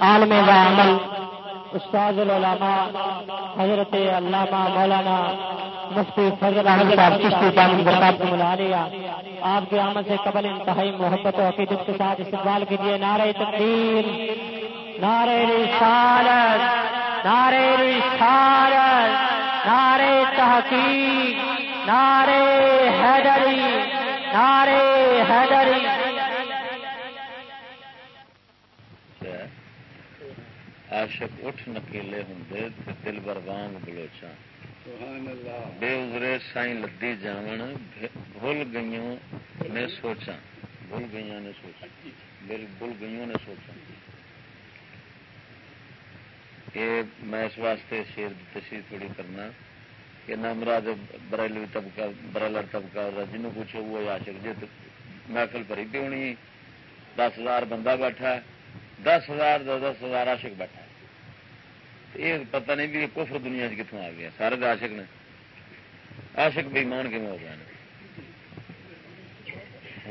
عالم و عمل استاد العلماء، حضرت علامہ مولانا مفتی فضل احمد صاحب، چشتی تعلیم برکات کو ملا لیا آپ کے عمل سے قبل انتہائی محبت و عقیدت کے ساتھ استقبال کیجیے نعرہ تقدیر، نعرہ رسالت نعرہ رسالت، نعرہ تحقیق، نعرہ حیدری نعرہ حیدری۔ عاشق اٹھ نکیلے ہوں دل بروانگ بلوچا بے ازرے سائیں لدی جاون بھول گئیوں نے سوچا بھول گئی نے سوچا بھول گئیوں نے سوچا یہ میں اس واسطے شیر تشریح تھوڑی کرنا۔ کہ نمراد برائلوی طبقہ برائلر طبقہ جنوں پوچھو وہ عاشق جی محفل بھری بھی ہونی دس ہزار بندہ بیٹھا ہے۔ دس ہزار دس ہزار عاشق بیٹھا ہے۔ یہ پتہ نہیں بھی کفر دنیا کتوں آ گیا سارے آشک نے۔ آشک بھی مان کے ہو گئے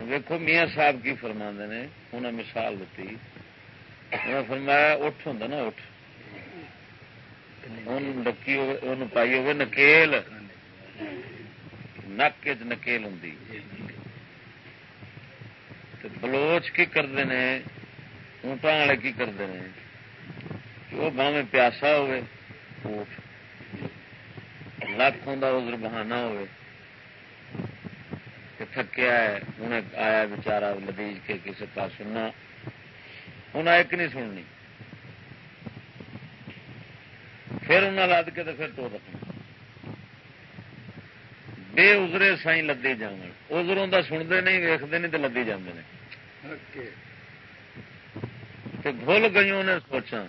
دیکھو میاں صاحب کی فرما نے انہیں مثال دیتی۔ انہیں فرمایا، اٹھ ہوں نا، اٹھ۔ ڈکی پائی ہوگی نکیل۔ نک چ نکیل ہوں بلوچ کی کرتے ہیں اونٹان والے کی کرتے ہیں وہ باہیں پیاسا ہوئے لکھ ہوں ادھر بہانا ہوئے تھکیا ہے انہیں آیا بچارا لدیج کے کسی پاس سننا انہیں ایک نہیں سننی پھر انہیں لد کے تو پھر تو رکھنا بے ازرے سائی لدی جان ازروں کا سنتے نہیں ویختے نہیں تو لدی جانے بھول گئی انہیں سوچا اچھا۔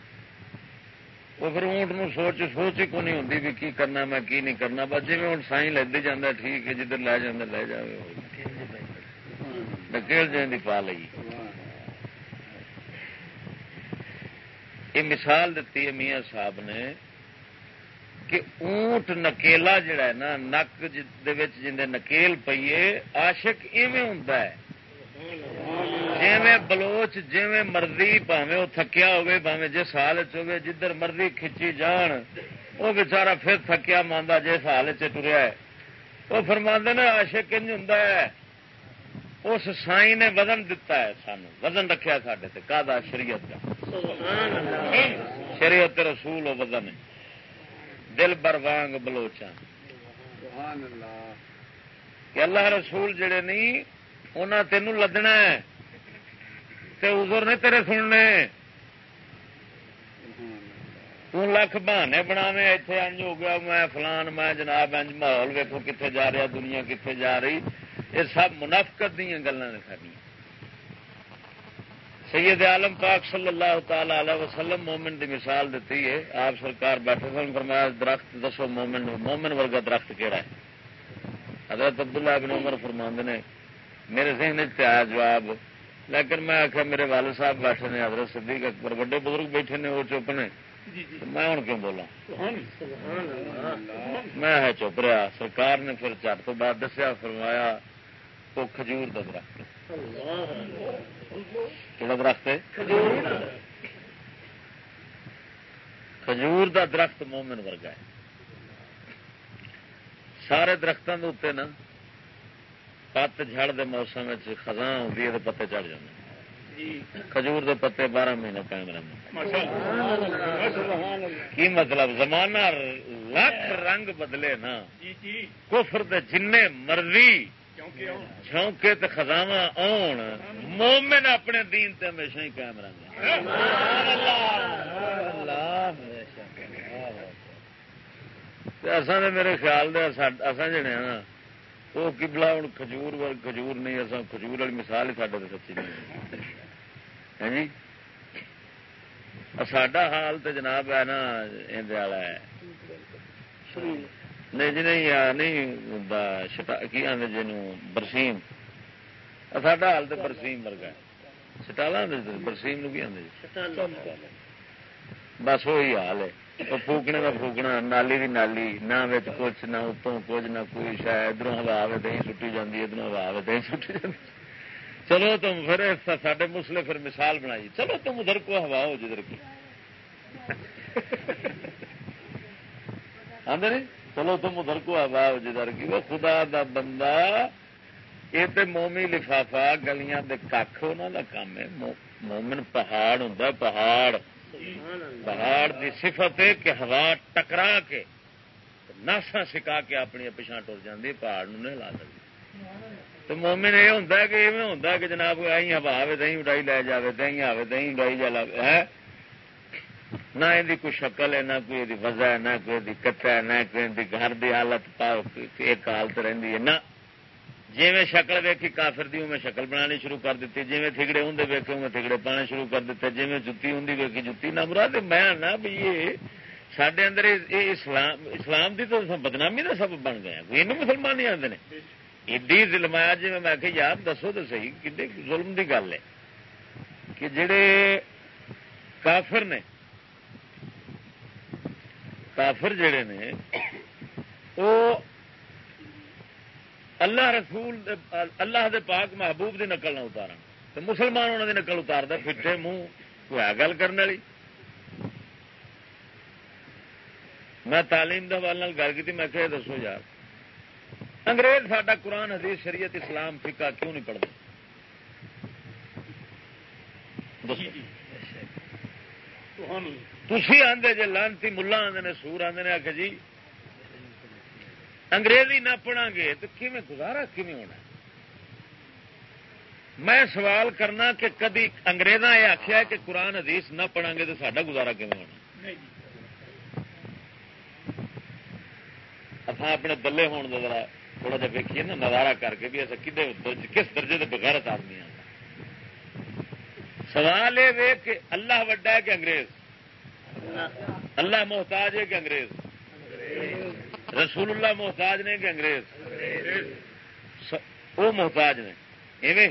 وہ پھر اونٹ نو سوچ سوچ ہی کو نہیں ہوں بھی کی کرنا میں کی نہیں کرنا۔ بس جی ہوں سائی لے جانا ٹھیک ہے، جدھر لے جانا لے جائے نکیل جائیں پا لی یہ مثال دیتی ہے میاں صاحب نے کہ اونٹ نکیلا جڑا ہے نا، نک جی نکیل پیے آشک ایویں ہوں جی بلوچ جی مرضی پاوے وہ تھکیا ہوگی پاوے جس حال چ جدھر مرضی کھچی جان وہ بچارا پھر تھکیا مانتا جس حال چریا ہے۔ وہ فرماند نے آشک کنج ہوں اس سائی نے وزن دتا ہے سان وزن رکھا سڈے کا شریعت کا شریعت رسول و وزن دل بر وانگ بلوچا کہ اللہ رسول جڑے نہیں انہیں تینوں لدنا ہے۔ ازر نے تیرے سننے۔ تک بہانے بنا اتنے انج ہو گیا، میں فلان، میں جناب انج ماحول ویکو کتنے جا رہا، دنیا کتنے جا رہی۔ یہ سب منافقت دیا گلیں نے ساری سید عالم پاک صلی اللہ تعالی علیہ وسلم مومن دی مثال دیتی ہے۔ آپ سرکار بیٹھے سن، فرمایا درخت دسو، مومن مومن ورگا درخت کہڑا ہے؟ حضرت عبداللہ بن عمر فرماند نے، میرے ذہن آیا جواب لیکن میں آخیا میرے والد صاحب بیٹھے نے حضرت صدیق اکبر بڑے بزرگ بیٹھے نے وہ چپ نے۔ میں ہوں کیوں بولا میں ہے چپ رہا سرکار نے پھر چٹ تو بعد دسیا فرمایا وہ کھجور کا درخت۔ کہڑا درخت ہے؟ کھجور۔ کا درخت مومن ورگا ہے۔ سارے درختوں کے اتنے نا پت جھڑ دے موسم خزاں ہوتی ہے پتے چڑھ جاتے کھجور دے پتے بارہ مہینے قائم رہتے کی مطلب؟ زمانہ لکھ رنگ بدلے نا۔ کفر دے جن مرضی جھونکے تے خزاواں آن مومن اپنے دین تے ہمیشہ ہی قائم رہے اصا میرے خیال دے اصا جڑے نا وہ کبلا ہوں کھجور کھجور نہیں اصل کھجور والی مثال ہی سارے سچی نہیں جی؟ ساڈا حال تو جناب ہے نا والا ہے۔ نہیں جی نہیں نہیں کی آدھے جن برسیم۔ ساڈا حال تو برسیم ورگا سٹالا برسیم نو کی آدھے بس وہی حال ہے۔ پھوکنے کا پھوکنا نالی کی نالی نہ کچھ نہ اتوں کچھ نہ کوئی شاید ادھر ہوا آئے دہی سٹی جاتی ادھر ہوا آئے دہی سٹی جاتی چلو تم پھر سڈے مسلے پھر مثال بنائی چلو تم ادھر کو ہوا ہو جدھر کی آدھے چلو تم ادھر کو ہوا ہو جدھر کی وہ خدا دا بندہ یہ تو مومی لفافا گلیاں دے کھ انہوں کا کام ہے مومن پہاڑ ہوں پہاڑ پہاڑ دی صفت ہے کہ ہوا ٹکرا کے ناسا سکا کے اپنی پچھا ٹر جاتی پہاڑ نہیں سکتی تو مومن یہ ہوں کہ ایویں ہوں کہ جناب اہ ہوا آئے دہی اڈائی لے جائے دہی آئے دہی اڈائی جا ہے؟ نہ یہ کوئی شکل ہے، نہ کوئی وجہ ہے، نہ کوئی کٹا ہے، نہ کوئی گھر کی حالت ایک حالت رہی ہے، نہ۔ جی میں شکل ویکھی کافر دی میں شکل بنانی شروع کر دیتی جی میں تھگڑے ہوں ویکے میں تھگڑے پانے شروع کر دیتے جی میں جتی ہوں ویکھی جتی۔ نہ مراد میں نہ بھی یہ سڈے اندر اسلام اسلام دی تو بدنامی کا سبب بن گیا یہ مسلمان ہی آتے ہیں ایڈی ظلمایا جی میں کہ یار دسو تو صحیح کہ ظلم دی گل ہے کہ جڑے کافر نے، کافر جڑے نے وہ اللہ رسول اللہ دے پاک محبوب دی نقل نہ اتار تو مسلمان انہوں دی نقل اتار پھٹے منہ کوئی گل کرنے والی؟ میں تعلیم حوالے گل کی میں کہ دسو یار انگریز ساڈا قرآن حدیث شریعت اسلام فکا کیوں نہیں پڑھتا تھی آدھے جی۔ لانتی ملا آدھے سور آدھے آ کے جی انگریزی نہ پڑھا گے تو کیون گزارا کیون ہونا میں سوال کرنا کہ کدی اگریزاں یہ آخیا کہ قرآن حدیث نہ پڑھا گے تو سڈا گزارا کیون ہونا اپنے دلے ہونے ذرا تھوڑا جا ویکھیے نا، نظارہ کر کے بھی ایسا کس درجے کے بغیرت آدمی سوال یہ کہ اللہ وڈا ہے کہ انگریز؟ اللہ محتاج ہے کہ انگریز؟ رسول اللہ محتاج نے کہ انگریز؟ وہ محتاج نے۔ ایویں؟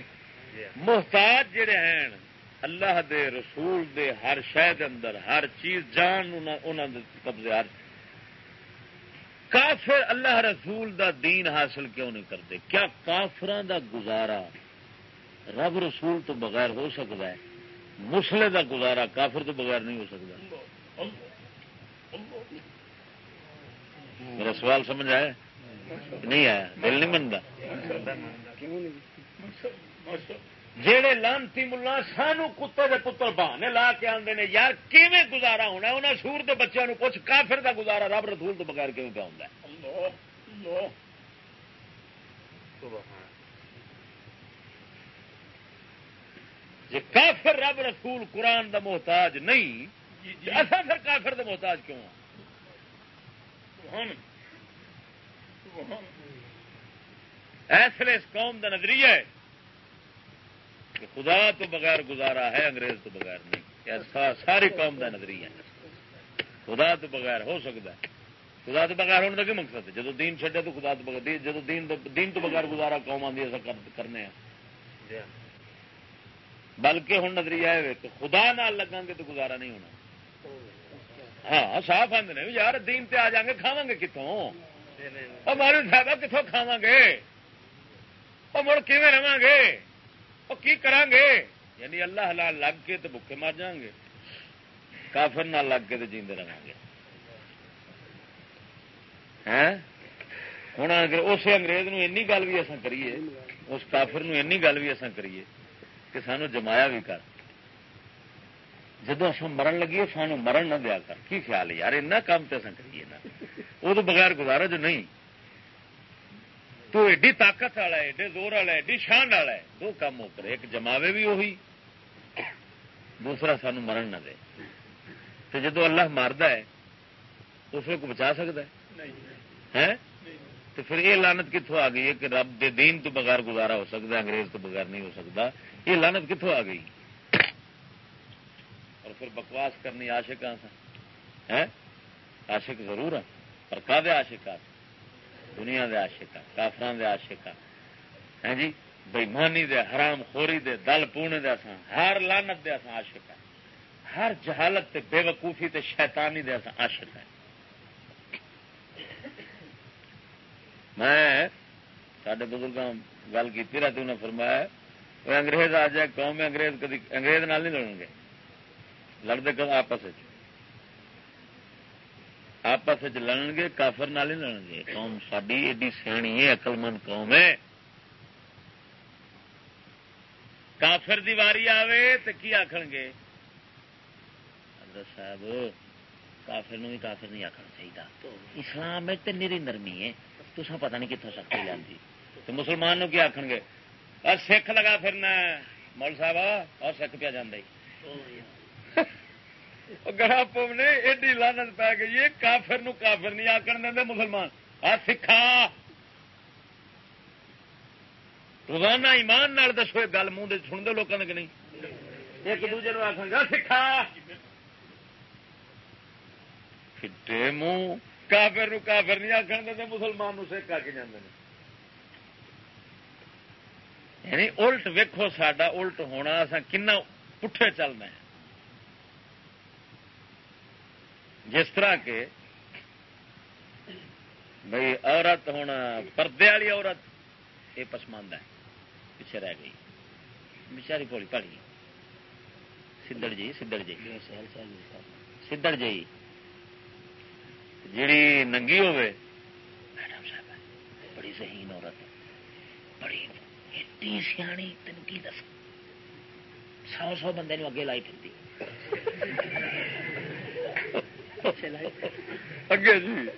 محتاج جڑے ہیں، اللہ دے رسول دے ہر شہد اندر، ہر چیز جان قبضے ہر۔ کافر اللہ رسول دا دین حاصل کیوں نہیں کرتے؟ کیا کافران دا گزارا رب رسول تو بغیر ہو سکتا ہے؟ مسلے دا گزارا کافر تو بغیر نہیں ہو سکتا۔ میرا سوال سمجھ آیا؟ نہیں آیا، دل نہیں منتا۔ جہے لانتی ملا، سانو کتے دے پتر بہانے لا کے آدھے نے، یار کیویں گزارا ہونا انہیں سور کے بچوں کچھ کافر دا گزارا رب رسول تو بغیر کیوں پہ آتا جی کافر رب رسول قرآن دا محتاج نہیں اصا پھر کافر دا محتاج کیوں ایسے اس قوم کا نظریہ ہے کہ خدا تو بغیر گزارا ہے انگریز تو بغیر نہیں۔ ساری قوم کا نظریہ ہے۔ خدا تو بغیر ہو سکتا ہے۔ خدا تو بغیر ہونے کا کیا مقصد ہے؟ جدو دین چڈے تو خدا تو بغیر جدو دین دین تو بغیر گزارا قوم آدھی ایسا کرنے ہیں۔ بلکہ ہوں نظریہ ہے کہ خدا نہ لگا گے تو گزارا نہیں ہونا۔ ہاں صاف آدھے یار دین تے آ جائیں گے کھاوا گے کتوں ہمارے صاحب کتوں کھاوا گے؟ وہ مڑ کی رہا گے؟ وہ کی کران گے؟ یعنی اللہ حلال لگ کے تو بکے مر جان گے۔ کافر نہ لگ کے تو جیندے رہا گے۔ ہوں اس انگریز نی گل بھی اصا کریے، اس کافر نی گل بھی اصا کریے کہ سانو جمایا بھی کر۔ جدو اصل مرن لگیے، سانو مرن نہ دیا کر۔ کی خیال ہے یار؟ ایسا کام تو اصل کریے نا۔ وہ تو بغیر گزارا جو نہیں تو ایڈی طاقت والا ہے ایڈے زور والا ہے ایڈی شان والا ہے دو کام ہو کر ایک جماوے بھی وہی دوسرا سانو مرن نہ دے تو جدو اللہ مارد ہے اس کو بچا سکتا ہے تو پھر یہ لانت کتوں آ گئی ہے کہ رب دے دین تو بغیر گزارا ہو سکتا ہے انگریز تو بغیر نہیں ہو سکتا یہ لانت کتوں آ گئی اور پھر بکواس کرنی آشک آشک ضرور ہے پر کا دے آشک دنیا دے آشک کافران دے آشک ہے جی؟ بےمانی دے، حرام خوری دے، دل پونے دے اساں، ہر لانت دے اساں عاشق ہے ہر جہالت تے بے وقوفی تے شیطانی دے اساں عاشق ہے میں سڈے بزرگ گل کی رہتی انہیں فرمایا انگریز آ جائے، قوم انگریز کدی انگریز نال نہیں لڑن گے۔ لڑتے کد آپس آپس لڑن گے کافر نال نہیں لڑن گے۔ قوم ساری ایڈی سیانی ہے اقل مند قوم ہے۔ کافر دی واری آوے تو کی آخر گے؟ حضرت صاحب کافر نو بھی کافر نہیں آخنا چاہیے اسلام ہے نیری نرمی ہے تو پتا نہیں کتوں سختی لینی تو مسلمان نو کی آخ گے؟ اور سکھ لگا پھرنا مول صاحب اور سکھ پیا جانا گڑا پو نے ایڈی لانت پی گئی ہے، کافر نو کافر نہیں آکن دیں مسلمان۔ آ سکھا۔ روزانہ ایمان نال دسو گل منہ سن دو لوگوں نے کہ نہیں؟ ایک دوجے آخ گا سکھا۔ فٹے منہ۔ کافر نو کافر نہیں آخر دیں مسلمان نو سکھ آ کے جانے یعنی الٹ ویکو سڈا الٹ ہونا اصا کنا پٹھے چلنا ہے۔ جس طرح کے بھائی عورت ہوں پردے والی عورت، یہ پسماندہ ہے، پیچھے رہ گئی۔ بچاری پولی پڑی سدڑ جی سدڑ جی سدڑ جی جیڑی ننگی ہوے میڈم صاحب، بڑی ذہین عورت بڑی ایڈی سیانی تین کی دس سو سو بندے اگے لائی پھرتی اگے جی۔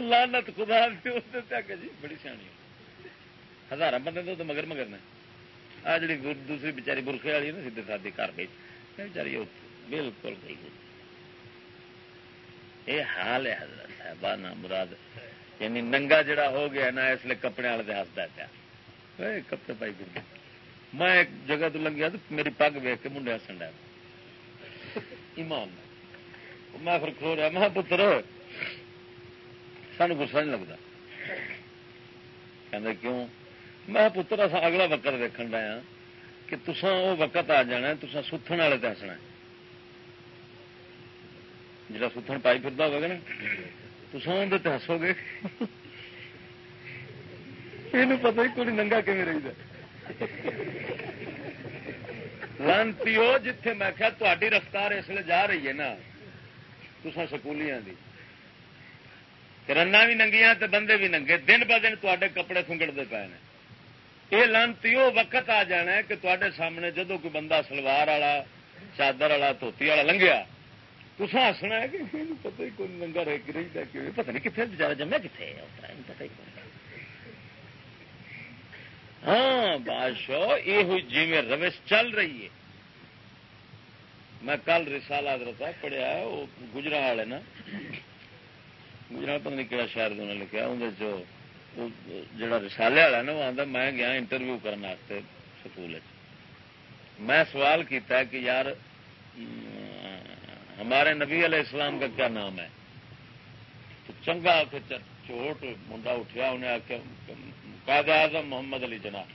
لانت خدا جی، بڑی سیانی۔ ہزار بندے تو مگر مگر نے۔ آ جڑی دوسری بچاری برخے والی نا، سیدھے سادی گھر گئی بچاری بالکل گئی یہ حال ہے حضرت صاحب نا مراد۔ یعنی ننگا جڑا ہو گیا نا، اس لیے کپڑے والے ہستا پیا کپڑے پائی گئی میں ایک جگہ تو لنگیا تو میری پگ ویک کے منڈے ہسن ایمان میں پھر کھو رہا، میں پتر سان گسا نہیں لگتا۔ کہ کیوں؟ میں پتر اگلا وقت دیکھن ڈایا کہ تسا وہ وقت آ جانا تسا ستھن والے تو ہسنا جا ستھن پائی پھر ہوگا نا تسا اندر ہسو گے۔ یہ پتا ہی کوئی ننگا کم رہی لانتی ہو جتھے میں کیا تاری رفتار اس لیے جا رہی ہے نا تسا سکولیاں دی۔ رنا بھی ننگیاں تے بندے بھی ننگے، دن ب دن تے کپڑے سنگڑتے پے نے۔ یہ لانتی وہ وقت آ جانا ہے کہ تے سامنے جدو کوئی بندہ سلوار والا، چادر والا، دھوتی والا لنگیا تصا ہسنا ہے کہ پتہ ہی کوئی ننگا رہ رہی پتہ نہیں کتنے بچارا جمیا کتنے پتہ ہی ہاں بادشاہ یہ جی میں روش چل رہی ہے۔ میں کل رسالہ رتا پڑھیا وہ گجرا والے نا۔ گجرا پتہ نہیں کہڑا شہر انہوں نے لکھا اندر جڑا رسالے والا نا، وہ آتا میں گیا انٹرویو کرنے سکول میں سوال کیتا ہے کہ یار ہمارے نبی علیہ السلام کا کیا نام ہے؟ تو چنگا آ کے چوٹ، منڈا اٹھیا، انہیں آخیا قائد اعظم محمد علی جناب۔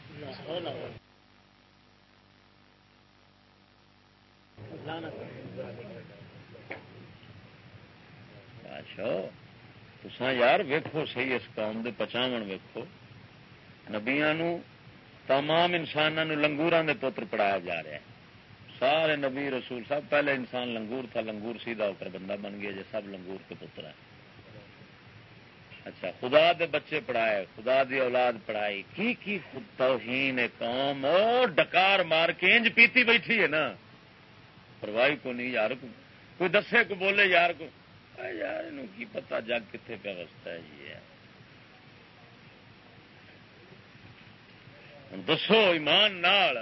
اچھا تسا یار ویکو سی اس قوم کے پچاو ویکو نبیا تمام انسانوں لنگورا کے پتر پڑھایا جا رہا ہے۔ سارے نبی رسول سب، پہلے انسان لنگور تھا، لنگور سیدھا ہو کر بندہ بن گیا جی سب لنگور کے پتر ہیں۔ اچھا خدا دے بچے پڑھائے، خدا دی اولاد پڑھائی، کی کی توہین قوم؟ او ڈکار مار کے انج پیتی بیٹھی ہے نا۔ پرواہی کو نہیں، یار کو، کوئی دسے کو بولے یار کو۔ یار کی پتا جگ کتنے پہ وستا ہے جی دسو ایمان نال۔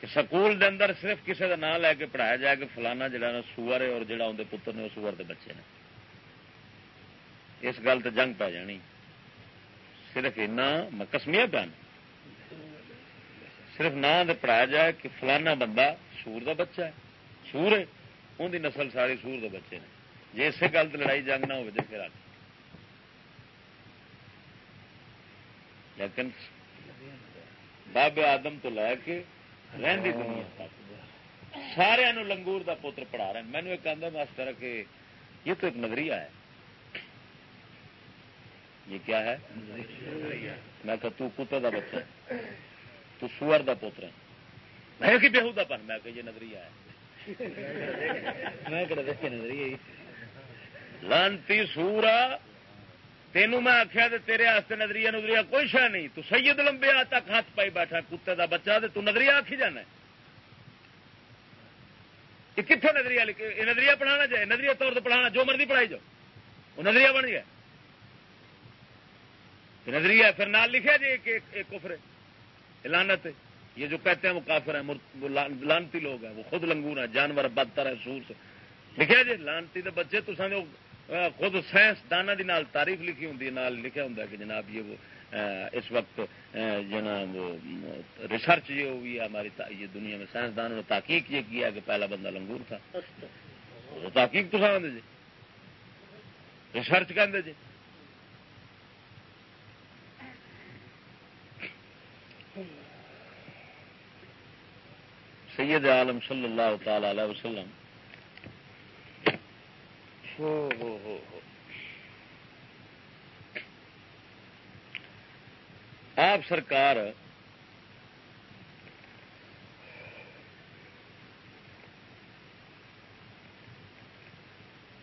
کہ سکول دے اندر صرف کسی کا نام لے کے پڑھایا جائے کہ فلانا جڑا نا سور ہے اور جڑا اندر پتر نے وہ سور دے بچے نے۔ اس گل تو جنگ پی جانی۔ صرف کسمیا ہاں۔ پہ صرف نام پڑھایا جائے کہ فلانا بندہ سور دا بچہ ہے۔ سور ہے ان کی نسل ساری سور دے بچے نے۔ جی اسی گل تو لڑائی جنگ نہ ہو پھر آ لیکن باب آدم تو لے کے رہی دنیا سارا لنگور دا پوتر پڑھا رہے ہیں مینو ایک آدھا ماسٹر کہ یہ تو ایک نظریہ ہے یہ کیا ہے میں کہ تو کتے دا بچہ ہے تو سور دا پوتر ہے میں کہ بےحدہ پن میں کہ یہ نظریہ ہے میں کہ نظریہ لانتی سورا تینوں میں آخیا تیرے آستے نظریہ نظریہ کوئی شہ نہیں۔ تو سید لمبے تک ہاتھ پائی بیٹھا، کتے دا بچہ تو نظریہ آخی جانا یہ کتنے نظریہ لکھے؟ نظریہ پڑھانا چاہیے نظریہ طور سے پڑھانا، جو مرضی پڑھائی جاؤ۔ وہ نظریہ بن گیا۔ نظریہ پھر نال لکھا جی ایک کفر لانت یہ جو کہتے ہیں وہ کافر ہیں لانتی لوگ ہیں۔ وہ خود لنگور ہیں، جانور، بدتر ہے سور سے۔ لکھا جی لانتی دے بچے تو سمجھو خود سائنس دانا دی نال تعریف لکھی ہوں نال لکھا ہوں کہ جناب یہ وہ اس وقت جناب وہ ریسرچ یہ ہوئی ہے، ہماری یہ دنیا میں سائنسدانوں نے تحقیق یہ کیا کہ پہلا بندہ لنگور تھا۔ تحقیق تو سمجھ جی۔ ریسرچ کہ جی۔ سید عالم صلی اللہ تعالی علیہ وسلم ہو ہو ہو آپ سرکار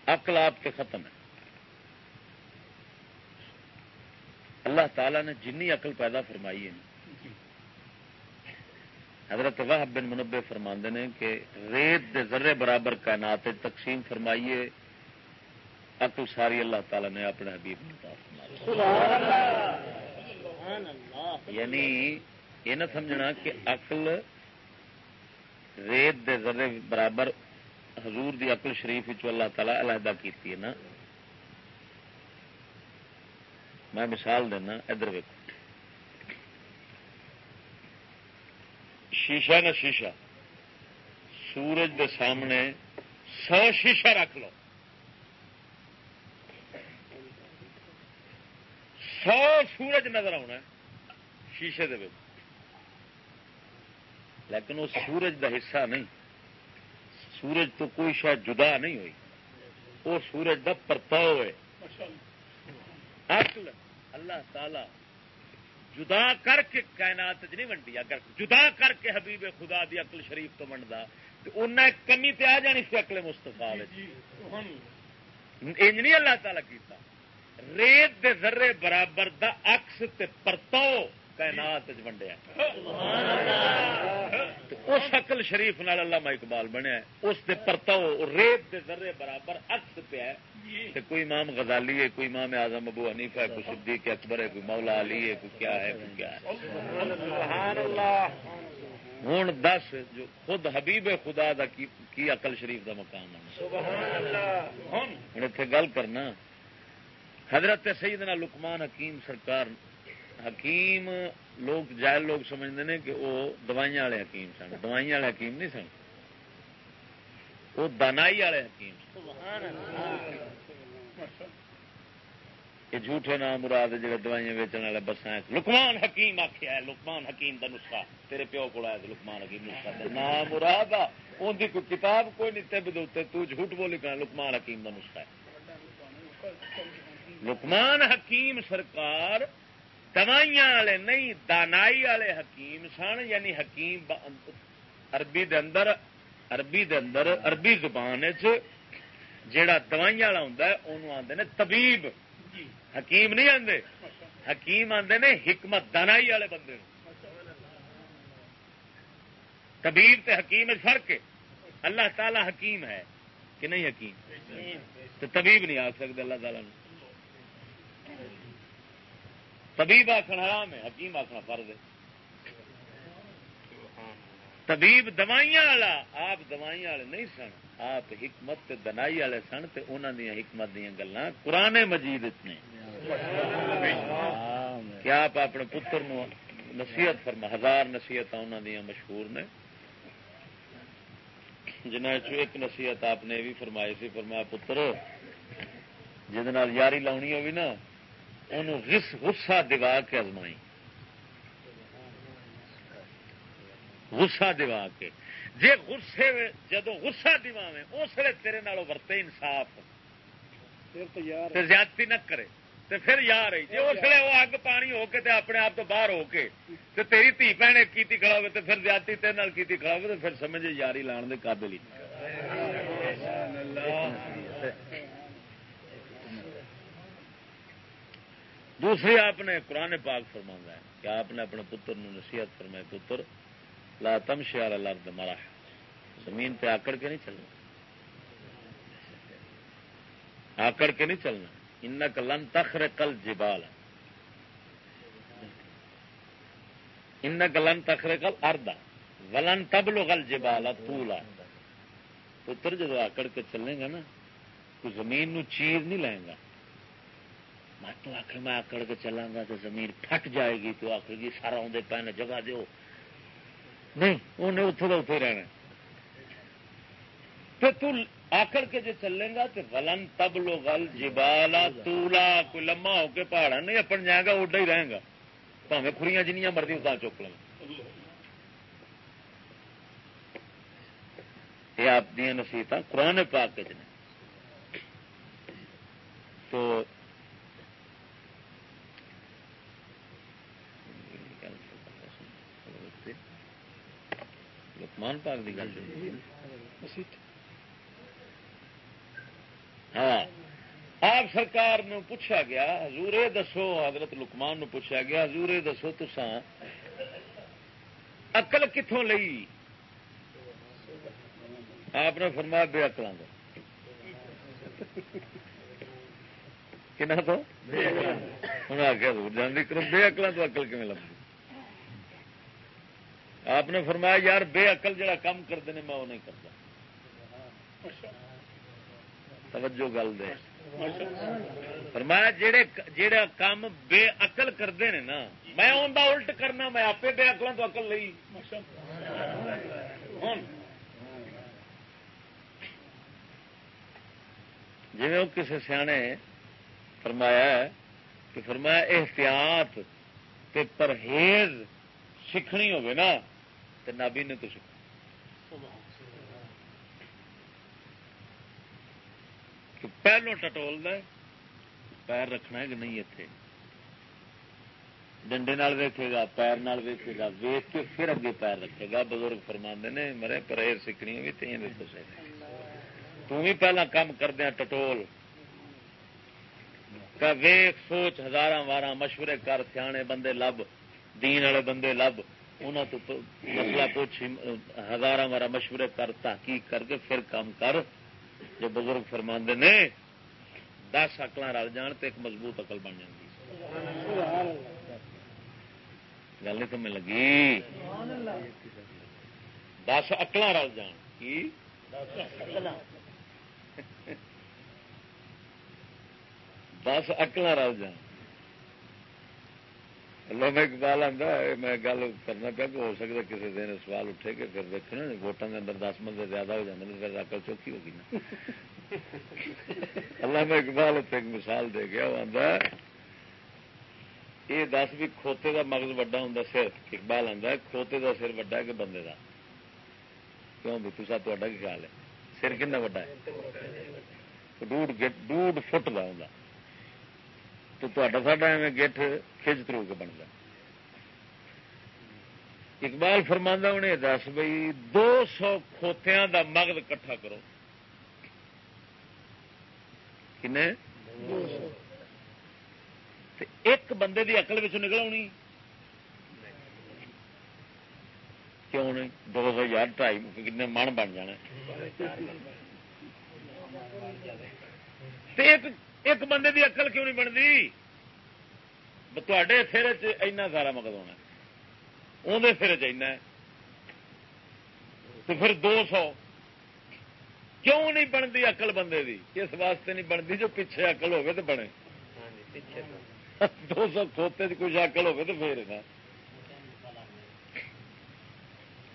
عقل آپ کے ختم ہے اللہ تعالی نے جنی عقل پیدا فرمائی ہے۔ حضرت واہ بن منبے فرماندے نے کہ ریت دے ذرے برابر کائنات تقسیم فرمائیے۔ عقل ساری اللہ تعالی نے اپنے حبیب یعنی یہ نہ سمجھنا کہ عقل ریت دے ذرے برابر حضور دی عقل شریف اللہ تعالی علیحدہ کیتی ہے نا۔ میں مثال دینا ادھر ویک شیشہ نہ شیشہ سورج دے سامنے سو شیشہ رکھ لو۔ سو سورج نظر آنا شیشے دے لیکن وہ سورج دا حصہ نہیں۔ سورج تو کوئی شاید جدا نہیں ہوئی۔ وہ سورج دا پرتاؤ ہے۔ اصل اللہ تعالی جدا کر کے کائنات نہیں ونڈی اگر جدا کر کے حبیب خدا دی عقل شریف تو ونڈا تو انہیں کمی تے آ جانی سی اقل مستفا انج نہیں اللہ تعالی کیتا۔ ریت دے ذرے برابر دا اکس تے پرتاؤ کائنات ونڈیا اس اقل شریف نال اللہ اقبال بنیا اس دے پرتاؤ ریت دے ذرے برابر اکس پہ ہے۔ کوئی امام غزالی ہے کوئی امام اعظم ابو حنیفہ ہے کوئی صدیق اکبر ہے کوئی مولا علی ہے کوئی کیا ہے کوئی کیا ہے۔ ہوں دس جو خود حبیب خدا دا کی عقل شریف دا مقام ہے۔ ہوں اتنے گل کرنا۔ حضرت سیدنا لکمان حکیم سرکار، حکیم لوگ جائل لوگ سمجھتے ہیں کہ وہ دوائیاں والے حکیم سن۔ دوائیاں والے حکیم نہیں سن۔ وہ دانائی والے حکیم یہ جھوٹے نام مراد جڑے دوائیاں ویچن والے بساں لکمان حکیم آخیا ہے لکمان حکیم کا نسخہ۔ تیرے پیو کو آیا لکمان حکیم نسخہ نام مراد ان کی کوئی کتاب کوئی نہیں تب دے تو جھوٹ بولی کہ لکمان حکیم کا نسخہ ہے۔ لکمان حکیم سرکار دوائیاں والے نہیں دانائی والے حکیم سن یعنی حکیم عربی دے اندر عربی دے اندر عربی زبان جیڑا دوائیاں والا ہوں انہوں آتے نے طبیب۔ حکیم نہیں آتے حکیم آتے نے حکمت دانائی والے بندے طبیب تے حکیم فرق ہے۔ اللہ تعالی حکیم ہے کہ نہیں حکیم؟ تو طبیب نہیں آ سکتے اللہ تعالیٰ نے طبیب آخر حرام ہے، حکیم آخنا فرض ہے۔ طبیب دوائیاں والا، آپ دوائیاں والے نہیں سن۔ آپ حکمت دنائی والے سن تو انہوں دیا حکمت دیا گلا قرآن مجید نے۔ کیا آپ اپنے پتر نو نصیحت فرما، ہزار نصیحت انہوں دیا مشہور نے؟ جنہ ایک نصیحت آپ نے بھی فرمائی سی، فرمایا پتر، جہد یاری لاؤنی ہوگی نا غصہ دوا کے ازمائی غصہ دوا کے۔ جی غصے جدو غصہ دماغ اس ویلے تیرے ورتے انصاف۔ زیادتی نہ کرے۔ تے پھر یار رہی جی اس لیے وہ اگ پانی ہو کے تے اپنے آپ تو باہر ہو کے تے تیری تھی بہن کی کھڑا ہوئے تے پھر زیادتی تیرے کی کھڑا ہوئے تے پھر سمجھے یاری لان دے قابل ہی دوسری آپ نے قرآن پاک فرما ہے کہ آپ نے اپنے پتر نو نصیحت فرمائے پتر، لا تم شیال لرد مرا زمین پہ آکڑ کے نہیں چلنا۔ آکڑ کے نہیں چلنا۔ ان لن تخر کل جبال ان لن تخر کل اردا ولن تبلو کل جبال تولا پتر جب آکڑ کے چلے گا نا، تو زمین نو چیر نہیں لائے گا۔ میں تو آخر میں آکڑ کے چلا گا تو زمین پھٹ جائے گی تو آخر گی سارا آدھے پہنے جگہ دو نہیں انہیں اتوں کا اتوں رہنا۔ تو آکڑ کے جو چلے گا تو ولن تب لو گل جبالا تولا کوئی لما ہو کے پہاڑا نہیں اپن جائے گا اڈا ہی رہے گا۔ پاوے خریاں جنیاں مرضی اتنا چک لیں یہ آپ دیا نصیحت قرآن پاک کے نے۔ تو لکمان پاک کی گل ہاں۔ آپ سرکار نے پوچھا گیا حضور دسو حضرت لکمان نو پوچھا گیا حضور دسو تسان اقل کتوں لئی؟ آپ نے فرمایا بے اکلوں کا تو؟ ہوں آ کے کرو بے اکلوں تو اکل کم لگتی آپ نے فرمایا، یار بے اقل جڑا کام کرتے ہیں، میں وہ نہیں کرتا۔ توجہ گل دے۔ فرمایا، جڑے جڑا کام بے اقل کرتے ہیں نا، میں انہیں الٹ کرنا، میں آپ بے اقلوں تو اقل لی جی وہ کسی سیانے فرمایا کہ فرمایا، احتیاط تے پرہیز سیکھنی ہوگی نا تو نابی نے تو پہلو ٹٹول دے، پیر رکھنا ہے کہ نہیں اتنے ڈنڈے ویکے گا، پیر ویکے گا ویک کے پھر اگے پیر رکھے گا۔ بزرگ فرما نے، مرے پرہر سیکھنی ہوگی تھی پہلا کام کردیا ٹٹول۔ ویخ سوچ ہزار بارہ مشورے کر، سیانے بندے لب، دین والے بندے لب۔ انہوں تو مسئلہ پوچھ ہزار بارہ مشورے کر، تحقیق کر کے پھر کام کر۔ جو بزرگ فرما نے، دس اکل رل جان تو ایک مضبوط اقل بن جاتی گل نہیں تمہیں لگی؟ دس اکل رل جان۔ کی؟ دس اکل رل جان۔ میں اقبال آتا میں گل کرنا پیا کہ ہو سکتا کسی دن سوال اٹھے کہ پھر دیکھنا ووٹان کے اندر دس بندے زیادہ ہو جاتے ہیں پھر اکل چوکی ہوگی نا۔ میں اقبال اتنے ایک مثال دے گیا وہ آتا یہ دس بھی کھوتے کا مغز وڈا ہوں سر اقبال آتا کھوتے کا سر وڈا کہ بندے کا کیوں بھی تصا تا خیال ہے؟ سر کن وڈا ہے؟ ڈوڈ فٹ کا ہوں تو ساڈا ایویں گیٹ کھچ ترو کے بنتا اقبال فرماندہ انہیں دس بھائی دو سو کھوتیاں دا مغد کٹھا کرو۔ کن ایک بندے دی اقل بچ نکل آنی۔ کیوں نہیں؟ دو سو یار ڈھائی کن من بن جانا۔ ایک بندے دی اقل کیوں نہیں بنتی؟ تے سر چنا سارا مقد ہونا اندر سر چنا تو پھر دو سو۔ کیوں نہیں بنتی اقل بندے دی؟ اس واسطے نہیں بنتی؟ جو پیچھے اقل ہوگی تو بنے۔ دو سو کھوتے کچھ اقل ہوگی تو پھر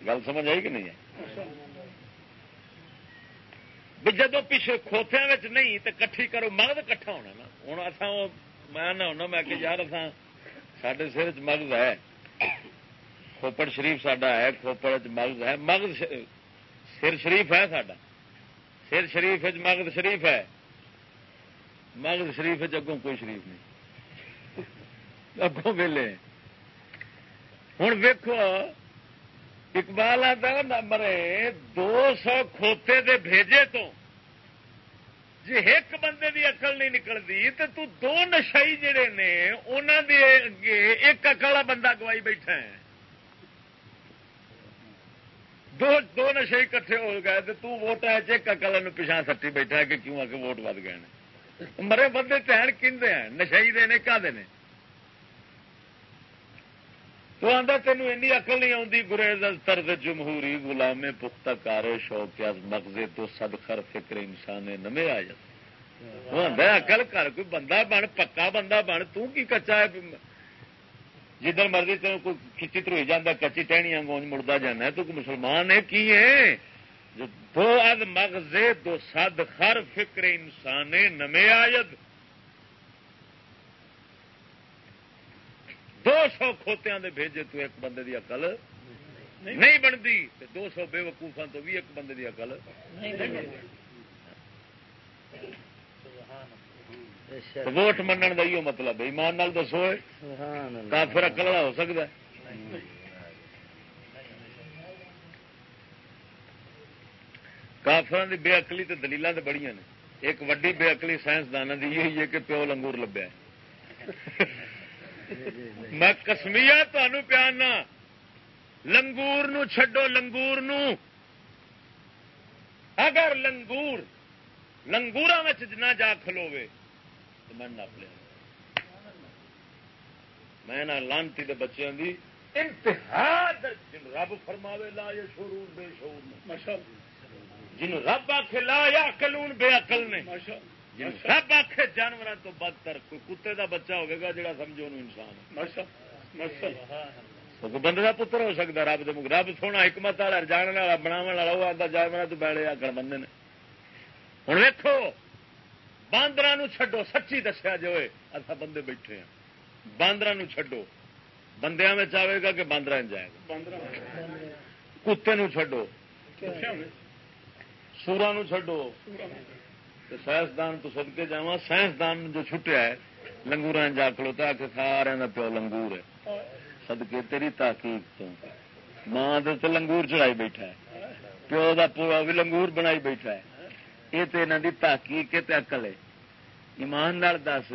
گل سمجھ آئی کہ نہیں ہے جب پیچھے کھوتیا نہیں تو کٹھی کرو مغد کٹھا ہونا نا ہوں اصا میں ہونا میں کہ یار اصا سڈے سر چ مغز ہے کھوپڑ شریف سڈا ہے کھوپڑ چ مغز ہے مغز سر شریف ہے ساڈا سر شریف مغد شریف ہے مغد شریف اگوں کوئی شریف نہیں اگوں ویلے ہوں ویکو اقبال آتا نمبر دو سو کھوتے دے بھیجے تو۔ جی ایک بندے دی اقل نہیں نکلتی تو دو نشائی جڑے نے انہوں دے اگے ایک اکلا بندہ گوائی بیٹھا ہے۔ دو دو نشے کٹھے ہو گئے تو تو ووٹ ہے ایک اکل پچھا سٹی بیٹھا ہے کہ کیوں آ کے ووٹ ود گئے مرے بندے تین کھے ہیں، نشائی دے نے کہ تو آدھا تین این اقل نہیں آتی گریز طرز جمہوری غلام پختہ کارے شوق مغزے تو سد خر فکر انسان نمے آ جاتا۔ وہ آدھا اقل کر، کوئی بندہ بن، پکا بندہ بن، تو کی کچا ہے؟ جدھر مرضی تین کوئی کھچی تروئی جانا کچی ٹہنیاں گونج مڑتا جانا تو مسلمان ہے، کی ہے؟ دو اد مغزے دو سد خر فکر انسان نمے آیت دو سو کھوتیا دے بھیجے تو ایک بندے دی اقل نہیں بنتی دو سو بے وقوفا تو بھی ایک بندے دی اقل ووٹ منن کا یہ مطلب ایمان نال دسو کافر والا ہو سکتا ہے۔ کافر کی بے اقلی تو دلیل تو بڑی نے۔ ایک وڈی بے اقلی سائنسدان کی یہ ہے کہ پیو لنگور لبیا میں کسمیا تمہوں پیانا لنگور نو چھڈو لنگور نو۔ اگر لنگور لنگور نہ جا کھلوے تو میں نپ لیا میں نہ لانتی کے بچوں کی انتہا جن رب فرماوے لا یا شورور بے شور جن رب آخ لا یا کلون بے اقل نے۔ سب آخ جانور تو بدتر کوئی کتے دا بچہ ہوگا جڑا سمجھو انسان بندے کا پتر ہو سکتا رب دے رب سونا حکمت والا جان والا بناو والا وہ آتا جانور تو بیڑے آگے بندے نے۔ ہوں ویکو باندر چڈو سچی دسیا جو اصا بندے بیٹھے ہیں باندر چڈو بندیا میں آئے گا کہ باندر جائے گا۔ کتے چڈو سورا چڈو سائنسدان تو سدکے جا سائنسدان جو چھٹیا ہے لنگور جا کھلوتا کہ سارے کا پیو لنگور ہے۔ سدکے تیری تحقیق تو۔ ماں تو لنگور چڑھائی بیٹھا ہے۔ پیو کا پورا بھی لنگور بنائی بیٹھا ہے۔ یہ تو یہاں کی تحقیق کے اقل ہے۔ ایمان دس،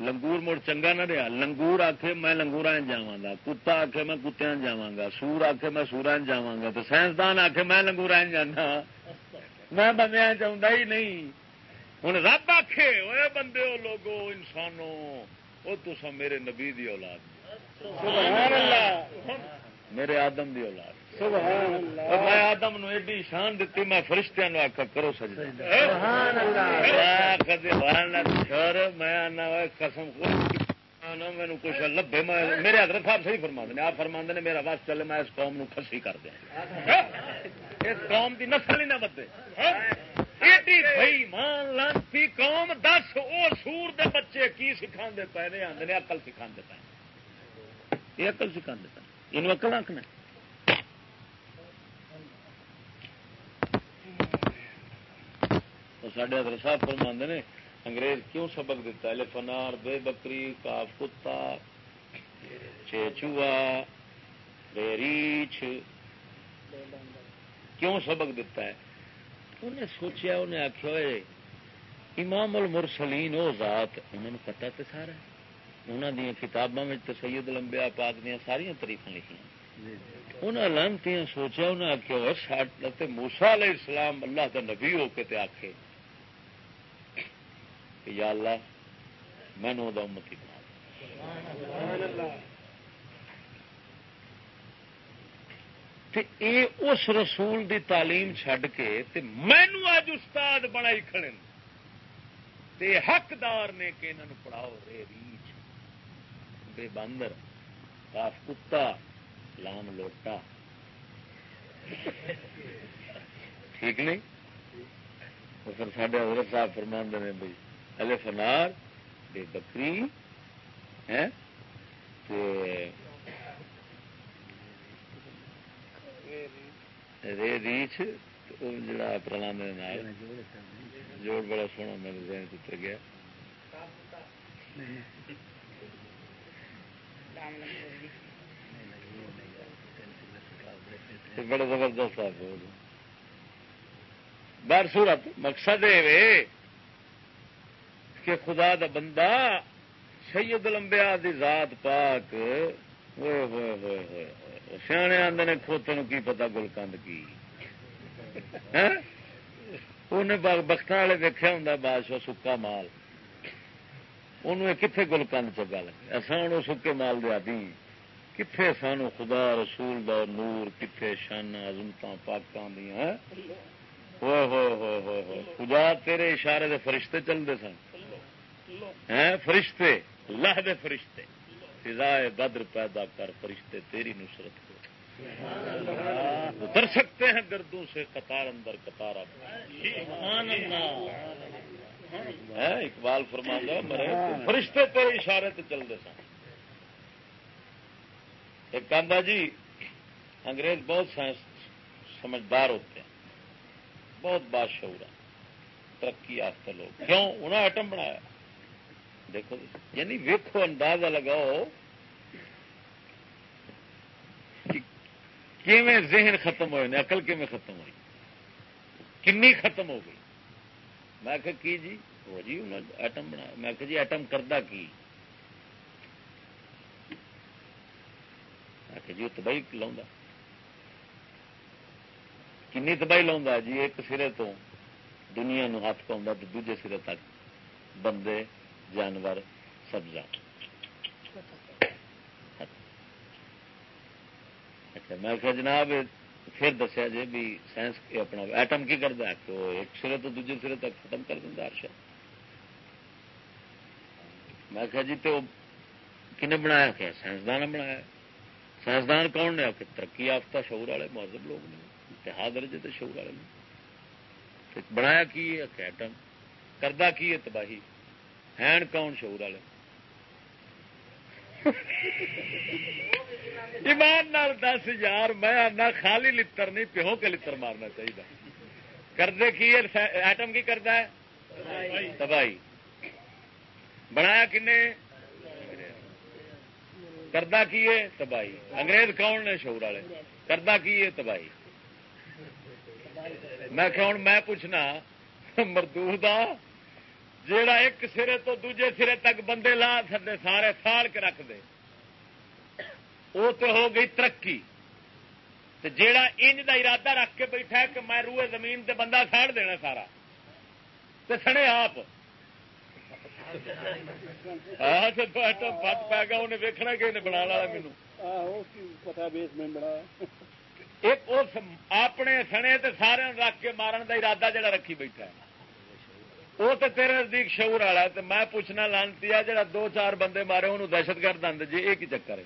لنگور مڑ چنگا نہ رہا لنگور آخے میں لنگور جا کتا آخے میں کتیا جا سور آخے میں سورا جا تو سائنسدان آخے میں لنگور جانا۔ میں بندے چاہتا ہی نہیں۔ ہوں رب وہ بندے ہو لوگو انسانوں وہ تو میرے نبی دی اولاد۔ میرے آدم دی اولاد۔ میں آدم نو ایڈی شان دیتی میں فرشتیا نو آخا کرو سج میں قسم مینو کچھ لبے میرے حضرت صاحب صحیح فرما دے آپ فرما نے میرا بس چلے میں اس قوم نو کسی کر دیا۔ اس قوم دی نسل ہی نہ بدے مان لانتی قوم، دس وہ سور دے بچے کی سکھا پے نے؟ آدھے اقل سکھا پے یہ اقل سکھا پے یہ اقل آخنا سڈے ادھر صاحب فرما نے، انگریز کیوں سبق دیتا ہے؟ فنار، بے بکری، کاف کتا چوہا ریچ کیوں سبق دیتا ہے؟ انہیں سوچیا انہیں آخیا امام المرسلین وہ ذات انہوں پتا تو سارا انہوں دیا کتابوں میں سید لمبیا پاک دیا ساریا تاریخ لکھی انہیں لانتی سوچا انہیں آخیا موسا علیہ السلام اللہ کا نبی ہو کے تے آخے کہ یا اللہ میں امتی بنا اے اس رسول دی تعلیم چھڈ کے مینو اج استاد بنائی کھڑے تے حقدار نے کہ انہوں پڑھاؤ، رے ریچ بے باندر، کاف کتا، لام لوٹا۔ ٹھیک نہیں؟ پھر سڈے حضرت صاحب فرمان نے بھائی ہلے فنار بے بکری ہے رے ریچ جڑا پرانے جوڑ بڑا سونا میرے ذہن چتر گیا۔ بڑا زبردست آپ بار صورت، مقصد ہے کہ خدا دا بندہ سید لمبیا دی ذات پاک۔ ہوئے ہوئے ہوئے ہوئے۔ سیانے آدھے نے کھوتے کی پتا گلکند کی۔ انہیں بخت والے دیکھا ہوں بادشاہ سکا مال۔ انہوں کتنے گلکند چگا لگے اصا سکے مال دیا دی کتنے سانو خدا، رسول دا نور کتنے شان عزمت پاکوں دیا ہاں؟ ہوئے ہوئے ہوئے ہوئے ہوئے۔ خدا تیرے اشارے دے فرشتے چلتے سن۔ ہاں؟ فرشتے، اللہ دے فرشتے۔ فضائے بدر پیدا کر، فرشتے تیری نصرت کو۔ اتر سکتے ہیں گردوں سے، قطار اندر قطار اقبال فرما مرے فرشتے تیرے اشارے تے چلتے سن۔ ایک کاندا جی انگریز بہت سائنس سمجھدار ہوتے ہیں۔ بہت بادشور ترقی یافتہ لوگ۔ کیوں؟ انہوں نے ایٹم بنایا۔ دیکھو جی، یعنی ویکو اندازہ لگاؤ ذہن ختم ہوئے اقل کیویں ختم ہوئی، کنی ختم ہو گئی۔ میں کہ کی جی؟ وہ جی انہوں نے ایٹم بنایا میں کہ جی ایٹم کردہ کی؟ میں کہ جی تباہی لاؤں کنی تباہی لاؤں جی ایک سرے تو دنیا نو ہاتھ پاؤں تو دوجے سرے تک بندے جانور سبزہ اچھا میں کہ جناب، پھر دسیا جی بھی سائنس اپنا ایٹم کی کرتا ہے کہ وہ ایک سرے تو دوجے سرے تک ختم کر دیا ارشا میں کہ جی تو کن بنایا کیا؟ سائنسدان بنایا۔ سائنسدان کون نے؟ کہ ترقی یافتہ شعور والے مہذب لوگ نے۔ اتحاد درجے تو شعور والے نے۔ بنایا کی ہے؟ ایٹم۔ کردہ کی ہے؟ تباہی۔ ہیں کون شعور والے؟ ایمان نال دس یار، میں آنا خالی لتر نہیں، پیو کے لتر مارنا چاہیے کردے کی ایٹم کی کرتا ہے؟ تباہی۔ بنایا کن کردہ کی ہے؟ تباہی۔ انگریز کون نے شعور والے؟ کردہ کی ہے؟ تباہی۔ میں میں پوچھنا مردور دا جیڑا ایک سرے تو دوجے سرے تک بندے لا سکتے سارے ساڑ کے رکھ دے۔ وہ تو ہو گئی ترقی۔ جیڑا انج دا ارادہ رکھ کے بیٹھا ہے کہ میں روئے زمین تے بندہ ساڑ دینا سارا۔ تو سڑے آپ۔ پت پی گیا انہیں ویکنا کہ انہیں بنا مینو ایک اپنے سنے تے سارے رکھ کے مارن دا ارادہ جڑا رکھی بیٹھا ہے۔ وہ تو تیرے نزدیک شعور والا تو میں پوچھنا لانتی آ جا دو چار بندے مارے انہوں دہشت گرد آدھے جی یہ چکر ہے۔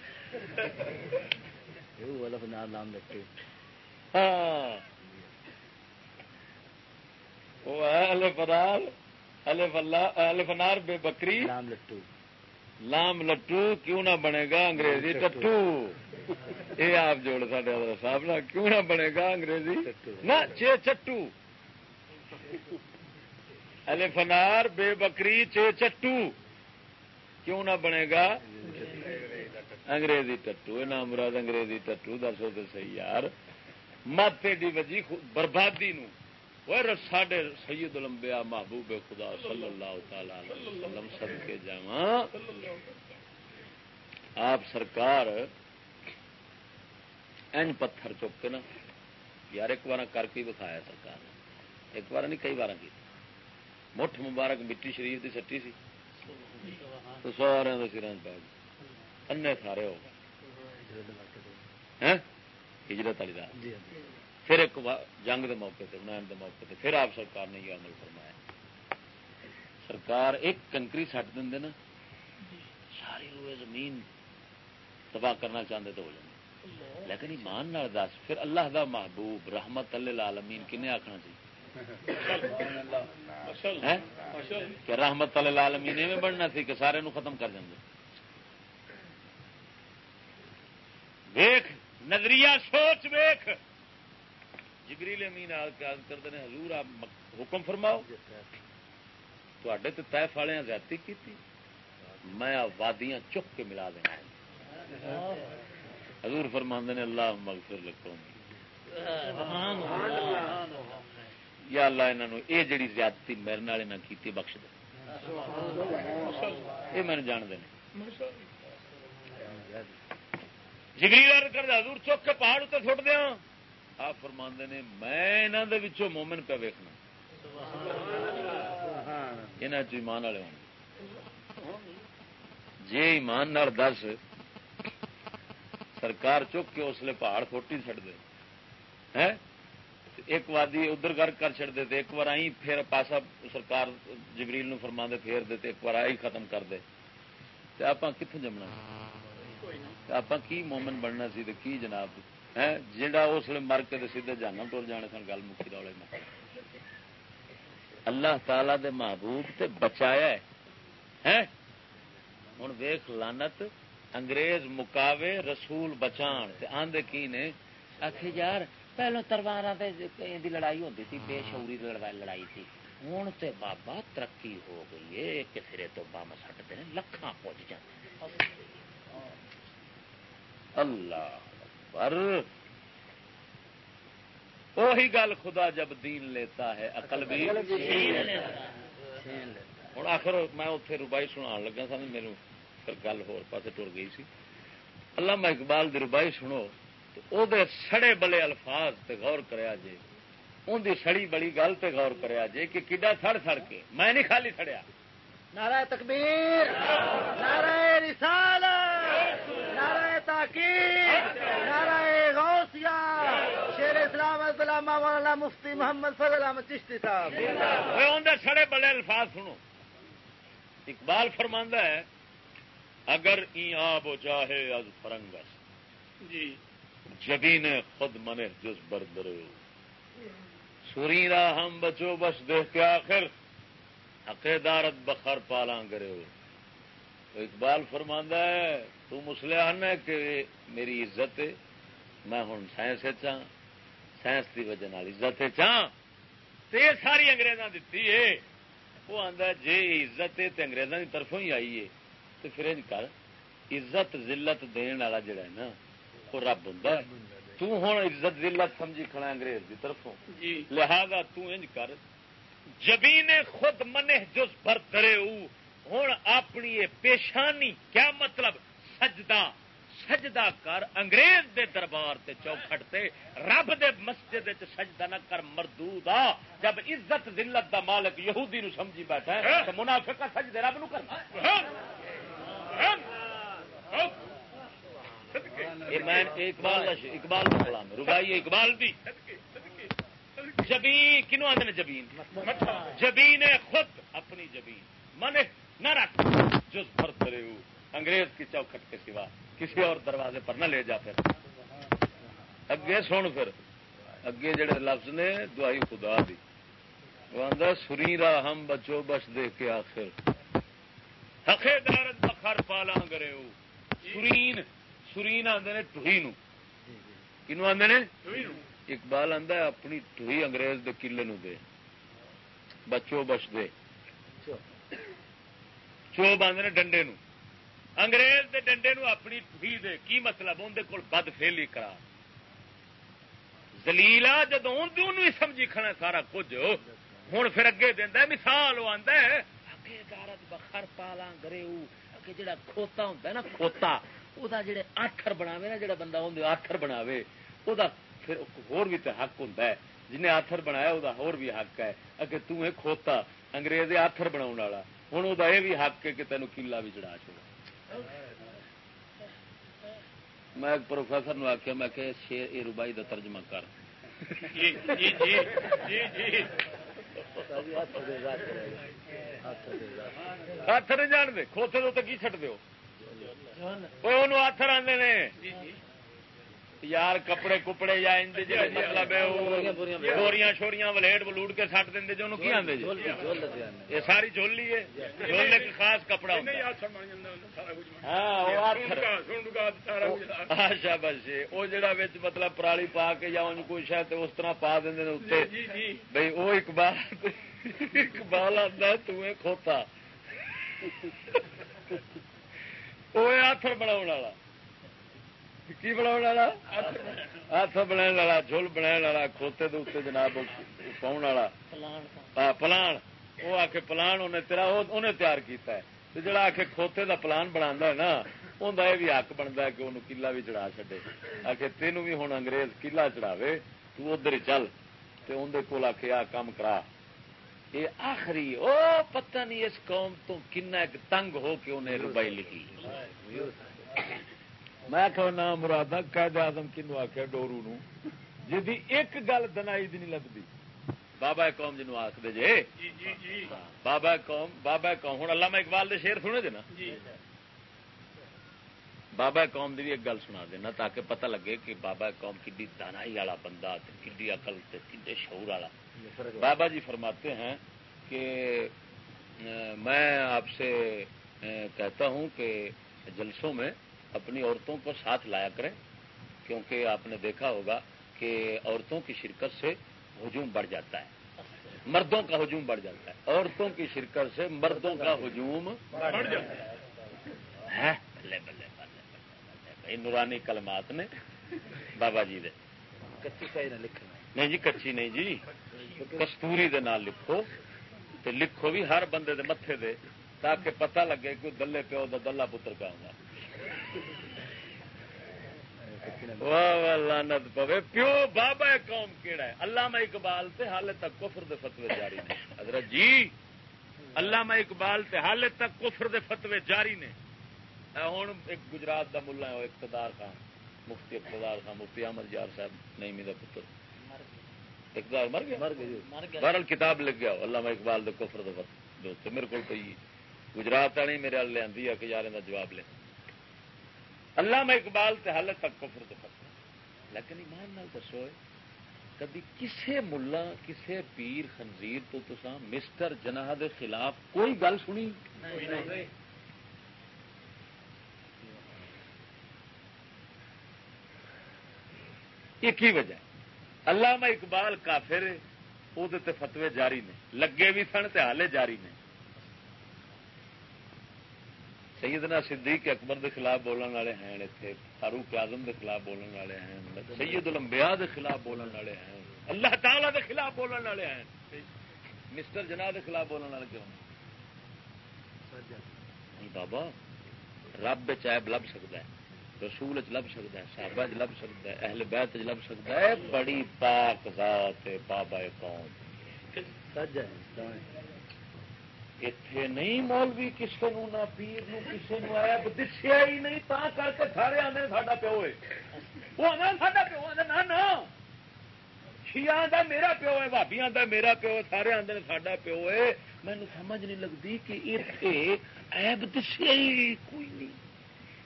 ہاں۔ فنار بے بکری۔ لام لٹو لام لٹو کیوں نہ بنے گا انگریزی ٹٹو؟ یہ آپ جوڑ سڈے صاحب نہ کیوں نہ بنے گا انگریزی؟ نہ چے چٹو۔ فنار بے بکری چے چٹو۔ کیوں نہ بنے گا؟ انگریزی ٹٹو نام مراد انگریزی ٹٹو، دسو تو صحیح یار۔ مت ایڈی وجی بربادی نو۔ ساڈے سید لمبیا محبوب خدا صلی اللہ تعالی وسلم سد کے جا آپ سرکار این پتھر چک کے نا، یار ایک بار کر کے بکھایا سرکار ایک بار نہیں، کئی بار کی مٹھ مبارک مٹی شریف کی سٹی سی۔ تو سارے سر پی گئے سارے ہو۔ گئے ہجرت والی رات جی، جی۔ پھر ایک جنگ دے موقع تے بنان دے موقع تے پھر آپ سرکار نے یہ عمل فرمایا۔ سرکار ایک کنکری سٹ دیں نا ساری روئے زمین تباہ کرنا چاہتے تو ہو جائے لیکن ایمان دس پھر اللہ دا محبوب رحمت اللہ العالمین کنے آخنا چاہیے کہ رحمت عالمی میں بننا سی کہ سارے نو ختم کر دیں ویخ نظریہ سوچ ویخ جبریل امین آ کے کرتے ہیں حضور آپ حکم فرماؤ۔ تے تو طے والے زیادتی کی میں وادیاں چک کے ملا دینا حضور فرماند نے اللہ مغفر لکھوں یا اللہ انہوں یہ جڑی زیادتی میرے نال کی بخش دے۔ یہ میں جانتے ہیں جگری کر حضور چک کے پہاڑ اتنے سٹ دیا۔ آپ فرما نے، میں انہوں مومن پہ ویکنا یہاں چمان والے ہوں۔ جی ایمان دس، سرکار چک کے اسلے پہاڑ فوٹی چڑ دے۔ ایک وادی ادھر گھر کر چڑ دے ایک بار آئی پھر پاسا سرکار جبریل نو فرما دے پھیر دے ایک بار آئی ختم کر دے۔ آپ کتوں جمنا؟ آپ کی مومن بننا سی کی جناب؟ جا اس لیے مر کے سیدھے جانا ٹور جانے سن، گل مکھی روڑے میں۔ اللہ تعالی دے محبوب تے بچایا ہے۔ ہوں ویخ لانت انگریز مکاوے، رسول بچان آدھے کی نے؟ آخ یار پہلو تلوار لڑائی ہوتی تھی بے شعوری لڑائی تھی ہوں تو بابا ترقی ہو گئی ہے ایک سرے تو بم سٹتے ہیں لکھان پہنچ جاتے اللہ پر وہی گل خدا جب دین لیتا ہے اقل بھی ہوں آخر میں اتنے روبائی سنا لگا سا میرے گل ہو پاس ٹر گئی سی اللہ میں اقبال دی روبائی سنو تو دے سڑے بلے الفاظ تے غور کریا جے۔ ان دی سڑی بڑی گل تے غور کریا جے کہ کڈا سڑ سڑ کے۔ میں نہیں خالی سڑیا۔ نعرہ تکبیر نعرہ رسال نعرہ تاکید نعرہ غوثیہ۔ شیر اسلام اسلام مولانا مفتی محمد فضل احمد چشتی صاحب۔ اندر سڑے بڑے الفاظ سنو۔ اقبال فرماندہ ہے اگر ای آب و چاہے از فرنگس۔ جی۔ جبی نے خود منے جس بردر سوری را ہم بچو، بس دیکھ کے آخر۔ عقیدارت بخر پالا کرے ہو اقبال فرماندہ ہے، تو مسلمان ہے کہ میری عزت ہے، میں ہوں سائنس چاہ سائنس کی وجہ عزت چاہ تو یہ ساری اگریزاں دتی ہے۔ وہ آتا جی عزت ہے تو اگریزاں کی طرفوں ہی آئی ہے۔ تو پھر کر، عزت، ذلت دن والا جڑا ہے نا۔ وہ رب ہوں ہوں عزت ذلت سمجھی کھڑا انگریز کی طرفوں۔ جی۔ لہذا تنج کر جبی نے خود منے جس بر درے ہوں اپنی پیشانی کیا مطلب؟ سجدہ سجدہ کر انگریز دے دربار تے چوکھٹ تے رب دے مسجد سجدہ نہ کر مردود آ جب عزت ذلت دا مالک یہودی نو سمجھی بیٹھا ہے تو منافقہ سجدے رب نو کرنا۔ اقبال اقبال ربائی اقبال دی۔ جبین کنو آدھے جبین؟ جبین خود اپنی جبین۔ من نہ رکھ۔ جس پر کرے انگریز کی چوکھٹ کے سوا کسی اور دروازے پر نہ لے جا پھر۔ اگے سن پھر۔ اگے جڑے لفظ نے دعائی خدا دی۔ وہ آدھا سری را ہم بچو بس دے کے آخر۔ حقے دارت بخر پالا گرے سرین سرین آدھے ٹوہی نو کنو آدھے نے اقبال آدھا اپنی ٹوہی انگریز دے کلے نو دے بچو بچ دے چو باندھے ڈنڈے نو انگریز دے ڈنڈے نو اپنی ٹوہی دے کی مطلب اندر کول بد فیلی کرا دلیلا جدو ہی سمجھی کھنا سارا کچھ ہوں پھر اگے دینا مثال وہ آتا ہے اگے دارت بخر پالا گرے جڑا کھوتا ہے نا کھوتا وہ جڑے آخر بناوے نا جڑا بندہ ہوں آخر بناوے وہ پھر ہور بھی تو حق ہوں جن آتھر بنایا وہ ہور بھی حق ہے اگر تیں کھوتا انگریز آتھر بنا والا ہوں وہ یہ بھی حق ہے کہ تینوں کلا بھی چڑھا چھوڑا میں پروفیسر نو آخیا میں کہ شیر یہ روبائی کا ترجمہ کر ہاتھ نہیں جان دے کھوتے تو کی چٹ دو آتھر آدھے نے یار کپڑے کپڑے یا مطلب بوریاں شوریاں ولیٹ ولوٹ کے سٹ دیں جو کی آدھے یہ ساری جھولی ہے جھول ایک خاص کپڑا اچھا بس وہ جڑا مطلب پرالی پا کے یا کوئی شاید اس طرح پا دیں اتنے بھائی وہ اقبال اقبال آتا تمہیں کھوتا وہ ہاتھ بنا کی بنا والا جھول بنا والا کھوتے دے جناب پاؤن والا پلان وہ آ کے پلان انہیں تیرا انہیں تیار کیتا ہے جڑا آ کے کھوتے دا پلان بنا ہے نا انہیں یہ بھی حق بنتا ہے کہ انہوں کلا بھی چڑھا چڈے آ کے تینوں بھی ہوں انگریز کلا چڑھاوے تو ادھر چل تو اندر کول آ کے آ کام کرا یہ آخری او پتہ نہیں اس قوم تو کن تنگ ہو کے انہیں روبائی لکھی میں کہ نام مراد قید آدم کنو آخیا ڈورو نو۔ جی ایک گل دنائی دی نہیں لگتی بابا قوم جنو آخ دے جے بابا قوم بابا قوم۔ ہوں علامہ اقبال دے شیر سنے جے نا؟ بابا قوم دی بھی ایک گل سنا دینا تاکہ پتہ لگے کہ بابا قوم کی دانائی والا بندہ کی اقل کھے شعور والا۔ بابا جی فرماتے ہیں کہ میں آپ سے کہتا ہوں کہ جلسوں میں اپنی عورتوں کو ساتھ لایا کریں کیونکہ آپ نے دیکھا ہوگا کہ عورتوں کی شرکت سے ہجوم بڑھ جاتا ہے مردوں کا ہجوم بڑھ جاتا ہے عورتوں کی شرکت سے مردوں کا ہجوم بڑھ جاتا ہے بلے بلے بلے نورانی کلمات نے بابا جی دے نہیں جی کچی نہیں جی۔ کستوری دے نال لکھو تے لکھو بھی ہر بندے دے متے دے تاکہ پتہ لگے کہ دلے پیو دا دلہ پتر کا ہوں واہ لانت پوے۔ پیو بابا قوم کیڑا ہے؟ علامہ اقبال تے حال تک کفر دے فتوے جاری نے۔ حضرت جی علامہ اقبال تے حال تک کفر دے فتوے جاری نے۔ ہوں ایک گجرات دا ملا ہے اقتدار خان، مفتی اقتدار خان، مفتی احمد یار صاحب نہیں میرا پتر۔ اقتدار مر گیا؟ مر گیا. بہرحال کتاب لکھ گیا. علامہ اقبال دے کفر دے فتوے میرے کو گجرات والی میرے ہل لیا کہ یار جواب لے۔ اللہ میں اقبال تے حال تک کفر تو کرتا لیکن ایمان نال دسو کدی کسے ملا کسے پیر خنزیر تو تسا مسٹر جناح دے خلاف کوئی گل سنی؟ یہ کی وجہ اللہ میں اقبال کافر وہ فتوے جاری نے۔ لگے بھی سن تے حالے جاری نے۔ سیدنا صدیق اکبر دے خلاف بولن والے ہیں اتنے فاروق اعظم دے خلاف بولن والے ہیں سید الانبیاء دے خلاف بولن والے ہیں اللہ تعالی دے خلاف بولن والے ہیں۔ مسٹر جناح دے خلاف بولن والے کیوں؟ بابا رب چائب لب سکتا ہے۔ رسول لب سکتا ہے صحابہ چ لب سکتا ہے اہل بیت لب سکتا ہے بڑی پاک ذات بابا قوم۔ اتے نہیں مولوی کسی نو نہ پیر نو کسی نو ایب دسیا ہی نہیں تا کر کے سارے آدھے ساڈا پیو ہے۔ وہ آدھا ساڈا پیو آدھے نہ نہ۔ شیا آدھا میرا پیو ہے بھابی آدھا میرا پیو ہے سارے آدھے ساڈا پیو ہے۔ مینو سمجھ نہیں لگتی کہ اتنے ایب دسیا ہی کوئی نہیں۔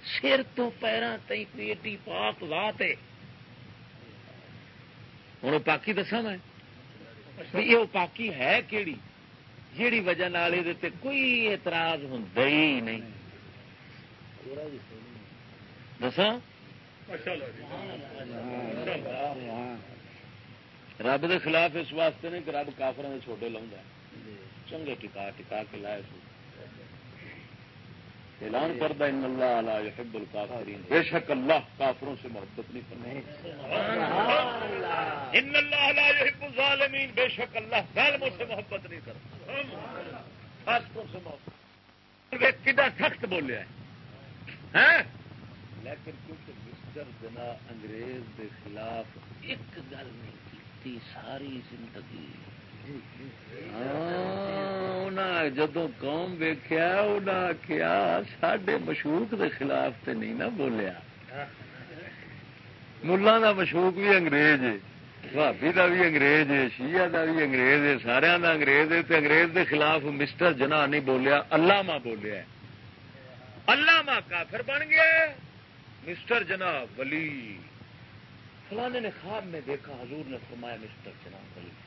سر تو پیروں تھی کوئی ایڈی پاک وات ہے۔ ہوں پاکی دسا میں؟ یہ پاکی ہے کہڑی جیڑی وجہ کوئی اعتراض ہوں ہی نہیں۔ دسا رب دے خلاف اس واسطے نہیں کہ رب کافر چھوٹے لاؤں چنگے ٹکا ٹکا کے لائے اعلان کردہ ان اللہ علا يحب الکافرین. بے شک اللہ کافروں سے محبت نہیں کرنے ان اللہ علا يحب الظالمین. بے شک اللہ ظالموں سے محبت نہیں کرتا. فاسقوں سے محبت. کتا سخت بولیا ہے لیکن کیونکہ مسٹر جنا انگریز کے خلاف ایک گل نہیں کی ساری زندگی. ہاں، جدو قوم ویخیا آخیا سڈے مشوق دے خلاف تے نہیں نہ بولیا۔ ملا کا مشوق بھی انگریز ہے بھابی کا بھی انگریز ہے شیعہ کا بھی انگریز ہے سارا کا انگریز ہے تے انگریز دے خلاف مسٹر جنا نہیں بولیا اللہ ماں بولیا۔ اللہ ماں کافر بن گیا، مسٹر جنا ولی۔ فلانے نے خواب میں دیکھا، حضور نے فرمایا، مسٹر جناب ولی۔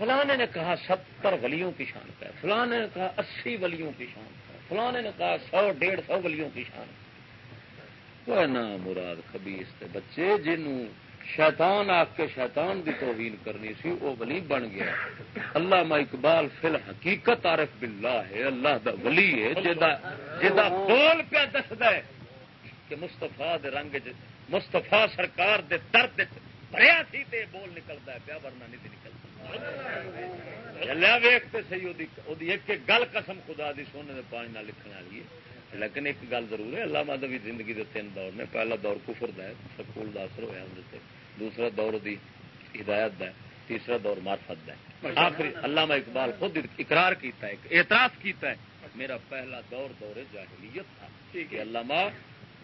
فلانے نے کہا ستر ولیوں کی شان کا ہے۔ فلانے نے کہا اسی ولیوں کی شان کا ہے۔ فلانے نے کہا سو ڈیڑھ سو ولیوں کی شان وہ نا مراد خبیس تے بچے جنوں شیطان آ کے شیطان کی توہین کرنی سی، وہ ولی بن گیا۔ اللہ ما اقبال فل حقیقت عارف باللہ ہے، اللہ دا ولی ہے جدا جدا بول پیا دسدا ہے کہ مستفا رنگ مستفا سرکار دے درد بھریا سی تے بول نکلتا ہے، پیا ورنہ نہیں نکلتا۔ چلیا ویخ سی ایک ایک گل قسم خدا دی سونے دے پانی نہ لکھنے والی ہے۔ لیکن ایک گل ضرور ہے اللہ مدد زندگی دے تین دور نے پہلا دور کفر دا ہے سکول دا اثر ہوا اندر دوسرا دور دی ہدایت دا ہے تیسرا دور مارفت دا ہے۔ آخری علامہ اقبال خود اقرار کیتا ہے اعتراف کیتا ہے میرا پہلا دور دور جاہلیت تھا۔ کہ علامہ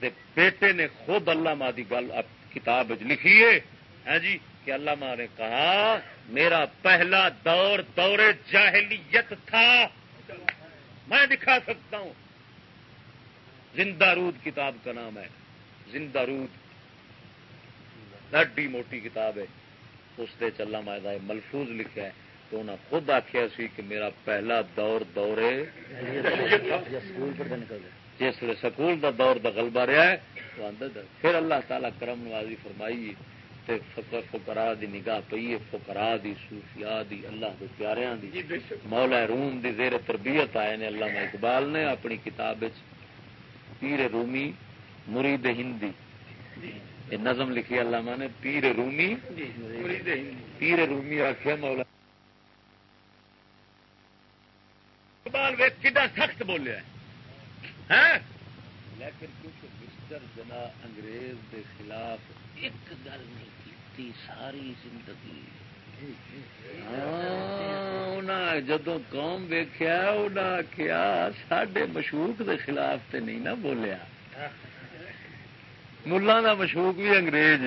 دے بیٹے نے خود علامہ دی گل کتاب لکھی ہے۔ ہاں جی؟ کہ علامہ نے کہا، میرا پہلا دور دور جاہلیت تھا۔ میں دکھا سکتا ہوں۔ زندہ رود کتاب کا نام ہے۔ زندہ رود۔ لڈی موٹی کتاب ہے۔ اس سے چلا مائدہ ملفوظ لکھا ہے۔ تو انہیں خود آخیا سی کہ میرا پہلا دور دور جس سکول دا دور دا غلبہ رہا ہے، تو پھر اللہ تعالی کرم نوازی فرمائی۔ تے فقر فقرا دی نگاہ پئی ہے فقرا دی صوفیاء دی اللہ دے پیاریاں دی۔ مولا روم دی زیر تربیت آئے نے اللہ اقبال نے اپنی کتاب پیر رومی مرید ہندی۔ یہ نظم لکھی علامہ نے پیر رومی پیر رومی آخیا مولا۔ اقبال کڈا سخت بولیا ہے۔ لیکن کچھ مسٹر جنا انگریز دے خلاف ایک گل نہیں۔ کی ساری زندگی۔ ہاں، جدو قوم ویخیا انہیں آخیا سڈے مشوق دے خلاف تے نہیں نا بولیا۔ ملا کا مشوق بھی انگریز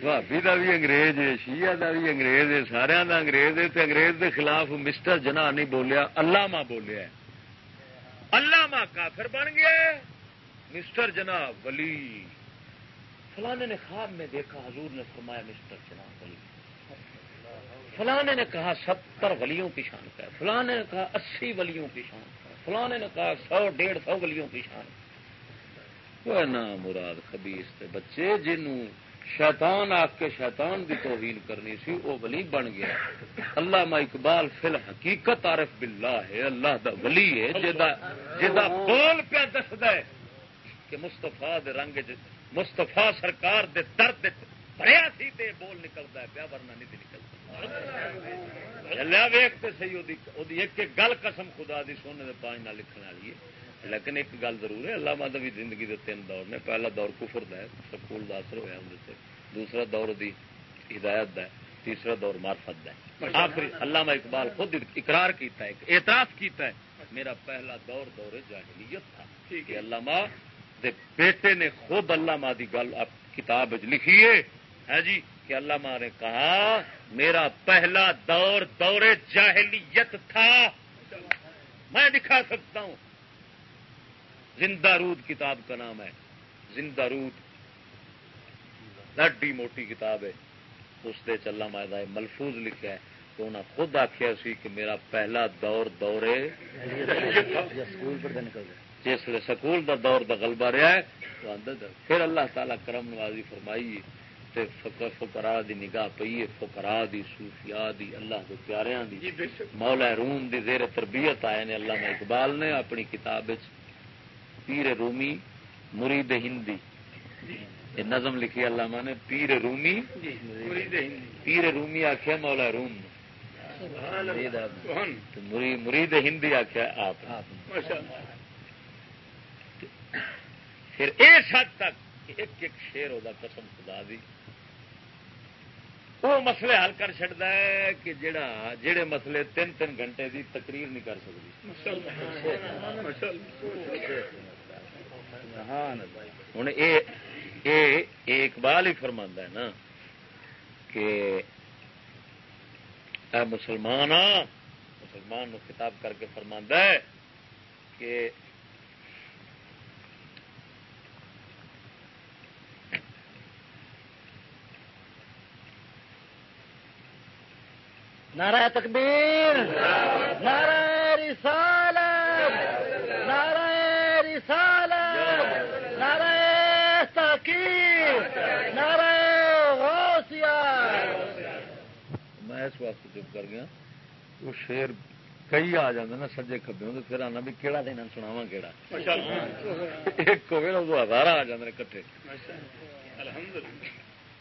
بھابی کا بھی انگریز شیعہ کا بھی انگریز ہے سارا کا انگریز ہے انگریز کے خلاف مسٹر جنا نہیں بولیا اللہ ماں بولیا اللہ ماں کافر بن گیا مسٹر جنا ولی۔ فلانے نے خواب میں دیکھا حضور نے فرمایا مسٹر جنا ولی فلانے نے کہا، ستر ولیوں کی شان کا ہے۔ فلانے نے کہا، اسی ولیوں کی شان کا ہے۔ فلانے نے کہا، سو، ڈیڑھ سو ولیوں کی شان وہ نا مراد خبیس تے بچے جنوں شیطان آ کے شیطان کی توہین کرنی سی، وہ ولی بن گیا۔ اللہ ما اقبال فل حقیقت عارف باللہ ہے، اللہ دا ولی ہے جدا جدا بول پیا دسدا ہے کہ مستفا دے رنگ مستفا سرکار دے درد بھریا سی تے بول نکلتا ہے پیا ورنہ نہیں نکلتا۔ چلیا ویخ تو سی ایک ایک گل قسم خدا دی سونے دے پانچ نہ لکھنے والی ہے۔ لیکن ایک گل ضرور ہے اللہ مدوی زندگی دے تین دور نے۔ پہلا دور کفر دا ہے سکول دا اثر ہوا اندر دوسرا دور دی ہدایت دا ہے تیسرا دور مارفت دا ہے۔ آخری علامہ اقبال خود اقرار کیتا ہے اعتراف کیتا ہے میرا پہلا دور دور جاہلیت تھا کہ علامہ دے بیٹے نے خود علامہ دی گل کتاب لکھی ہے جی کہ علامہ نے کہا میرا پہلا دور دور جاہلیت تھا میں دکھا سکتا ہوں زندہ رود کتاب کا نام ہے زندہ رود لڈی موٹی کتاب ہے اس سے چلا مائدہ ہے ملفوظ لکھا ہے تو انہیں خود آخیا سی کہ میرا پہلا دور دورے جس سکول دا دور دا غلبہ رہا ہے تو پھر اللہ تعالی کرم نوازی فرمائی تے فقر فقرا دی نگاہ پئی ہے فقرا دی صوفیاء دی اللہ دے پیاریاں دی۔ مولا روم دی زیر تربیت آئے نے اللہ اقبال نے اپنی کتاب پیر رومی مرید ہندی۔ یہ نظم لکھی علامہ نے پیر رومی پیر رومی آخیا مولا روم مرید ہندی آخیا آپ پھر اس حد تک ایک ایک شیر ہوتا قسم خدا دی۔ وہ مسئلے حل کر چڑتا ہے کہ جڑا جڑے مسئلے تین تین گھنٹے دی تقریر نہیں کر سکتی ہوں اقبال ہی فرما ہے نا کہ اے مسلمان مسلمان نو خطاب کر کے فرما ہے کہ نعرہ تکبیر نعرہ رسالت نعرہ رسالت نعرہ تحقیق نعرہ غوثیہ۔ میں اس واسطے چپ کر گیا وہ شیر کئی آ جاتے نا سجے کبے تو پھر آنا بھی کہڑا دینا سناوا کہڑا ایک ہوئے نا وہ ہزار آ جاتے کٹھے۔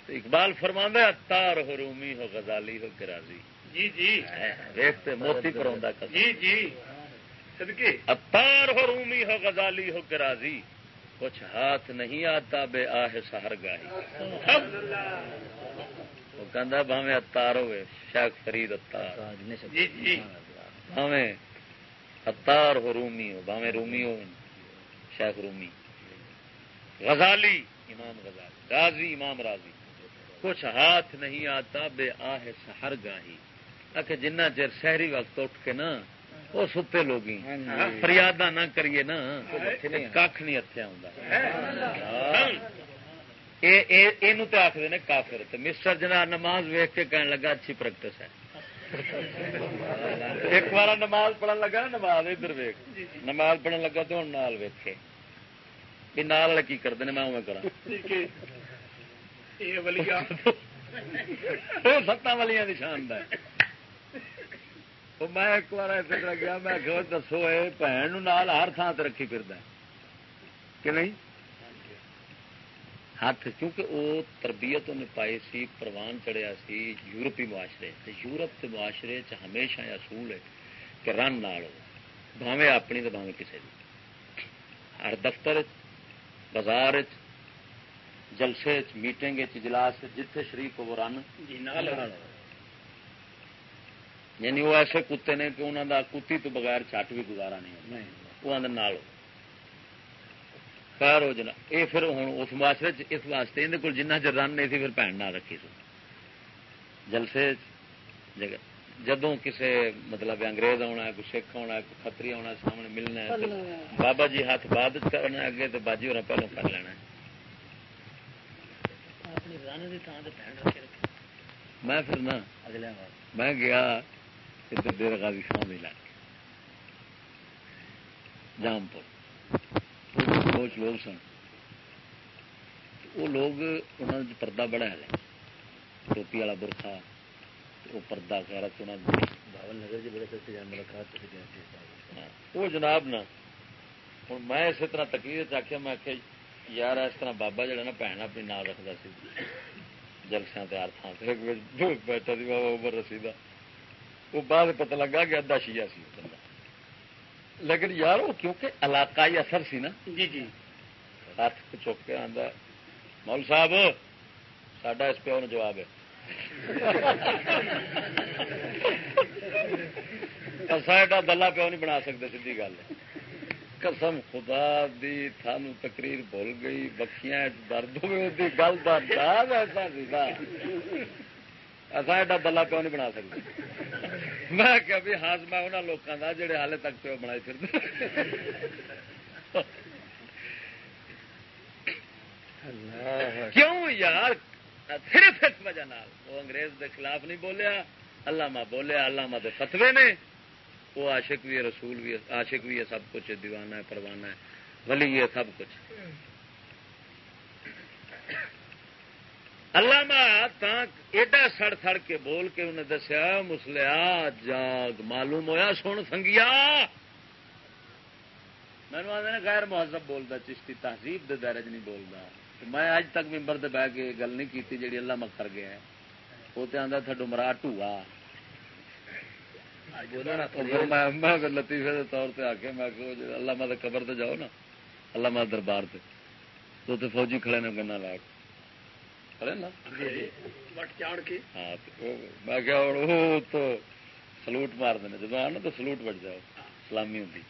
اقبال فرما اتار ہو رومی ہو غزالی ہو گرازی جی جی۔ موتی پروندا جی جی۔ اتار ہو رومی ہو غزالی ہو گرازی کچھ ہاتھ نہیں آتا بے آہ سہر گاہی۔ وہ کہندا بھاویں اتار ہوئے شیخ فرید اتار جی جی۔ بھاویں اتار ہو رومی ہو بھاویں رومی ہو شیخ رومی۔ غزالی امام غزالی۔ راضی امام راضی۔ کچھ ہاتھ نہیں آتا بے آہ سہر گاہی۔ آخر جنہ چر شہری وقت اٹھ کے نا وہ ستے لوگ فریادہ نہ کریے نا کھ نہیں اتیا ہوں تو آخر نے کافر۔ تے مسٹر جناب نماز ویخ کے کہنے لگا اچھی پریکٹس ہے۔ ایک بار نماز پڑھن لگا نا نماز ادھر ویخ نماز پڑھن لگا تو ہوں نال ویکھے۔ بھی نال والے کی کرتے میں اوے کرا ستاں والیاں دی شان دا ہے۔ وہ میں ایک بار ایسے طرح گیا میں کہ دسو یہ بھن نال ہر تھان سے رکھی پھر کہ نہیں ہاتھ کیونکہ وہ تربیت انہیں پائی سی پروان چڑھیا سی یورپی معاشرے یورپ کے معاشرے چ ہمیشہ اصول ہے کہ رن نال ہو اپنی تو بھاوے کسی کی ہر دفتر بازار جلسے میٹنگ اجلاس جتھے شریف وہ رن جی نال یعنی وہ ایسے کتے نے کہ انہوں دا کتی تو بغیر چٹ بھی گزارا نہیں وہ اندر نال خیر ہو جنا یہ پھر ہوں اس معاشرے اس واسطے یہ کو جنہ چر رن نہیں تھی پھر بھن نہ رکھی سو جلسے جگہ جدوں کسے مطلب انگریز آنا ہے کوئی سکھ آنا ہے کوئی کتری آنا سامنے ملنا ہے بابا جی ہاتھ بعد کرنا اگے تو باجی اور پہلو کر لینا میں پھر نا میں گیا ادھر دیر غازی علاقے جام پور کوچ لوگ سن۔ وہ لوگ انہوں نے پردہ بڑا ہے ٹوپی والا برخا وہ پردہ نگر جی رکھا وہ جناب نا ہوں میں اسی طرح تقریر آخیا میں آخیا یار اس طرح بابا جڑا نا بھن اپنی نام رکھتا سی جلسیا تیار تھان بیٹھا سی بابا عمر رسیدہ۔ وہ بعد پتہ لگا کہ ادا شیعہ سی بندہ۔ لیکن یار وہ کیونکہ علاقائی اثر سی نا۔ جی جی۔ ہاتھ چک کے آدھا مول صاحب سڈا اس پیو نے جواب ہے۔ ایڈا دلہ پیو نہیں بنا سکتے سی گل قسم خدا دی تھانو تقریر بھول گئی بخیاں درد ہوئے گل کا انداز ایسا سی ایسا ایڈا دلہ پیو نہیں بنا سکتے میں کہ بھی ہاضمہ انہوں لوگوں کا جڑے حالے تک پیو بنا پھر کیوں یار؟ صرف اس وجہ وہ انگریز دے خلاف نہیں بولیا علامہ بولیا علامہ دے فتوے نے۔ وہ عاشق بھی ہے رسول بھی عاشق بھی ہے سب کچھ دیوانہ ہے پروانہ ہے ولی ہے سب کچھ علامہ ایڈا سڑ سڑ کے بول کے انہیں دسیا مسلیا جاگ معلوم ہویا سن سنگیا۔ مینو آدھے غیر مہذب بولتا چشتی تہذیب دے دائرے نہیں بولتا میں اج تک ممبر سے بہ کے گل نہیں کی جی اللہ میں کر گیا وہ تو آتا تھڈو مرا ٹوا میں لطیفے کے طور پہ آ کے میں اللہ مت قبر تے جاؤ نا اللہ مت دربار سے تو فوجی کھڑے نے گنا لا کھڑے نا؟ ہاں میں کیا وہ تو سلوٹ مار دینا جب آنا تو سلوٹ بٹ جاؤ سلامی ہوتی۔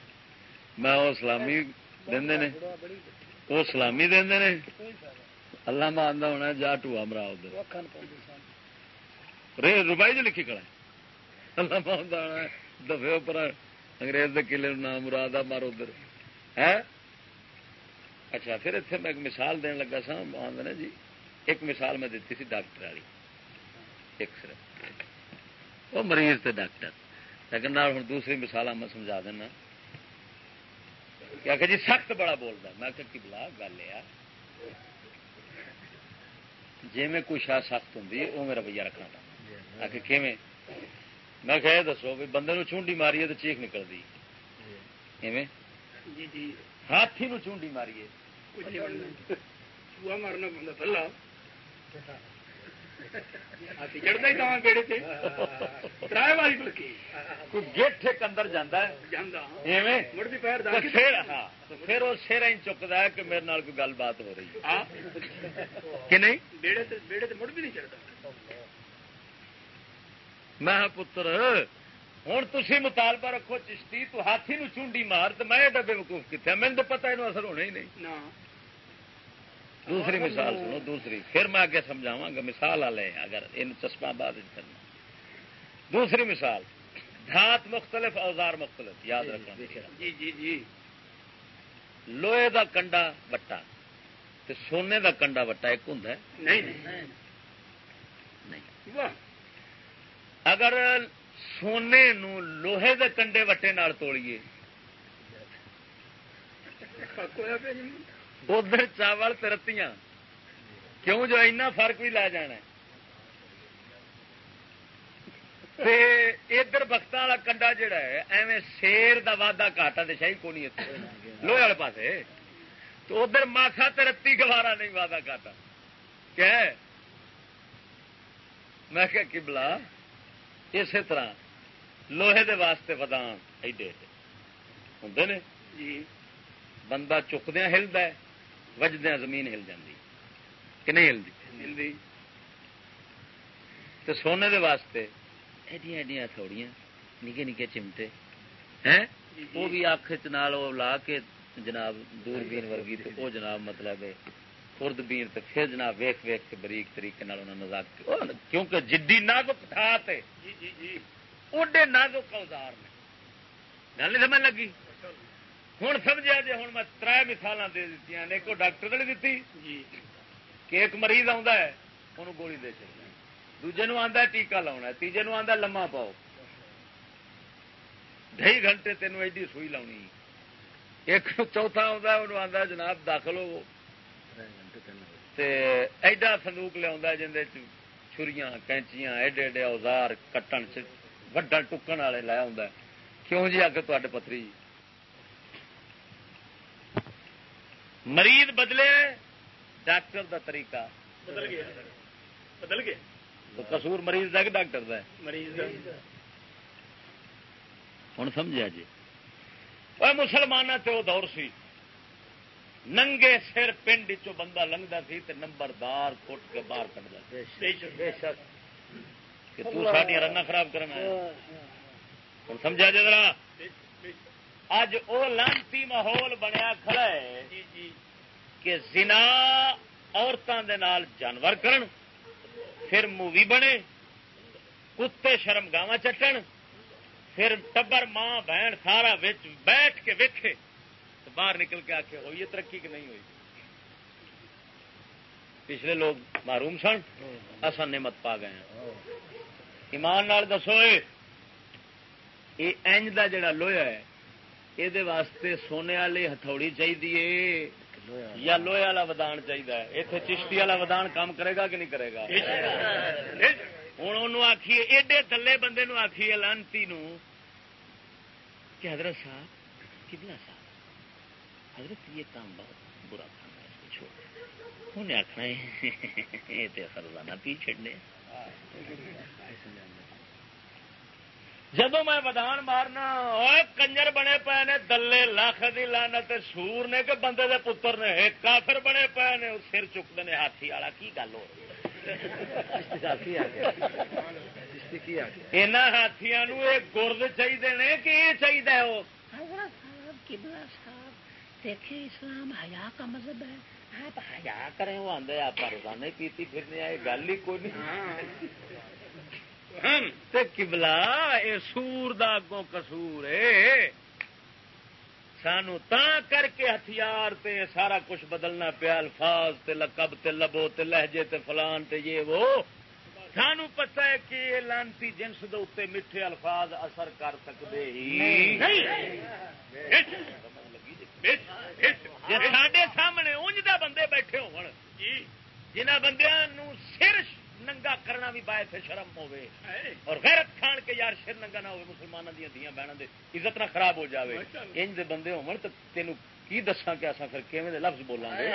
میں وہ سلامی دے وہ سلامی دے اللہ مانتا ہونا جا ٹوا مرا ادھر روپائی جو لکھی کڑا اللہ مانتا ہونا دفے اوپر انگریز کے قلعے نام مراد مارو ادھر ہے اچھا پھر اتنے میں ایک مثال دین لگا سا آدھے جی ایک مثال میں دیتی سی ڈاکٹر والی ایک صرف وہ مریض تے ڈاکٹر۔ لیکن ہوں دوسری مثال میں سمجھا دینا۔ کہ جی سخت بڑا بولتا میں کہ بلا گل یہ جی میں کوئی شاہ سخت ہوں وہ میرا رویہ رکھنا پہ آ کے میں؟ کہ دسو بھی بندے نو چونڈی ماری تو چیخ نکلتی جی جی۔ ہاتھی نو چونڈی پہلا۔ چڑھتا ہی کہاں بیڑے تھے ترائے باری بلکہ کوئی گیٹ ایک اندر جانا ہے جانا ایویں مڑتی پیر تو پھر ہاں تو پھر وہ سیرا ہی چکتا ہے کہ میرے نال کوئی گل بات ہو رہی ہے کہ نہیں بیڑے تے بیڑے تے مڑ بھی نہیں چڑھتا میں پتر ہوں تھی مطالبہ رکھو چشتی تو ہاتھی نو چونڈی مار تو میں ڈبے وقوف کتنے مجھے تو پتا یہ اثر ہونا ہی نہیں نہ دوسری مثال سنو دوسری۔ پھر میں اگے سمجھاوا گا مثال والے اگر ان چشمہ باد کرنا۔ دوسری مثال دھات مختلف اوزار مختلف یاد رکھنا۔ جی جی جی۔ لوہے دا کنڈا وٹا تے سونے دا کنڈا وٹا ایک ہوں نہیں نہیں۔ نہیں۔ واہ۔ اگر سونے نو لوہے دے کنڈے وٹے نال توڑیے۔ ادھر چاول تے رتیاں کیوں جو اینا فرق بھی لے جانا تے ادھر بخت والا کنڈا جڑا ہے ایویں شیر دا وعدہ کاٹا تے شاہی کونی اتنے لوہے والے پاسے۔ تو ادھر ماسا تے رتی گوارا نہیں وعدہ کاٹا۔ کہ میں کہ قبلہ اسی طرح لوہے دے واسطے ودان ایڈے ہوں نے؟ جی۔ بندہ چکدیا ہلدا ہے۔ وجدیا زمین ہل جاندی۔ کہ نہیں ہلدی؟ ہلدی۔ تو سونے دے واسطے ایڈیاں ایڈیاں تھوڑیاں نکے نکے چمٹے ہیں؟ جی، وہ بھی اکھ چال لا کے جناب دور بین ورگی تو وہ جناب مطلب ہے خرد بین تے پھر جناب ویخ ویخ کے بریک طریقے او کیونکہ جڈی نازک تھا جی جی جی۔ اوڈے نازک اوزار نے۔ گل نہیں سمجھ لگی؟ ہوں سمجھا جی ہوں میں تر مثال دے دیتی ہیں ایک ڈاکٹر نے دیتی کہ ایک مریض آتا ہے انہوں گولی دے چلنا دوجے نو آتا ٹیکا لاؤنا تیجے نو آتا لما پاؤ ڈھائی گھنٹے تینوں ایڈی سوئی لاؤنی ایک چوتھا آتا انہوں آتا جناب داخل ہو ایڈا سندوق لیا جن کینچیاں ایڈے ایڈے اوزار کٹن وڈن ٹکن والے لایا ہوں کیوں جی آگے تے پتری جی مریض بدلے ڈاکٹر دا طریقہ۔ بدل گیا۔ بدل گیا۔ تو قصور مریض دا کہ ڈاکٹر دا ہے؟ مریض ہوں سمجھا جی۔ وہ مسلمان تے وہ دور سی۔ ننگے سر پنڈ چو بندہ لنگتا سی تے نمبردار کٹ کے باہر کٹتا کہ تو ساری رنگ خراب کرنا ہوں سمجھا جی ذرا؟ اج وہ لانتی ماحول بنیا کھڑا ہے جی جی۔ کہ زنا عورتوں دے نال جانور کرن پھر مووی بنے کتے شرم گاواں چٹن پھر ٹبر ماں بہن سارا بیٹھ کے ویکھے باہر نکل کے آکے ہوئی ہے ترقی کہ نہیں ہوئی؟ پچھلے لوگ معروم سن اصا نعمت پا گئے ہیں۔ ایمان نال دسو یہ اینج دا جڑا لوہا ہے یہ واسطے سونے والی ہتھوڑی چاہیے یا لوہے والا ودان چاہیے اتنے چشتی والا ودان کام کرے گا کہ نہیں کرے گا ہوں ان آخیے ایڈے تھلے بندے نو آخیے لانتی کہ حضرت صاحب کتنا صاحب حضرت یہ کام بہت برا کام ہے اس کو چھوڑ انہیں آخنا یہ تو پی چڑنے جدو میں بدان مارنا کنجر بنے پے نے دلے لاکھ دی لانت سور نے کہ بندے دے پتر نے کافر بنے پے نے سر چکتے ہیں ہاتھی والا کی گل ہو ان ہاتھیاں گرد چاہیے کہ یہ چاہیے وہ دیکھیں اسلام حیا کا مذہب ہے۔ آپ حیا کریں وہ آدھے آپ روزانہ پیتی پھرنے گل ہی کوئی نہیں۔ کبلا یہ سور دگوں کسور سانو تا کر کے ہتھیار تے سارا کچھ بدلنا پیا الفاظ تے لقب تے لبو تے لہجے تے فلان تے یہ وہ۔ سانو پتا ہے کہ یہ لانتی جنس دے اتنے میٹھے الفاظ اثر کر سکتے ہی۔ سامنے انج دے بندے بیٹھے ہو جنہ بندیاں نو سر ننگا کرنا بھی باعث شرم ہوے اور غیرت کھان کے یار سر ننگا نہ ہوئے مسلمانوں دیا دیا بہنوں دے عزت نہ خراب ہو جاوے۔ انج دے بندے ہون تو تینوں کی دساں کہ اساں پھر کیویں دے لفظ بولاں گے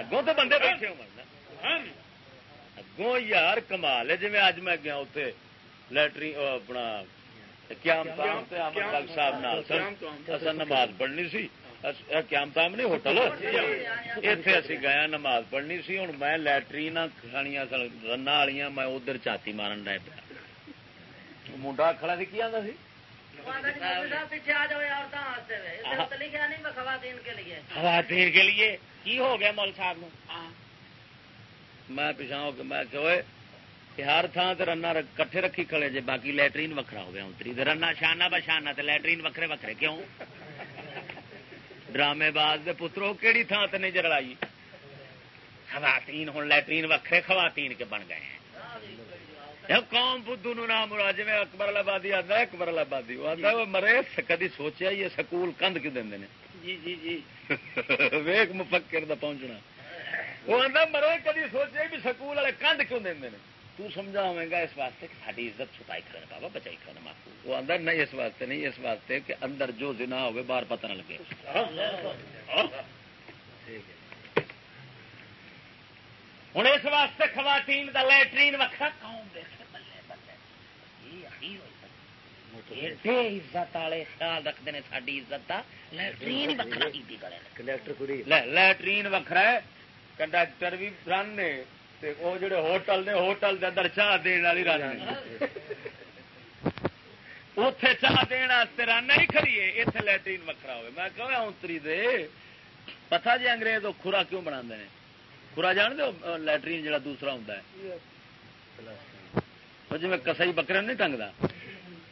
اگوں تو بندے بیٹھے ہون۔ اگوں یار کمال ہے جی اج میں گیا اتنے لٹری اپنا قیام تے بگ صاحب نال۔ اصل نماز پڑھنی سی۔ قیام تام نہیں ہوٹل؟ اتے اسی گیا نماز پڑھنی سی ہوں میں لٹرین کھانیا رن والی میں ادھر چاتی مارن ڈے پیا۔ منڈا کھڑا سی کی آتا سی؟ خواتین کے لیے۔ کی ہو گیا مول صاحب میں پچھا ہو کے میں کہ ہر تھان سے رنا کٹھے رکھی کھڑے جے باقی لٹرین وکھرا ہو گیا اتری رنا شانہ بشانہ تے لٹرین وکھرے وکھرے کیوں؟ ڈرامے باز دے پترو کیڑی تھان تے نہیں جرڑائی خواتین ہوں لٹرین وکھرے خواتین کے بن گئے ہیں۔ قوم بدھو نو نام مرا جی اکبر آبادی آتا ہے اکبر آبادی وہ آتا وہ مرے کدی سوچیا یہ سکول کند کیوں دے جی جی جی۔ ویک مفکر دا پہنچنا۔ وہ آتا مرے کدی سوچیا بھی سکول والے کند کیوں دے تو سمجھا گا اس واسطے کہ ساری عزت چھپائی کرنے بابا بچائی کرنا محفوظ وہ اندر نہیں اس واسطے نہیں اس واسطے کہ اندر جو زنا ہوگی باہر پتہ نہ لگے ہوں اس واسطے خواتین کا لٹرین وکرا عزت والے خیال رکھتے ہیں ساری عزت کا لٹرین لٹرین وکرا ہے کنڈکٹر بھی رن نے وہ جڑے ہوٹل نے ہوٹل کے اندر چاہ دن والی اتے چاہ دن رن ہی کھڑی ہے اتنے لٹرین وکرا ہوئے۔ میں کہ اتری دے پتا جی انگریز وہ خورا کیوں بنا خورا جان دو لٹرین جڑا دوسرا ہوں جی میں کسائی بکرے نہیں ٹنگتا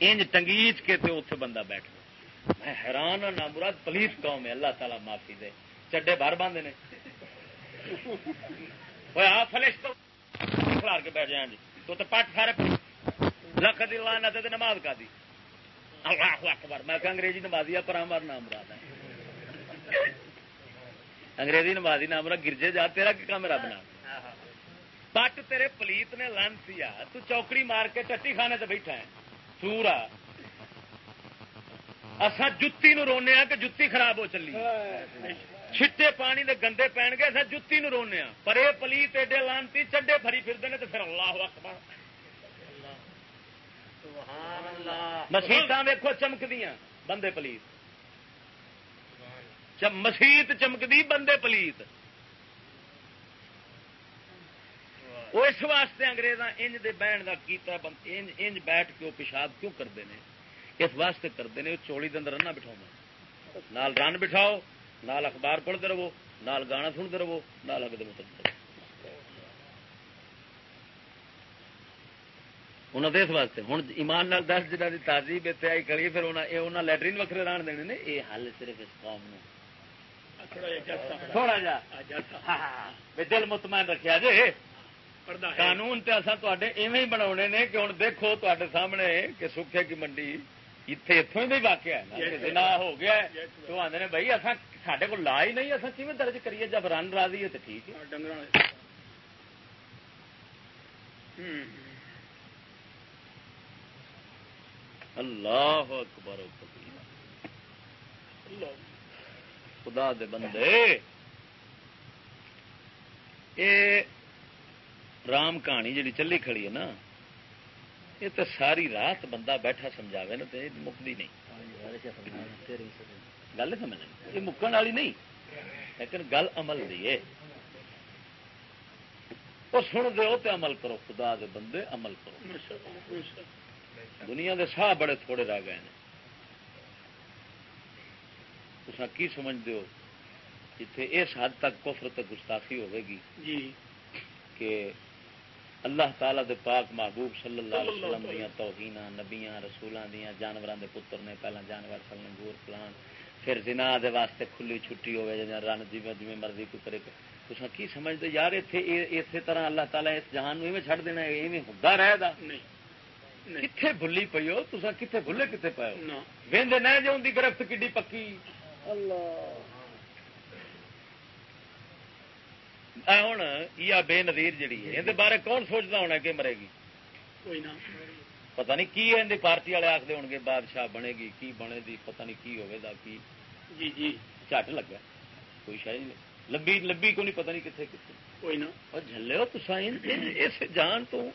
انج ٹنگیچ کے تے اتنے بندہ بیٹھ میں حیران ہوں نہ مراد پلیس قوم ہے اللہ تعالیٰ معافی دے۔ چڈے باہر باندھے نے۔ آ فلش تو کھلار کے بیٹھ جائیں جی تو پٹ سارے لکھ دی لانا تے نماز کا دی اللہ اکبر میں کہ انگریزی نمازی پر ہمار نام مراد ہے انگریزی نمازی نام مراد گرجے جا تیرا کی کام رب نام پٹ تیرے پلیت نے لن سیا تو چوکڑی مار کے ٹٹی خانے تے بیٹھا ہے سورا اصا جتی نو رونے کہ جتی خراب ہو چلی چھٹے پانی دے گندے پہن گے اصا جتی نو رونے پر یہ پلیت ایڈے لانتی چڈے فری پھرتے ہیں تو پھر اللہ اکبر۔ مسیحت ویکو چمکدیا بندے پلیت۔ مسیت چمکدی بندے پلیت۔ وہ اس واسطے انگریزاں انج دے بہن کا کیتا انج انج بیٹھ کے وہ پیشاب کیوں کرتے ہیں اس واسطے کرتے ہیں چولی اندر رنا بٹھاؤ نال رن بٹھاؤ۔ نال اخبار پڑھتے رہو نال گانا سنتے رہو نال اگتے متر انہوں نے اس واسطے ہوں ایمان نال دس جنہ کی تازی اتنے آئی کری پھر انہیں لٹرین وکرے ران دینے نے یہ حل صرف اس قوم نو۔ تھوڑا جا۔ دل مطمئن رکھا جی قانون تے اصا تے ایویں ہی بنا نے کہ ہوں دیکھو تے سامنے کہ سکھے کی منڈی اتنے اتوں ہی واقع ہے۔ نہ ہو گیا تو آدھے نے بھائی اصا سڈے کو لا ہی نہیں اصا کیون درج کریے جب رن را دیے تو ٹھیک ہے اللہ اکبر خدا دے بندے اے رام کہانی جی چلی کھڑی ہے نا یہ تو ساری رات بندہ بیٹھا سمجھاوے نا تو مکتی نہیں گل سمجھ یہ مکن والی نہیں لیکن گل عمل دی ہے وہ سن دو تو عمل کرو خدا دے بندے عمل کرو دنیا دے ساہ بڑے تھوڑے رہ گئے ہیں کی سمجھ دو جتھے اس حد تک کفر تے گستاخی ہوے گی جی کہ اللہ تعالی دے پاک محبوب صلی اللہ علیہ وسلم دیا توہین نبیاں رسولوں دیا جانوروں دے پتر نے پہلا جانور سلن گور فلان پھر زنا دے واسطے کھلی چھٹی ہوے جی رن جی جی مرضی کوئی کرے تس کی سمجھتے یار اتنے اسی طرح اللہ تعالیٰ اس جہان میں چڑھ دینا ایویں ہوتا رہے گا نہیں کتنے بھلی پی ہو؟ تسا کتنے بھلے کتنے پے ہو؟ نہ۔ جو ان کی گرفت کڈی پکی۔ اللہ۔ ہوں یہ بے نظیر جڑی ہے یہ بارے کون سوچتا ہونا کہ مرے گی؟ کوئی نہ۔ پتہ نہیں کی ہے اندی پارٹی والے آخر ہو گے بادشاہ بنے گی کی بنے دی پتہ نہیں کی دا کی۔ جی جی۔ جھٹ لگا کوئی شاید نہیں لمبی لمبی کو نہیں پتہ نہیں کتنے کتنے کوئی نہ اور جلے ہو تو اس جان تو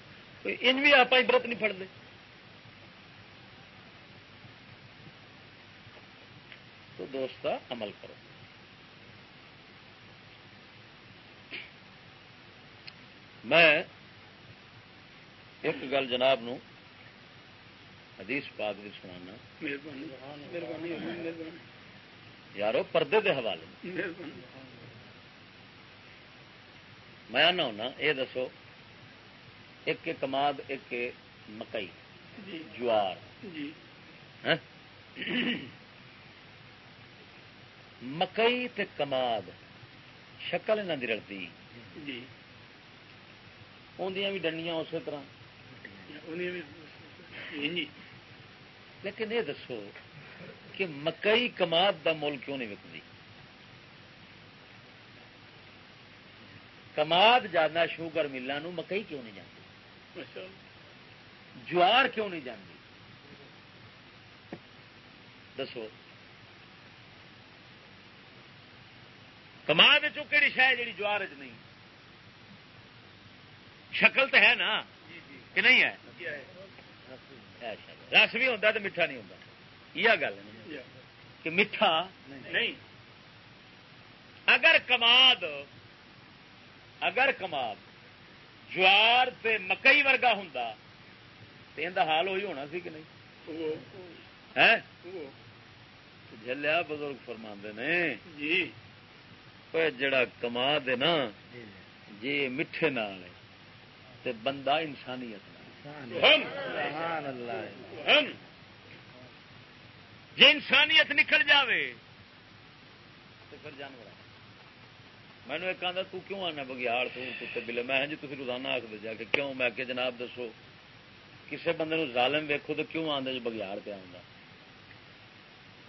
ان بھی آپ عبرت نہیں پڑتے تو دوستا عمل کرو میں ایک گل جناب نو حدیث پاک بھی سنانا مہربانی مہربانی یارو پردے دے حوالے۔ میں آنا ہونا یہ دسو ایک کماد ایک مکئی جی۔ جوار۔ جی۔ ہیں؟ مکئی تے کماد شکل انہوں کی رلتی جی۔ اندیاں بھی ڈنڈیاں اسی طرح۔ لیکن یہ دسو کہ مکئی کماد دا مول کیوں نہیں وکتی کماد جانا شوگر ملوں مکئی کیوں نہیں جاتی ماشاء اللہ جوار کیوں نہیں جاندی؟ دسو۔ کماد چکیڑی شہ جی جوار چ نہیں؟ شکل تو ہے نا؟ جی جی۔ کہ نہیں ہے؟ شکل۔ رس بھی ہوتا تو میٹھا نہیں ہوتا یہ گل کہ میٹھا نہیں۔ اگر کماد اگر کماد جوار تے مکئی ورگا ہوں تو ان حال وہی ہونا سی کہ نہیں؟ وہ ہے وہ جلیا بزرگ فرما نے۔ جی۔ جڑا کماد ہے نا جی۔ میٹھے نال تے بندہ انسانیت جی انسانیت نکل جاوے تو پھر جانور مینو ایک آدھا تو کیوں آنا بگیاڑ؟ تو کتے بلے میں جی تھی روزانہ آخر جا کے کیوں؟ میں کہ جناب دسو کسے بندے نو ظالم ویکو تو کیوں آدھے جی بگیاڑ پہ آؤں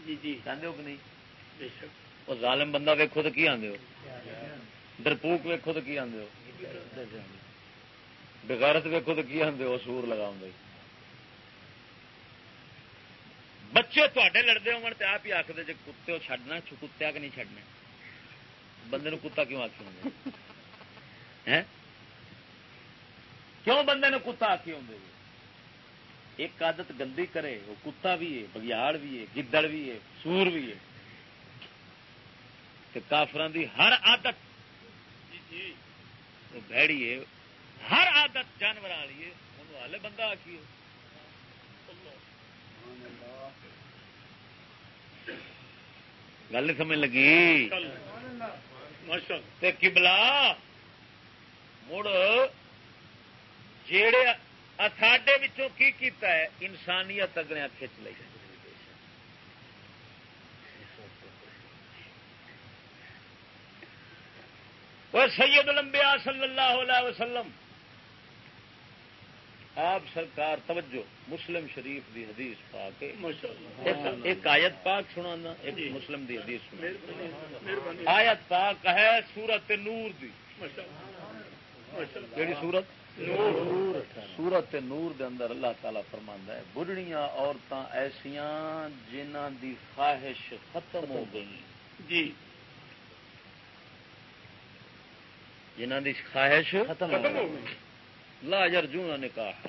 جی جی۔ چاہتے ہو کہ نہیں؟ بے شک۔ وہ ظالم بندہ ویکو تو کی آدھے ہو؟ ڈرپوک ویکو تو کی آدھے ہو؟ بغیرت ویکو تو کی آدھے ہو؟ سور لگاؤ بچے تے لڑتے ہو آپ ہی آخر جی کتے چڈنا کتیا کہ نہیں چڈنا بندے نو کتا کیوں آخی ہوں کیوں بندے نو کتا آخی ہوں ایک عادت گندی کرے، وہ کتا بھی ہے، بگیاڑ بھی ہے، گدڑ بھی ہے، سور بھی ہے۔ تے کافران دی ہر عادت جی ہے، ہر عادت جانور والی ہے انہوں ہالے بندہ آخیے گل نہیں سمجھ لگی؟ تے قبلہ مڑ جیڑے ساڈے وچوں کی کیتا ہے انسانیت اگڑیا کھچ وہ سید الانبیاء صلی اللہ علیہ وسلم آپ سرکار توجہ مسلم شریف دی حدیث پا کے۔ ایک- آیت پاک سنانا ایک جی۔ مسلم دی حدیث سنا مہربانی مہربانی۔ آیت پاک ہے سورت نور دی۔ کیڑی سورت؟ سورت نور دے اندر اللہ تعالی فرماندا ہے بڑھڑیاں عورتاں ایسیاں جنہاں دی خواہش ختم ہو گئی جی۔ جنہاں دی خواہش ختم ہو گئی لا یرجون نکاح۔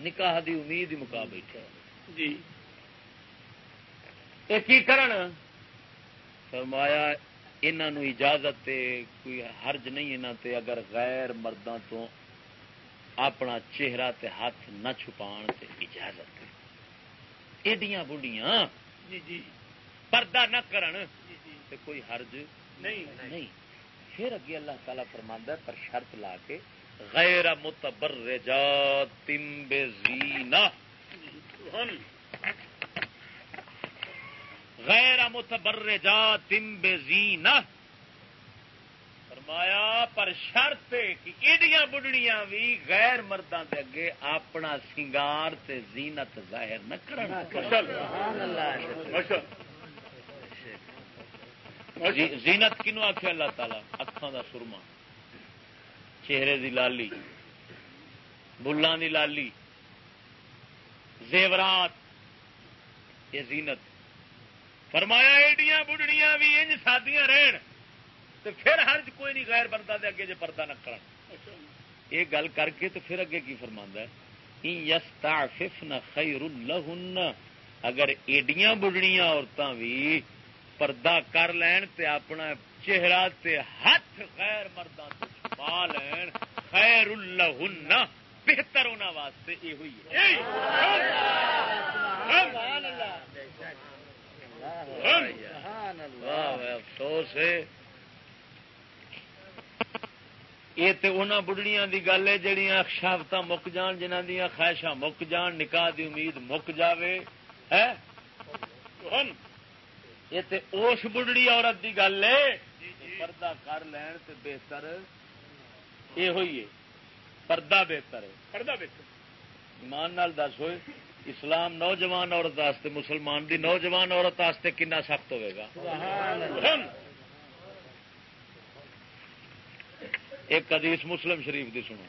نکاح دی امید ہی مکا بیٹھے۔ جی۔ یہ کی کرن؟ فرمایا انہاں نو اجازت کوئی حرج نہیں انہاں تے اگر غیر مرداں تو اپنا چہرہ تے ہاتھ نہ چھپان تے اجازت ایڈیاں بڑھیاں جی جی۔ پردہ نہ کرن۔ جی جی۔ تے کوئی حرج نہیں۔ نہیں۔ پھر اگے اللہ تعالیٰ فرماندا ہے پر شرط لا کے غیر متبرجات بزینہ غیر متبرجات بزینہ فرمایا پر شرط کہ ایڈیاں بڑھڑیاں بھی غیر مردوں کے اگے اپنا سنگار تے زینت ظاہر نہ کرن۔ زی- زینت کنو آخ اللہ تعالی؟ اکھان دا سرما۔ چہرے دی لالی بلان دی لالی، زیورات، یہ زینت۔ فرمایا، ایڈیاں بڑھڑیاں بھی انج سادیاں رہن تو پھر ہر کوئی نہیں غیر بندہ دے اگے جے پردہ نہ کرن۔ یہ گل کر کے تو پھر اگے کی فرماندا ہے؟ ان یستعففن خیر لہن، اگر ایڈیاں بڑھڑیاں عورتاں بھی پردہ کر لین تے اپنا چہرہ تے ہاتھ غیر مرداں تو چھپا لین خیر لہن بہتر ہونا واسطے یہ ہوئی ہے افسوس ہے۔ یہ تے انہاں بڑھڑیاں دی گل ہے جڑیاں شہوت مک جان جنہاں دیاں خواہشاں مک جان نکاح دی امید مک جاوے ہے؟ یہ اس بڑھڑی عورت دی گل ہے۔ پردہ کر لین تے بہتر یہ ہوئی ہے۔ پردہ بہتر ہے۔ پردہ بہتر۔ ایمان نال دس ہوئے اسلام نوجوان عورت واسطے مسلمان دی نوجوان عورت واسطے کنا سخت ہوئے گا۔ ایک حدیث مسلم شریف دی سنو۔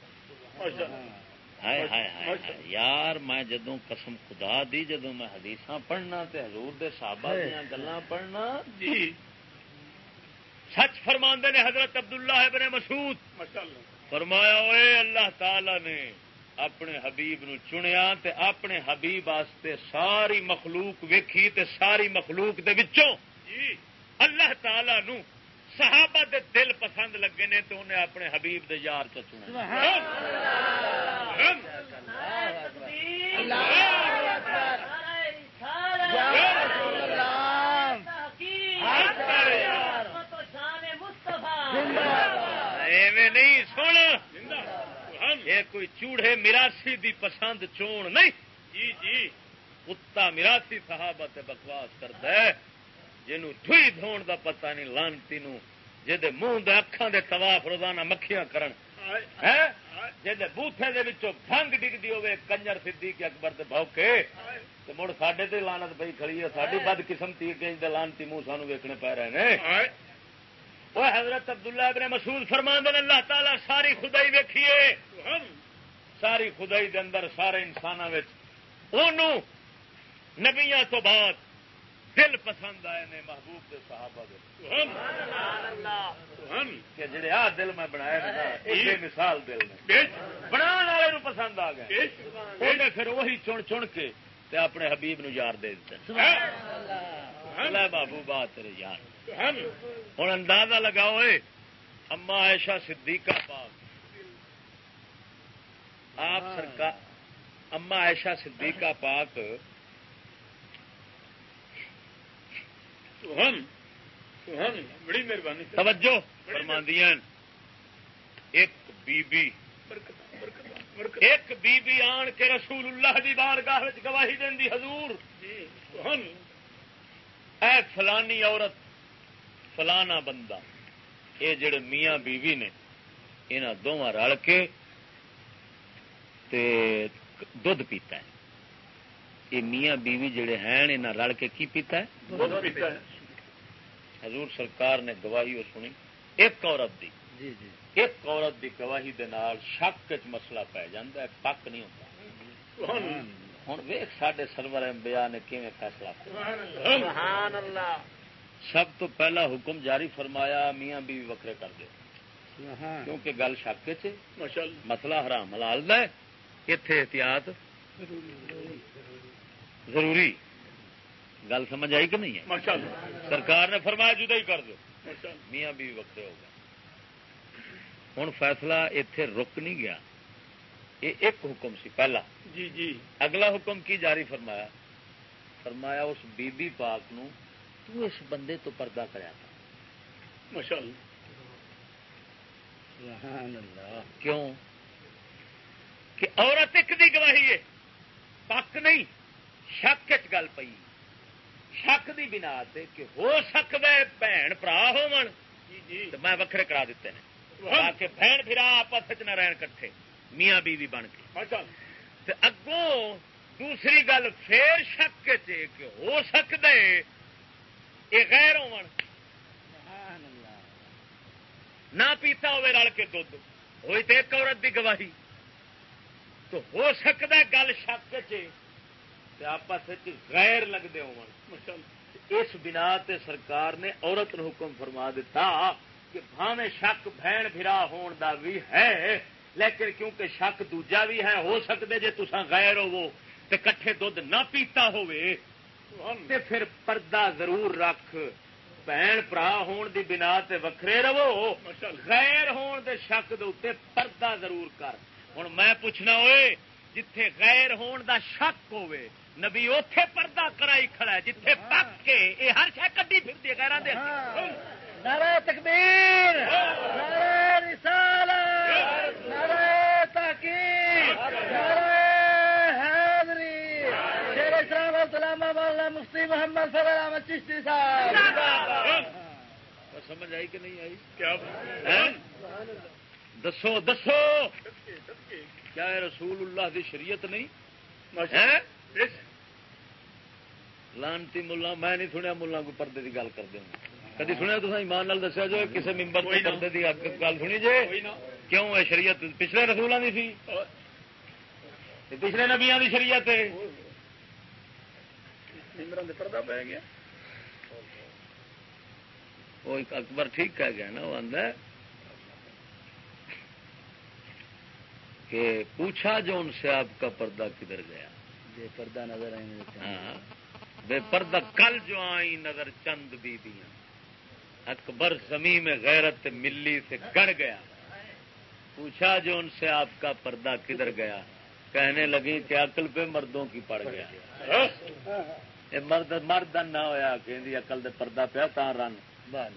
ہائے ہائے ہائے ہائے۔ یار میں جدوں قسم خدا دی جدوں میں حدیث پڑھنا تے حضور دے صحابہ دیاں گلاں پڑھنا۔ جی۔ سچ فرماندے نے حضرت عبداللہ ابن مسعود۔ اللہ فرمایا ہوئے اللہ تعالی نے اپنے حبیب نو چنیا تے اپنے حبیب واسطے ساری مخلوق ویکھی تے ساری مخلوق دے وچوں۔ جی۔ اللہ تعالی نو صحابہ دے دل پسند لگے نے تو انہیں اپنے حبیب دے یار چ چنا نہیں سن۔ یہ کوئی چوڑے میراسی دی پسند چون نہیں۔ جی جی۔ کتا میراسی صحابہ تے بکواس کرتا ہے جنوں ٹھوئی دھون دا پتہ نہیں لانتی نو جہدے منہ دے اکھاں دے طواف روزانہ مکھیاں کرن۔ جہدے بوتھے دے وچوں بھنگ ڈگدی ہوے کنجر صدیق اکبر تے بھوکے تے مڑ ساڈے تے لعنت پئی کھڑی ہے ساڈی بد قسمتی کہ دے لعنتی منہ سانو ویکھنے پے رہے نے۔ او حضرت عبداللہ ابن مسعود فرماندے نے اللہ تعالی ساری خدائی ویکھیے۔ ساری خدائی دے اندر سارے انسانوں نبیاں تو بعد دل پسند آئے نے محبوب دے صحابہ دے۔ کہ جڑے آ دل میں بنایا نے نا یہ مثال دل نے۔ بنان والے پسند آ گئے۔ انہیں پھر وہی چن چن کے تے اپنے حبیب نو یار دے دیتے بابو بات تیرے یار۔ ہوں اندازہ لگاؤ اما عائشہ صدیقہ پاک۔ آپ سرکار اما عائشہ صدیقہ پاک۔ بڑی مہربانی۔ توجہ۔ فرماندیاں ایک بی بی ایک بی بی آن کے رسول اللہ دی بارگاہ وچ گواہی دیندی حضور۔ جی اے فلانی عورت فلانا بندہ یہ جڑے میاں بیوی نے یہاں دونوں رل کے تے دھد پیتا ہے۔ یہ میاں بیوی جڑے ہیں یہاں رل کے کی پیتا ہے؟ بہت پیتا ہے۔ حضور سرکار نے گواہی وہ سنی ایک عورت دی۔ ایک عورت دی گواہی دے نال شک چ مسئلہ پی جاتا ہے پک نہیں ہوتا۔ ہوں ویخ سڈے سرور امبیا نے کیون فیصلہ کیا۔ سبحان اللہ۔ سب تو پہلا حکم جاری فرمایا میاں بیوی وکرے کر دے۔ کیونکہ گل شک مسئلہ حرام حلال دا ہے۔ اتے احتیاط؟ ضروری۔ گل سمجھ آئی کہ نہیں ہے؟ سرکار نے فرمایا جدا ہی کر دو۔ میاں بیوی وکرے ہو گئے۔ ہوں فیصلہ اتے رک نہیں گیا۔ یہ ایک حکم سی پہلا۔ جی جی۔ اگلا حکم کی جاری فرمایا؟ فرمایا اس بی بی پاک نو تو اس بندے تو پردہ کریا تھا۔ کیوں؟ کہ عورت ایک دی گواہی ہے۔ پک نہیں شک چ گل پئی۔ شک دی بنا تے کہ ہو سکتا ہے بھن برا ہو میں وکھرے کرا دیتے ہیں۔ کہ بہن پھرا آپس نہ رہن کٹھے۔ میاں بیوی بن کے تے اگوں دوسری گل پھر شک کہ ہو سکتا ہے یہ غیر ہون۔ نہ پیتا ہوئے رل کے دھد ہوئی تو ایک عورت دی گواہی۔ تو ہو سکتا ہے گل شک آپس غیر لگتے ہو اس بنا تے سرکار نے عورت نو حکم فرما دیتا کہ بھاوے شک بہن بھرا ہون دا بھی ہے۔ لیکن کیونکہ شک دوجا بھی ہے ہو سکتے جے تسا غیر ہوو تے کٹھے دودھ نہ پیتا ہوئے تے پھر پردہ ضرور رکھ۔ بہن برا ہون دی بنا تے وکھرے رہو۔ غیر ہون دے شک دے پردہ ضرور کر۔ ہوں میں پوچھنا ہوئے جتھے غیر ہون دا شک ہوئے نبی اوتھے پردہ کرائی کھڑا ہے جتھے پک کے یہ ہر شہ کٹی پھرتی ہے غیران دے نعرہ تکبیر نعرہ رسالت نعرہ تحقیق نعرہ حیدری شیر اسلام علامہ مولانا مفتی محمد صلی اللہ علیہ چشتی صاحب۔ سمجھ آئی کہ نہیں آئی؟ کیا ہیں؟ دسو دسو۔ کیا یہ رسول اللہ دی شریعت نہیں؟ ہیں؟ لانتی ملا میں نہیں سنیا ملا کو پردے کی گل کرتے کدی سنیا تو ایمان نال دسیا جو کسی ممبر کو پردے کی گل سنی جے کیوں ہے شریعت پچھلے رسولوں کی سی پچھلے نبیا کی شریعت ہے پردہ پی گیا وہ اکبر ٹھیک کہہ گیا نا وہ آدھا کہ پوچھا جو ان سے آپ کا پردہ کدھر گیا بے پردہ نظر آئیں ہاں بے پردہ کل جو آئی نظر چند بیبیاں اکبر زمین میں غیرت ملی سے گڑ گیا۔ پوچھا جو ان سے آپ کا پردہ کدھر گیا؟ کہنے لگی کہ عقل پہ مردوں کی پڑ گیا۔ مرد مرد نہ ہویا کہ عقل دے پردہ پیا تا رن۔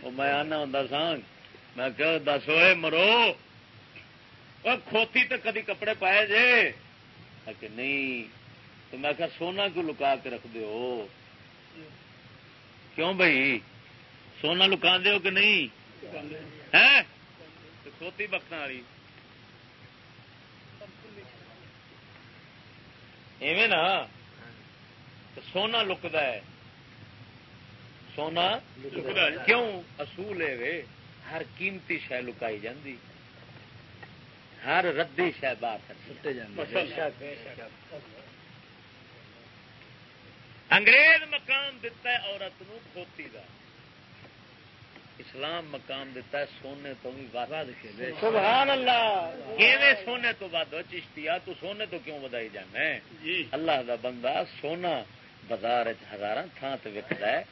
وہ میں آنا ہوں سانگ میں کہ دس ہوئے مرو۔ کھوتی تو کدی کپڑے پائے جے۔ میں کہ نہیں۔ تو میں کہ سونا کیوں لکا کے رکھ دو کیوں بھائی سونا لکا دو کہ نہیں؟ ہے؟ کھوتی بخت والی۔ ایویں نا؟ سونا لکتا ہے۔ سونا۔ کیوں؟ اصول ہے وے۔ ہر قیمتی شہ لکائی جاندی۔ ہر ردی شہ باہر انگریز مقام دتا ہے عورت نو کھوتی دا۔ اسلام مقام دتا ہے سونے تو بھی ود سبحان اللہ۔ کیویں سونے تو ود چشتیا تو سونے تو کیوں ودائی جانا ہے؟ جی۔ اللہ دا بندہ سونا بازار ہزار تھان سے وکد ہے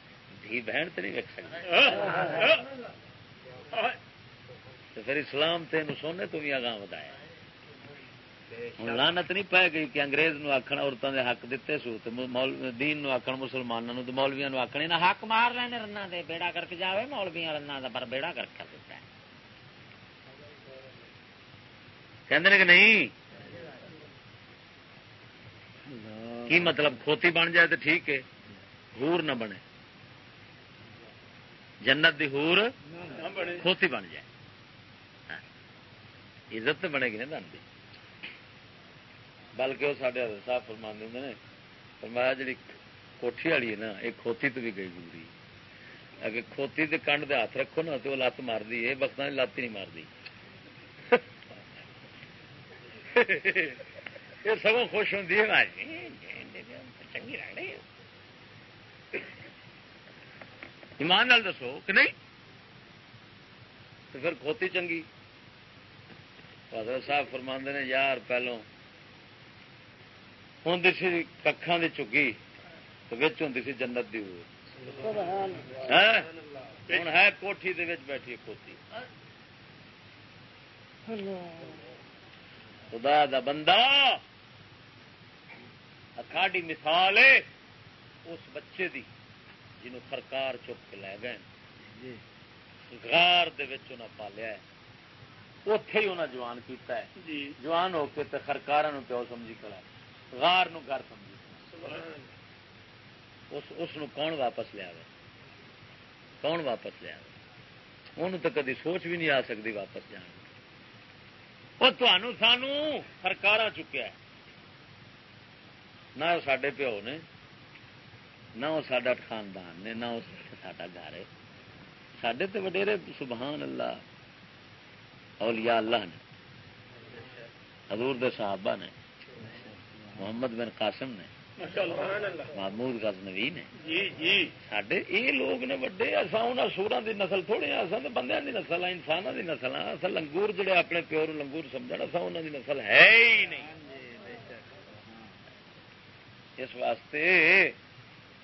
دھی بہن تو نہیں وک سکتا تو پھر اسلام تین سونے تو بھی اگاں ودایا ہوں لانت نہیں پی گئی کہ انگریز نو آخر عورتوں کے حق دیتے سو دین نو آخر مسلمانوں تو مولویا نو آخنے نہ حق مار رہے رنا دے بیڑا کر کے جاوے مولویا رنا دا پر بیڑا کر کے دیتا ہے کہندے کہ نہیں کی مطلب کھوتی بن جائے تو ٹھیک ہے ہور نہ بنے جنت دی ہور کھوتی بن جائے۔ عزت تو بنے گی نا دن کی بلکہ وہ سارے صاحب فرما دے نے، فرمایا جی کوٹھی والی ہے نا یہ کھوتی تو بھی گئی گزری۔ اگر کھوتی کے کنڈ دے ہاتھ رکھو نا تو وہ لت مار دی یہ بخت لت ہی نہیں مارتی یہ سگوں خوش ہوتی ہے چنگی ایمان نال دسو کہ نہیں؟ تو پھر کھوتی چنگی۔ حضرت صاحب فرماندے نے، یار پہلو ہوں سی ککھان دی چگی ہوں سی جنت دی ہوں ہے کوٹھی بیٹھی کھوتی خدا دا بندہ اکاڈی مثال ہے اس بچے دی جنہوں سرکار چپ کے لے گئے غار دے وچ انہاں پالیا ہے اتے ہی انہیں جوان کیتا ہے جوان ہو کے خرکار پیو سمجھی کھڑا ہے غار نو گھر سمجھی اس اس نو کون واپس لیا کون واپس لیا ان تو کدی سوچ بھی نہیں آ سکتی واپس جان وہ تمہوں سانو سرکار چکیا ہے۔ نہ وہ سڈے پیو نے، نہ وہ سڈا خاندان نے، نہ سڈا گھر ہے۔ سڈے تو وڈیرے سبحان اللہ، اولیاء اللہ نے، حضور دے صحابہ نے۔ محمد بن قاسم نے محمود غزنوی نے۔ سڈے یہ لوگ نے وڈے اصا سورا دی نسل تھوڑے اصا تو بندے دی نسل ہے انسان دی نسل ہے اصل لنگور جڑے اپنے پیو لنگور سمجھ اصا انہوں دی نسل ہے ہی نہیں۔ اس واسطے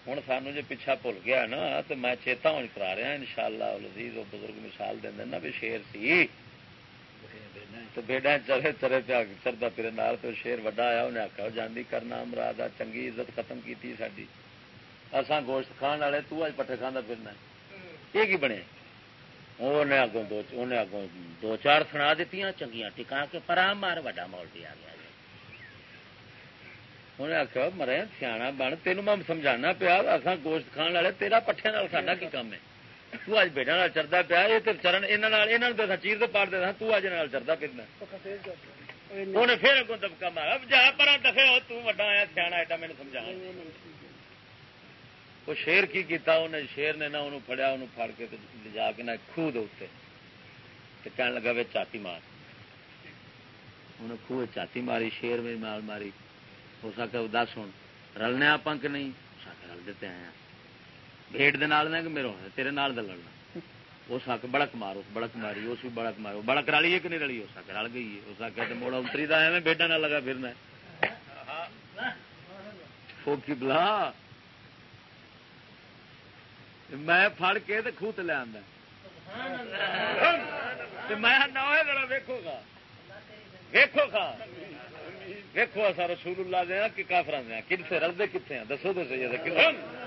ہوں سانو جی پیچھا بھول گیا نا تو میں چیتا ہوں کرا رہا ان شاء اللہ وہ بزرگ مثال دیں نا بھی شیر سی۔ تو بیڈا چرے چرے پیا چردا پھر نال تو شیر وڈا آیا، انہیں آخر جاندی کرنا مراد آ، چنگی عزت ختم کی ساری اسان گوشت کھان والے، تو اج پٹھے کھانا پھرنا یہ کی بنے؟ انہیں اگوں دو، انہیں اگوں دو چار سنا دیتی چنگیاں ٹکا کے پرا مار، وڈا مولٹی آ گیا۔ انہیں آخیا مرے، سیاح بن تین میں سمجھانا پیا اصا گوشت کھان والے، تیرا پٹھے ساڈا کی کام ہے؟ تو اج بیٹا چردا پیا یہ تو چرن یہاں چیز تو پار دے تو اج چردا پھرنا انہیں پھر اگوں دبکا مارا جا پر دفے ہو تڈا آیا سیاح ایڈا میرے سمجھا وہ شیر کی کیتا انہیں شیر نے نہ انہوں فڑیا انہوں پھڑ کے جا کے نہ خوہ دے کہنے لگا وے چاتی مار انہیں خوہ چاتی ماری شیر میں مال ماری ہو سکے دس ہوں رلنے آپ کہ نہیں رل دیتے ہیں بھیٹ دے نال کہ میرے تیرے نال دے لڑنا۔ ہو سک بڑک مارو، بڑک ماری اس بھی بڑک مارو۔ بڑک رلی ہے کہ نہیں رلی ہو سکے رل گئی ہے۔ ہو سکے تو موڑا اتری دا ہے بیٹا نہ لگا پھرنا فوکی بلا میں پھڑ کے خوت لے آدھا میں نو ویکو گا۔ ویکو گا۔ دیکھو اصا رسول اللہ دیا کہ کافر دیا کتنے رلتے کتنے ہیں دسو تو صحیح ہے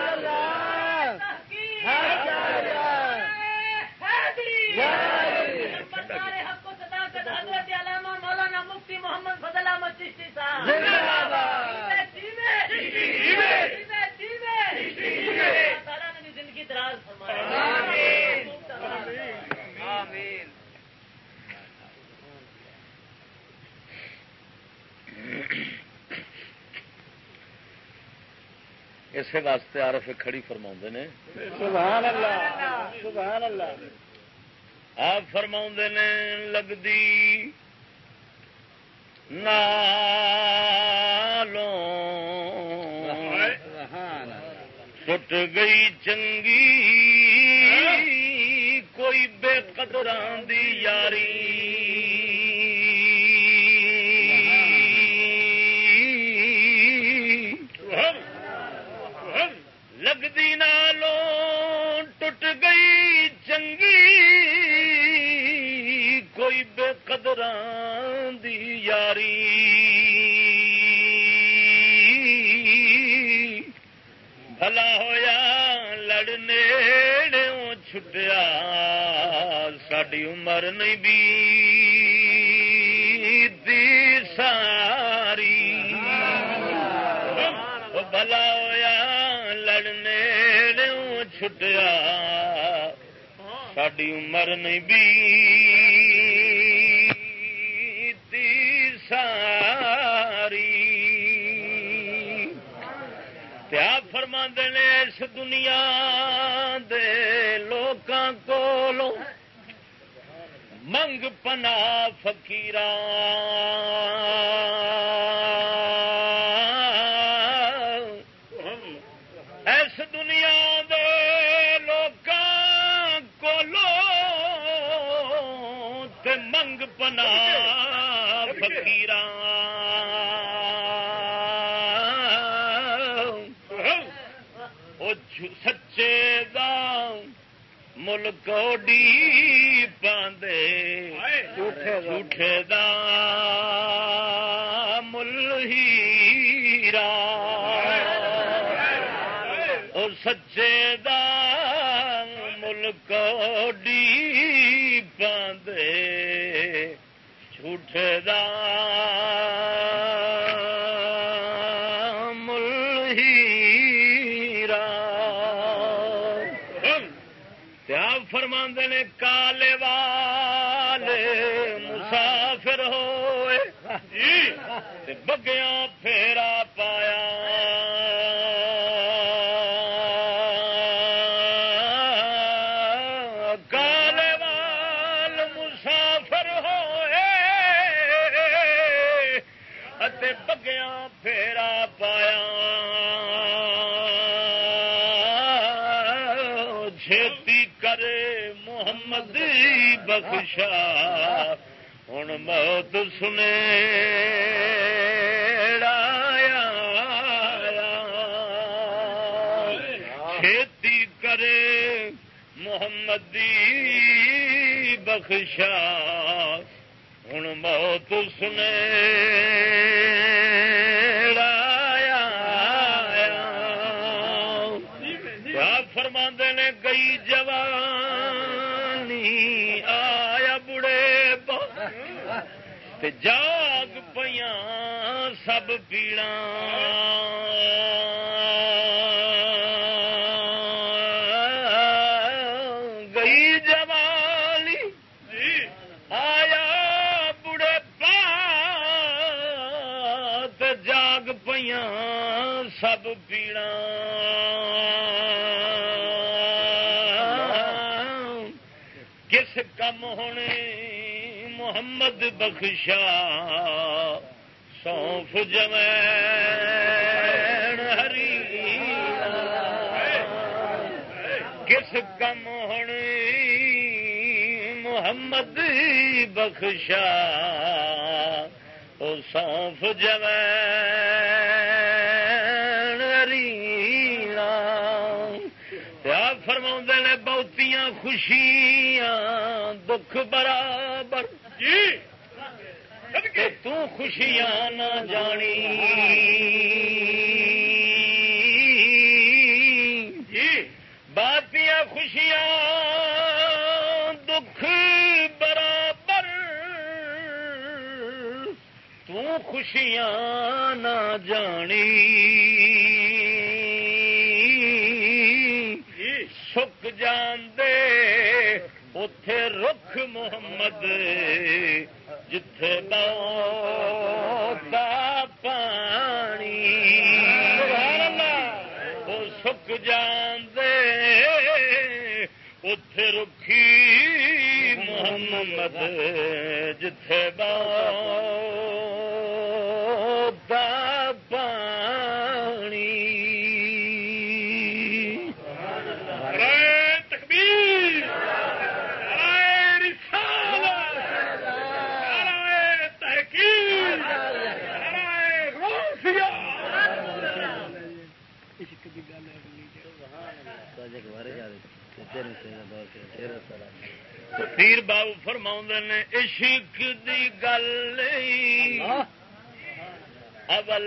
مولانا مفتی محمد فضل احمد چشتی صاحب زندگی دراز اسی واسطے عارف کھڑی فرما نے۔ سبحان اللہ سبحان اللہ آپ فرما نے لگتی نالوں۔ ٹوٹ گئی چنگی کوئی بے قدران دی یاری۔ قدران دی یاری۔ بھلا ہویا لڑنے چھٹیا ساری عمر نہیں بھی ساری۔ بھلا ہویا لڑنے چھٹیا ساری عمر نہیں بھی تیا اس دنیا دے لوکاں کولوں منگ پنا فکیر اس دنیا دے لوکاں کولوں تے منگ پنا فکیر سچے دا ملک ڈی پاندے جھوٹے دا مل ہیرا او سچے دا ملک ڈی پاندے جھوٹے دا بخشا ہوں موت سنے چھتی کرے محمدی بخشا۔ ہوں موت سنے سب پیڑا گئی جوانی آیا بڑے پا جاگ پیاں سب پیڑا کس کم ہونے محمد بخشا سونف جمین ہری کس کم ہونے محمد بخشا او سونف جمین ہری فرما نے بہتیاں خوشیاں دکھ برابر۔ جی۔ تو خوشیاں نہ جانی جی خوشیاں دکھ برابر تو خوشیاں نہ جانی سک جاندے اتے رخ محمد جتھے بہتا جتھے بہتا پانی تکبیر پیر بابو فرما نے عشق دی گل اول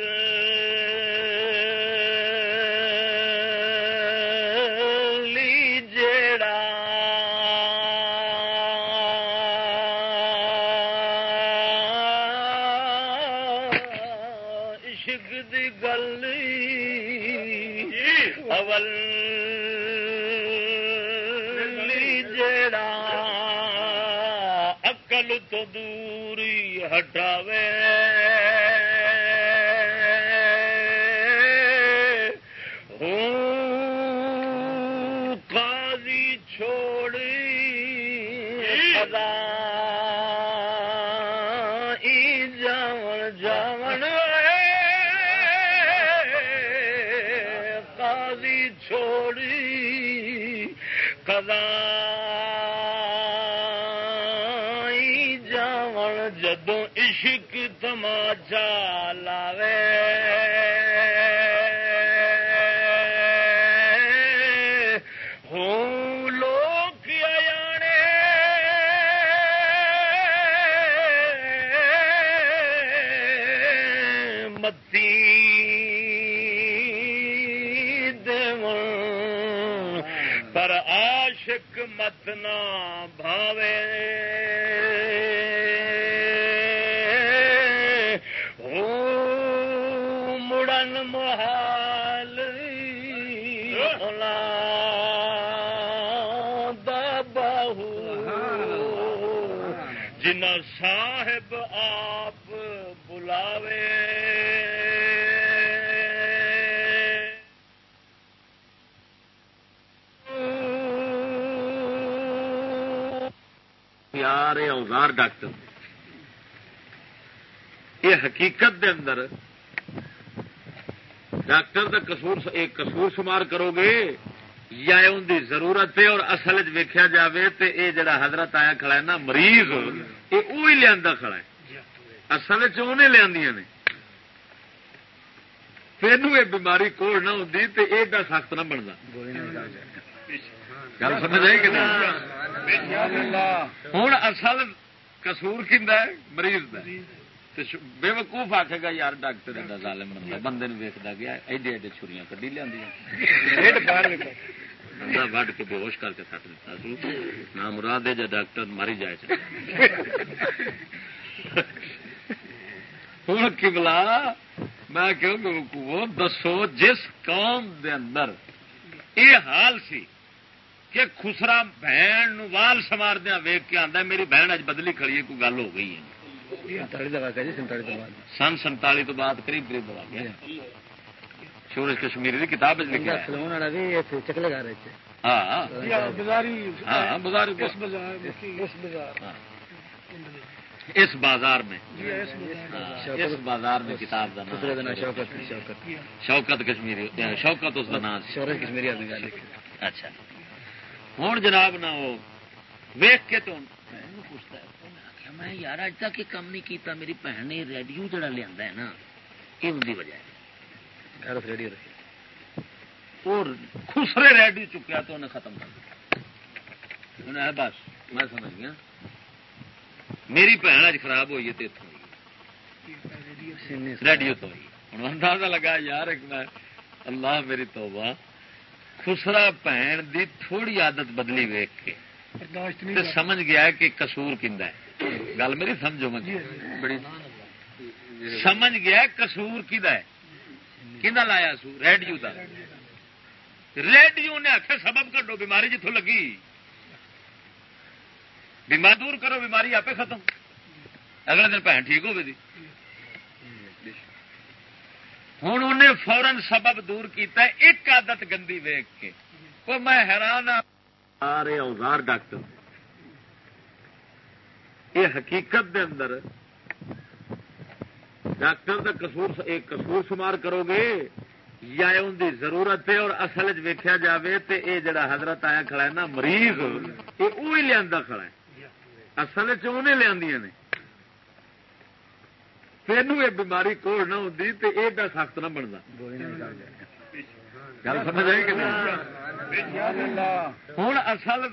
عشق لاوے۔ ہوں لوگ آنے متی پر عاشق مت نہ بھاوے۔ اوزار ڈاکٹر یہ حقیقت دے اندر ڈاکٹر کا قصور ایک قصور شمار کرو گے یا ان دی ضرورت ہے اور اصل ویکیا جاوے تے اے جڑا حضرت آیا کھڑا ہے نا مریض یہ وہی لیا کھڑا ہے۔ اصل چنے لیا نے۔ پھر یہ بیماری کوڑ نہ ہوتی تو یہ سخت نہ بنتا گل سمجھ آئی کہ ہوں اصل کسور ہے؟ مریض کا بے وقوف آخے گا یار ڈاکٹر ایڈا ظالم بنتا بندے ویکتا گیا ایڈے ایڈے چھریاں کڈی لیا بندہ وڈ کے بے ہوش کر کے سٹ دیتا سو نہ مراد ہے جا ڈاکٹر ماری جائے ہوں کبلا میں کہوں گا دسو جس قوم دے اندر یہ حال سی کہ خسرا بہن وال سوار دیا ویگ کے آدھا میری بہن اج بدلی کھڑی ہے کوئی گل ہو گئی ہے۔ سن سنتالی تو بعد قریب قریب دبا گیا سورج کشمیری کی کتاب اس بازار میں۔ اس بازار میں۔ کتاب شوکت کشمیری شوکت اس کا نام کشمیری اچھا۔ ہوں جناب نہ وہ ویخ کے تو پوچھتا ہے میں یار اج تک یہ کام نہیں کیتا میری بہن نے ریڈیو جڑا لیا ہے نا یہ ان کی وجہ ہے۔ ریڈیو اور خسرے ریڈیو چکیا تو انہیں ختم کر دیا۔ انہیں بس میں سمجھ گیا۔ میری بہن اج خراب ہوئی ہے تو اتوں ریڈیو تو ہوئی۔ ہوں اندازہ لگا یار ایک میں اللہ میری توبہ۔ خسرا بہن دی تھوڑی عادت بدلی ویک کے۔ سمجھ گیا کہ کسور کھا ہے۔ گل میری سمجھو جی، بڑی سمجھ گیا کسور کدا لایا سو؟ ریڈیو کا ریڈیو نے آخر سبب کٹو بیماری جتوں لگی۔ بیمار دور کرو بیماری آپ ختم۔ اگلے دن بھن ٹھیک ہوگی ہوں انہیں فورن سبب دور کیتا ہے، ایک عادت گندی ویگ کے۔ وہ میں حیران ہاں۔ سارے اوزار ڈاکٹر۔ یہ حقیقت دے اندر ڈاکٹر کا کسور ایک کسور شمار کرو گے، یا ان دی ضرورت ہے اور اصل ویکیا جائے تو یہ جڑا حضرت آیا کھڑا ہے نا، مریض، یہ وہی لیا کھڑا ہے۔ اصل چنے لیا نے۔ پھر یہ بیماری کوڑ نہ ہوتی تو یہ سخت نہ بنتا گل سمجھ آئی کہ ہوں اصل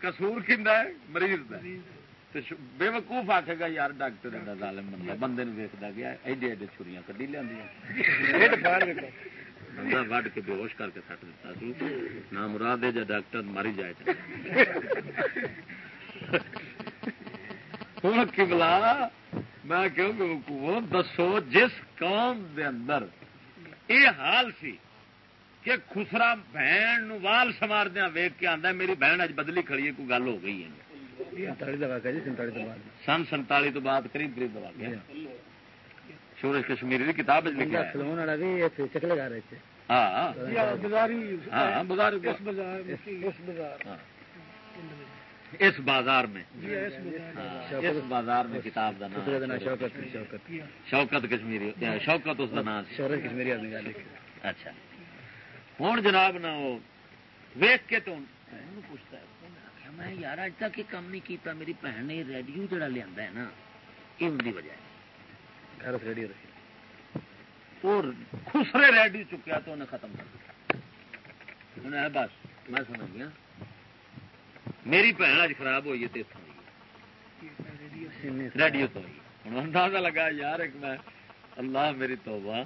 کسور ہے؟ مریض کا بے وقوف آخے گا یار ڈاکٹر ایڈا ظالم بندہ بندے ویکتا گیا ایڈے ایڈے چھریاں کڈی لیا بندہ وڈ کے بے ہوش کر کے سٹ دیتا سو نہ مراد ہے جا ڈاکٹر ماری جائے ہوں کبلا میں کہوں دسو جس قوم دے اندر یہ حال سی کہ خسرا بہن وال سوار دیا ویگ کے آدھا میری بہن اج بدلی کھڑی ہے کوئی گل ہو گئی ہے۔ سن سنتالی تو بعد قریب قریب دبا گیا سورج کشمیری کی کتاب اس بازار میں. اس بازار میں. کتاب شوکت کشمیری شوکت اس کا نام کشمیری اچھا. ہوں جناب نہ وہ ویخ کے تو پوچھتا ہے میں یار اج تک یہ کام نہیں کیتا میری بہن نے ریڈیو جڑا لیا ہے نا یہ ان کی وجہ ہے۔ اور خسرے ریڈیو چکیا تو انہیں ختم کر دیا۔ انہیں بس میں سمجھ گیا۔ میری بہن اج خراب ہوئی ہے تو ریڈیو تو ہوں اندازہ لگا یار ایک میں اللہ میری توبہ۔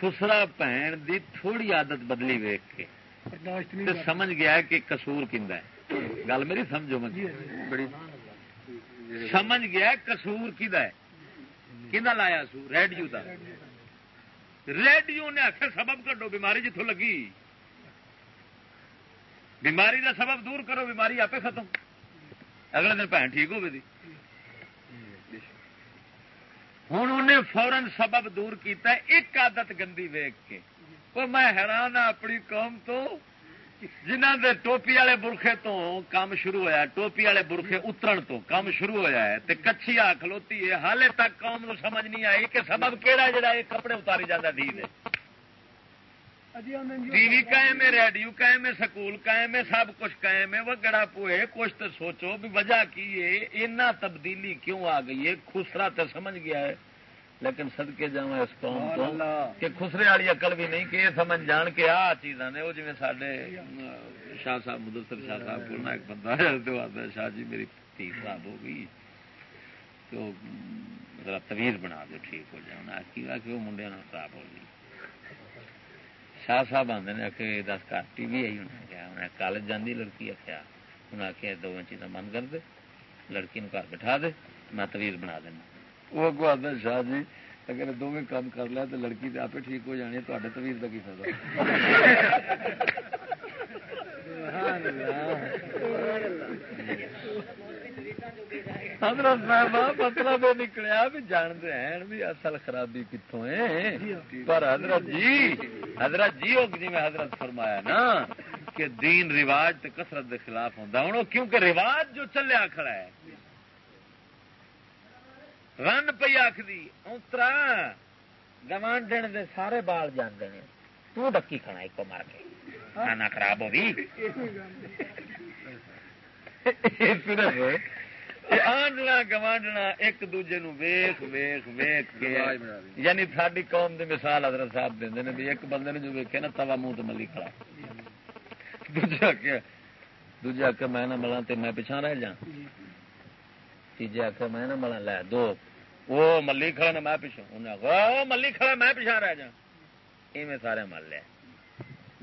خسرا بہن دی تھوڑی عادت بدلی ویک کے۔ سمجھ گیا کہ کسور کھا ہے۔ گل میری سمجھو جی، بڑی سمجھ گیا کسور کدا لایا سو؟ ریڈیو کا ریڈیو نے آخر سبب کٹو بیماری جتوں لگی۔ بیماری کا سبب دور کرو، بیماری آپ ختم۔ اگلے دن بھن ٹھیک ہوگی ہوں انہیں فورن سبب دور کیتا ہے، ایک عادت گندی ویگ کے۔ وہ میں حیران ہاں اپنی قوم تو جنہ دے ٹوپی والے برخے تو کام شروع ہویا ٹوپی والے برخے اترن تو کام شروع ہویا ہے۔ تے کچھی آ کھلوتی ہے، حالے تک قوم نو سمجھ نہیں آئی کہ سبب کہڑا جڑا یہ کپڑے اتاری جاتا دھی دے۔ ٹی وی قائم ہے ریڈیو قائم ہے سکول قائم ہے سب کچھ قائم ہے وہ گڑا پوئے کچھ تو سوچو بھی وجہ کی ہے اتنا تبدیلی کیوں آ گئی ہے؟ خسرا تو سمجھ گیا ہے۔ لیکن سدکے جا اس قوم کو کہ خسرے والی اقل بھی نہیں کہ یہ سمجھ جان کے آ چیزاں نے وہ جی سڈے شاہ صاحب مدثر شاہ صاحب کو ایک بندہ شاہ جی میری تھی خراب ہو گئی۔ تو ذرا تویز بنا دو ٹھیک ہو جائے۔ انہیں آخی کہ وہ منڈیا خراب ہو گئی۔ شاہ صاحب آتے نے آخر دس گھر ٹی وی آئی انہیں کیا انہیں کالج جاندی لڑکی آخیا انہیں آخیا دو چیزاں بند کر دے لڑکی نو گھر بٹھا دے میں تویز بنا دینا۔ وہ اگو آتا شاہ جی اگر دونوں کام کر لیا تو لڑکی تو آپ ٹھیک ہو جانی تے تویز کا کی فائدہ؟ حضرت صاحب مطلب یہ نکلیا بھی جانتے ہیں بھی اصل خرابی کتوں ہے پر حضرت جی حضرت جی جی میں حضرت فرمایا نا کہ دین رواج تے کے خلاف ہوں کیونکہ رواج جو چلیا کھڑا ہے۔ رن پی آخری اترا گوانڈن دے سارے بال جانے تو ڈکی کھانا ایک مار کے۔ کھانا خراب ہو گئی۔ آنڈنا گوانڈنا ایک دوجے نو ویخ ویخ ویخ کے یعنی ساری قوم دی مثال حضرت صاحب دے نے بھی ایک بندے نے جو ویکے نا توا منہ تو ملی کھڑا دوجا کیا دوجا کہ میں نہ ملا تے میں پیچھا رہ جا تیجے آخر میں نہ ملا لے دو وہ ملی کھڑا نے میں پیچھا انہیں آخر ملی کھڑا میں پیچھا رہ جا ایویں سارے مل لیا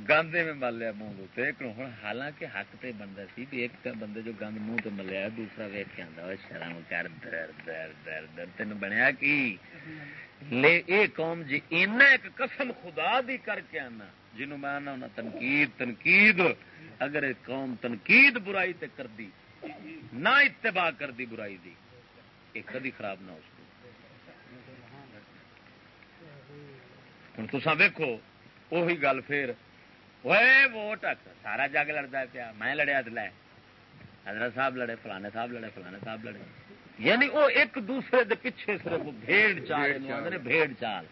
گندے میں مل لیا منہ تو ایک ہوں حالانکہ حق تے بنتا سی بھی ایک بندے جو گند منہ تو ملیا، دوسرا ویک کے آتا شرم کر، در در در در تین بنیا کی؟ لے اے قوم جی اینا ایک قسم خدا دی کر کے آنا جنہوں میں آنا ہونا، تنقید تنقید۔ اگر ایک قوم تنقید برائی تے کر دی نہ اتباع کر دی برائی دی یہ کدی خراب نہ اس کو ہوں تصا ویکو اہی گل پھر ووٹ سارا جگ لڑتا پیا میں لڑیا لے حضرت صاحب لڑے فلانے صاحب لڑے فلانے صاحب لڑے یعنی وہ ایک دوسرے دے پیچھے صرف بھیڑ چال بھیڑ چال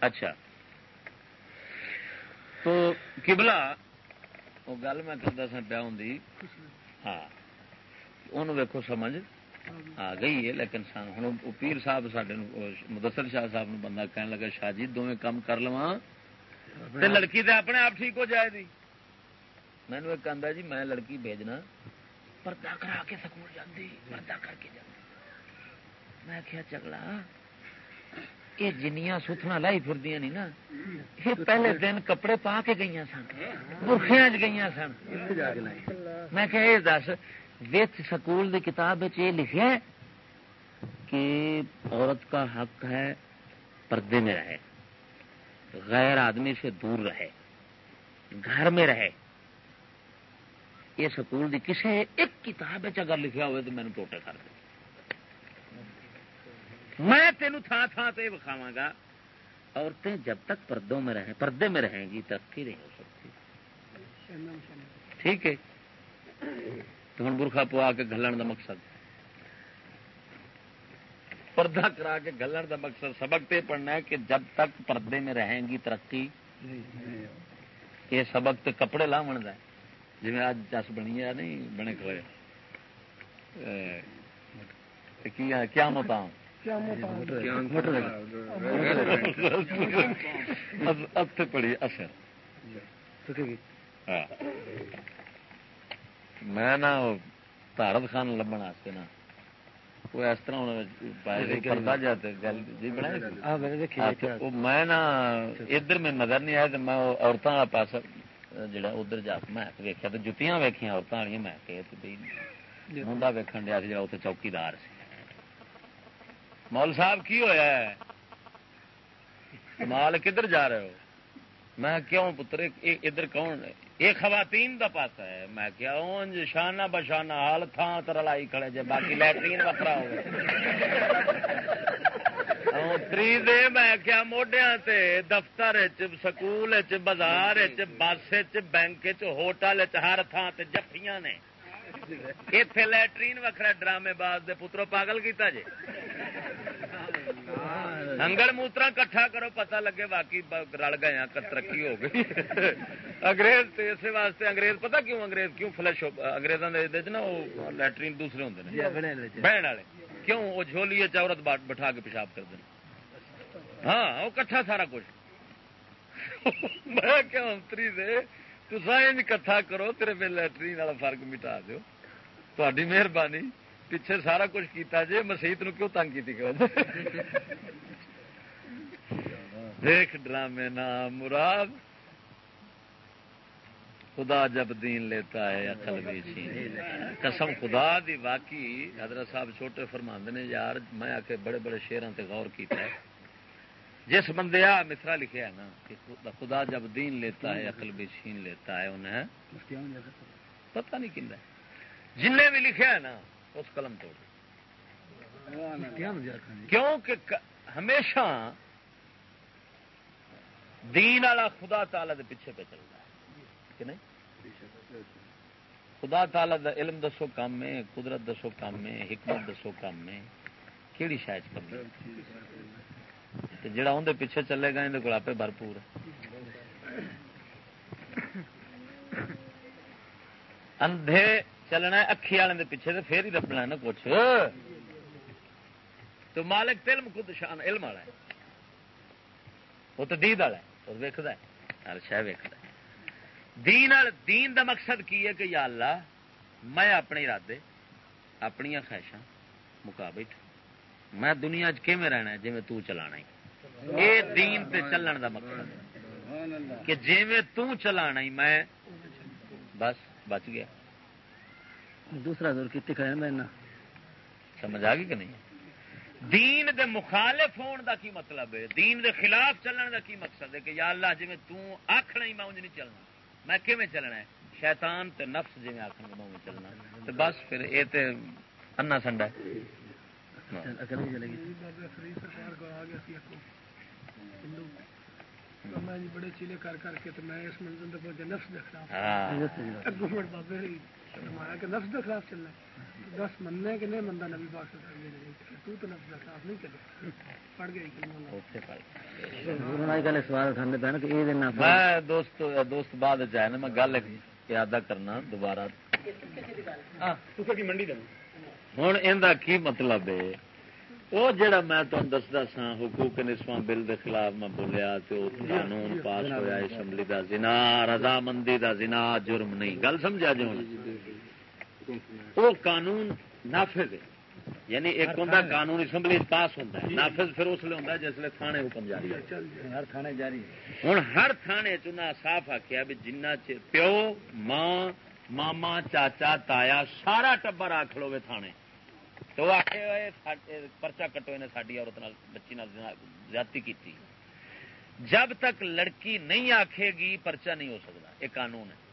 اچھا تو کبلا وہ گل میں کرتا سا پیا ہوں ہاں ان ویکو سمجھ آ گئی ہے لیکن ہوں پیر صاحب سڈے مدثر شاہ صاحب نو بندہ کہنے لگا، شاہ جی دونوں کام کر لوا لڑکی تو اپنے آپ ٹھیک ہو جائے گی مینو ایک آدھا جی میں لڑکی بھیجنا۔ پردہ کرا کے سکول جاتی پردہ کر کے جاتی میں کیا چگلا، یہ جنیاں ستنا لائی پھر نہیں نا۔ یہ پہلے دن کپڑے پا کے گئی سن برخیا گئی سن۔ میں کہ یہ دس وچ سکول کی کتاب یہ لکھا ہے کہ عورت کا حق ہے پردے میں رہے غیر آدمی سے دور رہے گھر میں رہے۔ یہ سکول کی کسی ایک کتاب اگر لکھا ہوئے تو مینو ٹوٹے کر دے۔ میں تینوں تھان تھان سے بکھاوا گا۔ عورتیں جب تک پردوں میں رہیں پردے میں رہیں گی ترقی نہیں ہو سکتی۔ ٹھیک ہے؟ ہوں برخا پوا کے گلن کا مقصد۔ پردہ کرا کے گلن کا مقصد سبق تے پڑھنا ہے کہ جب تک پردے میں رہیں گی ترقی یہ سبق تو کپڑے لا بنتا ہے۔ جی اج چس بنی ہے نہیں بنے کھڑے۔ کیا متا پڑی اثر۔ میں نا بھارت خان لبن واسطے نا وہ اس طرح میں نا ادھر میں نظر نہیں آیا تو میں عورتوں کا پاس جڑا ادھر جا میں ویکیا تو جتیاں ویکیا عورتوں والی میں کہ منڈا ویکن جا اتنے چوکیدار سی مول صاحب کی ہویا ہے مال کدھر جا رہے ہو میں کیوں پتر ادھر کون ہے یہ خواتین دا پاسا ہے۔ میں کیا اونج شانہ بشانہ حال تھان تر لائی کھڑے جے، باقی لیٹرین وکرا ہو ہاں، تری دے میں کیا موڈیا تے، دفتر وچ، سکول وچ، بازار وچ، بس وچ، بینک وچ، ہوٹل وچ، ہر تھان تے جفیاں نے۔ اتے لیٹرین وکرا ڈرامے باز دے پترو پاگل کیتا جی انگڑ موترا کٹھا کرو پتہ لگے باقی رل گئے ترقی ہو گئی۔ انگریز اسی واسطے انگریز پتہ کیوں انگریز؟ کیوں فلش اگریزوں کے نا وہ لٹرین دوسرے ہوں بہن والے۔ کیوں؟ وہ جھولی چورت بٹھا کے پیشاب کر دیں ہاں وہ کٹھا سارا کچھ۔ میں کیا انتری دے تصا کٹھا کرو تیرے میں لٹرین والا فرق مٹا دو تاری مہربانی۔ پیچھے سارا کچھ کیتا جی مسیت نو کیوں تنگ کی جی؟ دیکھ ڈرامے نام مراد، خدا جب دین لیتا ہے اکل بھی چھین قسم خدا دی واقعی حضرت صاحب چھوٹے فرماند نے، یار میں آ کے بڑے بڑے شیروں تے غور کیتا ہے۔ جس بندے آ مصرا لکھیا ہے نا، کہ خدا جب دین لیتا ہے اکل بھی چھین لیتا ہے، انہیں پتہ نہیں کن جن بھی لکھا ہے نا اس قلم توڑ کیونکہ ہمیشہ دین والا خدا تعالی دے پیچھے پہ چلتا ہے کہ نہیں؟ خدا تعالی دا علم دسو کام میں قدرت دسو کام میں حکمت دسو کام میں کہڑی شاید کم جڑا اندر پیچھے چلے گا اندر کو بھرپور اندھے چلنا اکھی والے پیچھے تو پھر ہی ربنا نا کچھ۔ تو مالک علم خود شان، علم والا ہے۔ وہ تو دید والا ہے وہ ویکد ہر شہ ویکد دین دین دا مقصد کی ہے کہ یا اللہ، میں اپنے ارادے اپنی خواہشاں مکا بیٹھ میں دنیا چ رہنا ہے جی تو چلانا یہ دین تے چلن دا مقصد ہے۔ کہ جی میں تو چلانا ہی، میں بس بچ گیا۔ دوسرا دور کی کھڑے میں سمجھ آ گئی کہ نہیں؟ دین دے مخالف ہون دا کی مطلب ہے؟ دین دے خلاف چلن دا کی مقصد ہے کہ یا اللہ جی آخنا ہی میں انج نہیں چلنا۔ میں کیویں چلنا ہے؟ شیطان تے نفس جی آخر میں چلنا۔ تے بس پھر اے تے انا سنڈا بڑے چیلے کر کر کے میں اس منزل پہنچا نفس دیکھنا بابے فرمایا کہ نفس کے خلاف چلنا دس مننا کہ نہیں منتا نبی پاک تو تو نفس کے خلاف نہیں چلے۔ پڑھ گئی میں دوست دوست بعد جائے نا میں گل ادا کرنا دوبارہ۔ ہوں یہ کی مطلب ہے؟ وہ جڑا میں تمہیں دستا سا حقوق نسواں بل کے خلاف میں بولیا تو قانون پاس ہوا اسمبلی کا زنا رضامندی کا زنا جرم نہیں۔ گل سمجھا جو وہ قانون نافذ ہے۔ یعنی ایک ہوں قانون اسمبلی پاس ہوتا ہے۔ نافذ پھر اس لیے ہوتا جس تھانے حکم جاری ہر تھانے جاری ہوں ہر تھانے چنا صاف آخیا بھی جنہ پیو ماں ماما چاچا تایا سارا ٹبر آخ لو تھانے۔ تو آخے ہوئے پرچا کٹو نے ساری عورت بچی زیادتی کی جب تک لڑکی نہیں آکھے گی پرچا نہیں ہو سکتا یہ قانون ہے۔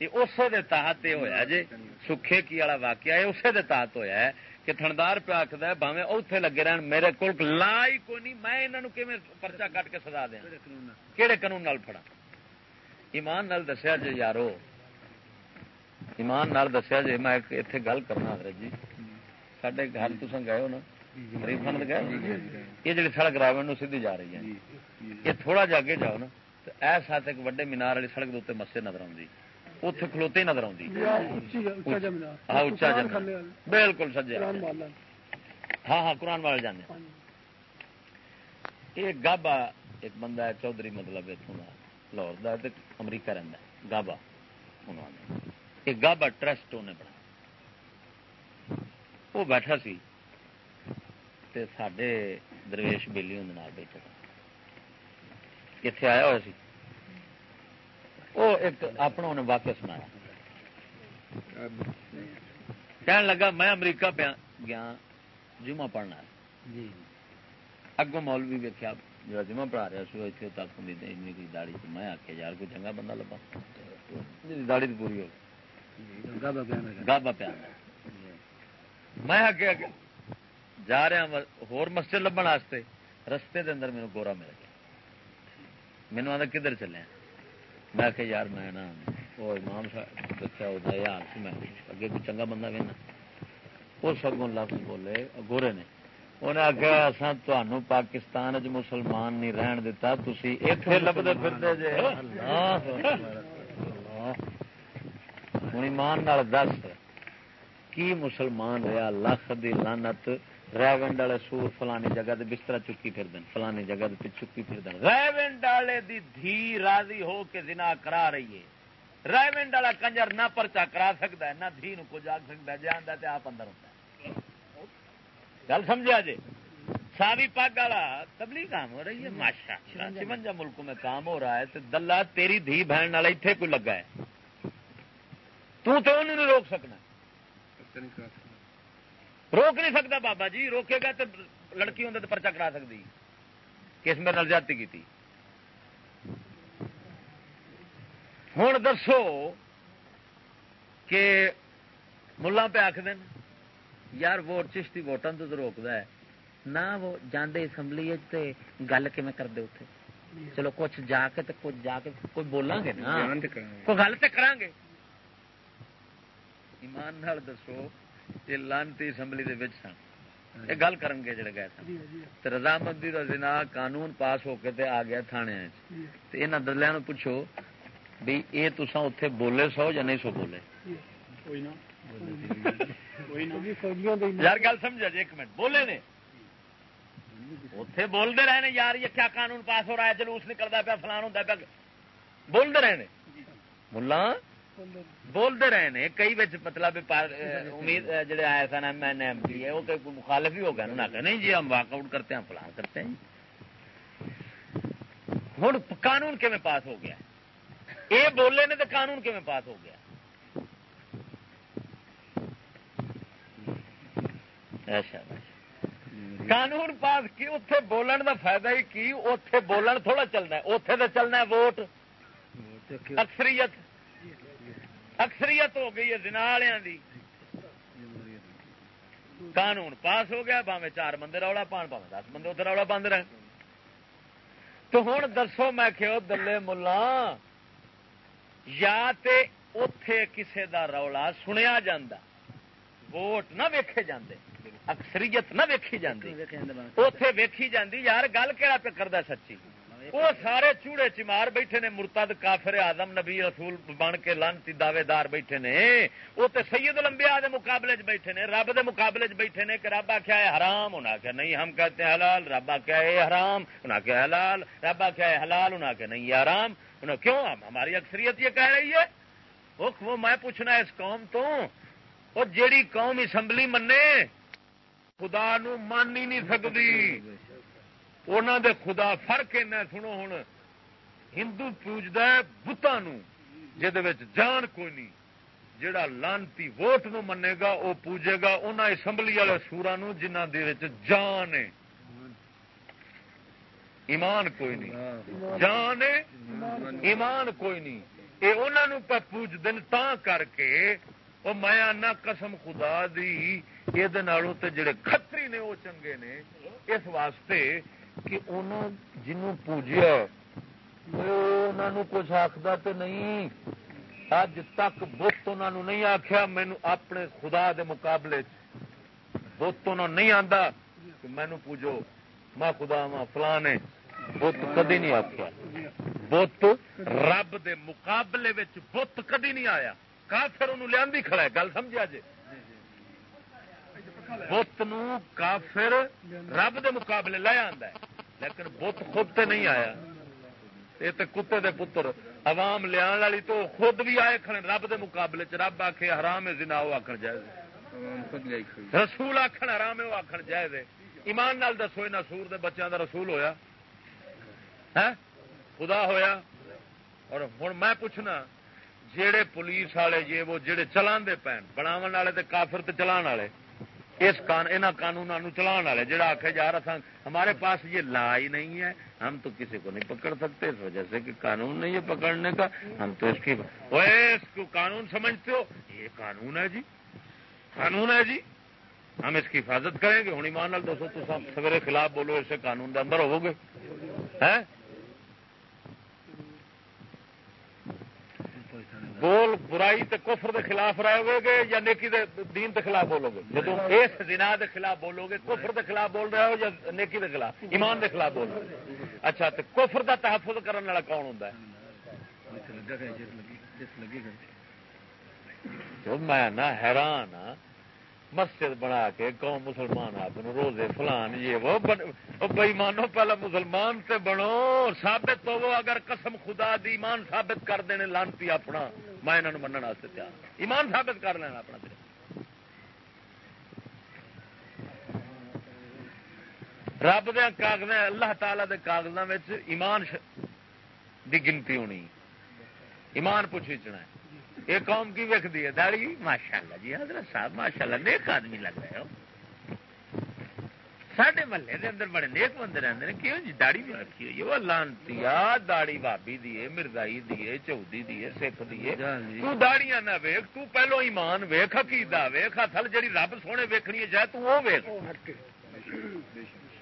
اسے دے تحت یہ ہوا جی سکھے کی والا واقعہ ہے اسے دے تحت ہوا ہے کہ تھندار پہ آخد باوے اوتے لگے رہن، میرے کو لا ہی کوئی نہیں، میں انہوں کیون پرچا کٹ کے سزا دیا؟ کہڑے قانون نال پڑا ایمان نال دسیا جی یارو، ایمان نال دسیا جی میں اتنے گل کرنا حضرت جی۔ سڈے گھر تم گئے ہو نا غریب خان گئے یہ جی سڑک راوڑ سی جا رہی ہے یہ تھوڑا جا کے جاؤ نا تو ایسا ایک وڈے مینار والی سڑک دے مسے نظر آتی اتے کھلوتے نظر آتی ہاں اچا بالکل سجے ہاں ہاں قرآن والے جانے یہ گابا ایک بندہ ہے چودھری مطلب اتوں کا لاہور کا امریکہ رہتا ہے گابا یہ گابا ٹرسٹ انہیں بنا وہ بیٹھا سی سڈے درویش بےلی ہوں بیٹھا اتنے آیا ہوا سی وہ ایک اپنا انہیں واقع سنایا کہنے لگا میں امریکہ پہ گیا جمعہ پڑھنا جی اگوں مولوی ویکیا جا جمع پڑھا رہا سو اتنے تک کوئی داڑی میں آخیا یار کوئی چنگا بندہ لبا داڑی پوری ہو گابا پیا میں آگے جا رہا ہور مسجد لبن واسطے۔ رستے دے اندر میرے گورا مل گیا مینو آتا کدھر چلے میں کہ یار میں نا وہ امام صاحب دسیا سی میں اگے کوئی چنگا بندہ بھی نا۔ وہ سگوں لفظ بولے گورے نے۔ انہیں آخیا اصا تمہوں پاکستان چ مسلمان نہیں رہن دتا تھی اتنے لبتے پھرتے جی ہوں ایمان دس۔ کی مسلمان رہا لکھ دی لانت ریونڈ والے سور فلانی جگہ دے بستر چکی پھر دن فلانی جگہ دے چکی پھر دن ریونڈ والے دی دھی راضی ہو کے زنا کرا رہی ہے۔ ریونڈ والا کنجر نہ پرچا کرا سکتا ہے نہ دھی نو کچھ آگ سکتا ہے جانا تے آپ اندر ہوتا ہے۔ گل سمجھا جی؟ ساوی پاگ والا تبلیغ کام ہو رہی ہے؟ ماشاء اللہ چونجا ملکوں میں کام ہو رہا ہے تو دلہ تیری دھی بہن والا اتنے کوئی لگا ہے۔ تو تو انہوں نے روک سکنا روک نہیں سکتا بابا جی روکے گا تو لڑکی ہوں تو پرچا کرا سکتی۔ کس میں نل جاتی کی ہوں دسو کہ ملا پہ آخ دین یار ووٹ چشتی ووٹان تو روکد ہے۔ نہ وہ جانے اسمبلی گل کی کرتے اتنے چلو کچھ جا کے کچھ جا کے کوئی بولیں گے نا؟ کوئی گل تو کران گے؟ ایمان نال دسو یہ لانتی اسمبلی دے وچ سن۔ یہ گل کرن گے جڑے گئے سن۔ جی، جی۔ رضامندی کا زنا قانون پاس ہو کے تے آ گیا تھانے انہاں دلیاں نو پوچھو بھی اے تساں اوتھے بولے سو یا نہیں سو بولے؟ یار گل سمجھا جی ایک منٹ۔ بولے نے۔ اتے بولتے رہے یار یہ کیا قانون پاس ہو رہا ہے؟ جلوس نکلتا پیا فلان ہوتا پیا۔ بولتے رہے ملا بولتے رہے ہیں کئی بچ مطلب امید جڑے آئے سن ایم این ایم پی ہے وہ مخالف ہی ہو گئے انہوں نے نہیں جی ہم واک آؤٹ کرتے ہیں فلان کرتے ہیں۔ ہوں قانون کیون پاس ہو گیا؟ یہ بولے نے تو قانون کیون پاس ہو گیا؟ قانون پاس کی اتے بولن کا فائدہ ہی کی؟ اتے بولن تھوڑا چلنا ہے اتے تو چلنا ہے ووٹ اکثریت۔ اکثریت ہو گئی ہے دی۔ قانون پاس ہو گیا باوے چار بندے رولا پان پاوے دس بندے اتنے رولا بند رہے۔ تو ہوں دسو میں کہ دلے ملا یا تے اتے کسے دا رولا سنیا جا ووٹ نہ ویکھے جاندے اکثریت نہ ویکھی جاندی۔ اتے ویکھی جاندی یار گل کہڑا پہ کردا سچی؟ وہ سارے چوڑے چمار بیٹھے نے، مرتد، کافر آدم نبی، رسول بن کے لانتی دعوے دار بیٹھے نے۔ وہ تو سید لمبیا دے مقابلے چ بیٹھے نے، رب دے مقابلے چ بیٹھے نے کہ رب آخیا ہے حرام انہیں آخیا نہیں، ہم کہتے ہیں حلال، رب آخیا ہے حرام انہیں آخیا حلال، رب آخیا ہے حلال انہیں آخیا نہیں حرام۔ انہیں کیوں؟ ہماری اکثریت یہ کہہ رہی ہے۔ وہ میں پوچھنا اس قوم تو، وہ جیڑی قوم اسمبلی منے، خدا نو مان ہی نہیں سکتی انہوں دے خدا فرق ایسا سنو ہوں ہندو پوجد بتان جان کوئی نہیں جڑا لانتی ووٹ نو منے گا وہ پوجے گا انہوں اسمبلی والے سورا جنہ جان ہے ایمان کوئی نہیں جان ایمان کوئی نہیں یہ انہوں پہ پوج دن تا کر کے وہ میں قسم خدا دی یہ جڑے کتری نے وہ چنگے نے اس واسطے کہ جنوں پوجیا انہوں کچھ آخر تو نہیں۔ اج تک بت انہوں نہیں آخیا مینو اپنے خدا دے مقابلے بت انہوں نہیں آتا کہ مینو پوجو۔ ماں خدا ماں فلانے بت کدی نہیں آخیا بت رب دے مقابلے بت کدی نہیں آیا۔ کافر انہوں لیا کھڑا ہے، گل سمجھا جی بت کافر رب دے مقابلے لے آتا ہے۔ لیکن بت خود تے نہیں آیا۔ یہ تو کتے دے پتر عوام لیا والی تو خود بھی آئے کھڑے رب دے مقابلے چ رب آخ حرام ہے زنا وہ آخر جائے رسول آخر حرام ہے وہ آخر جائے ایمان نال دسو یہاں سور دے بچوں دا رسول ہویا۔ ہے خدا ہویا۔ اور ہوں میں پوچھنا جہے پولیس والے جی وہ جہے چلا پین بناو والے کافر چلان والے اس قانون چلان والے جہاں آخ جا رہا ہمارے پاس یہ لا ہی نہیں ہے، ہم تو کسی کو نہیں پکڑ سکتے، اس وجہ سے کہ قانون نہیں ہے پکڑنے کا، ہم تو اس کی اس کو قانون سمجھتے ہو؟ یہ قانون ہے جی قانون ہے جی ہم اس کی حفاظت کریں گے۔ ہونی مان دوستوں تو سویرے خلاف بولو اسے قانون کے اندر ہو گے بول برائی تے کفر دے خلاف رہو گے یا نیکی دے دین دے خلاف بولو گے؟ جب اس دنا دے خلاف بولو گے کفر دے خلاف بول رہے ہو یا نیکی دے خلاف؟ ایمان دے خلاف بول رہے ہو؟ اچھا تو کفر دا تحفظ کرنے والا کون ہوں میں نہ حیران ہاں مسجد بنا کے قوم مسلمان آپ روزے فلان یہ وہ بھائی مانو پہلے مسلمان سے بنو ثابت تو وہ اگر قسم خدا دی ایمان ثابت کر دینے لانتی اپنا، میں انہوں منع تیار۔ ایمان ثابت کر لینا اپنا دل رب دیا کاغذ اللہ تعالی دے کاغذوں میں ایمان دی گنتی ہونی۔ ایمان پوچھنا ہے۔ یہ قوم کی ویکتی ہے داڑی ماشاء اللہ جی حضرت صاحب ماشاء اللہ نیک آدمی لگ رہے ہو۔ سڈے محلے کے اندر بڑے نیک بندے رہتے ہیں کیوں جی؟ داڑی بھی رکھی ہوئی وہ لانتی داڑی بابی دیے مردائی دیے چودی دیے سکھ دیے تو داڑیاں نہ ویخ تو پہلو ایمان ویخ عقیدہ ویخ اصل جی رب سونے ویکنی ہے جائے تو وہ ویخ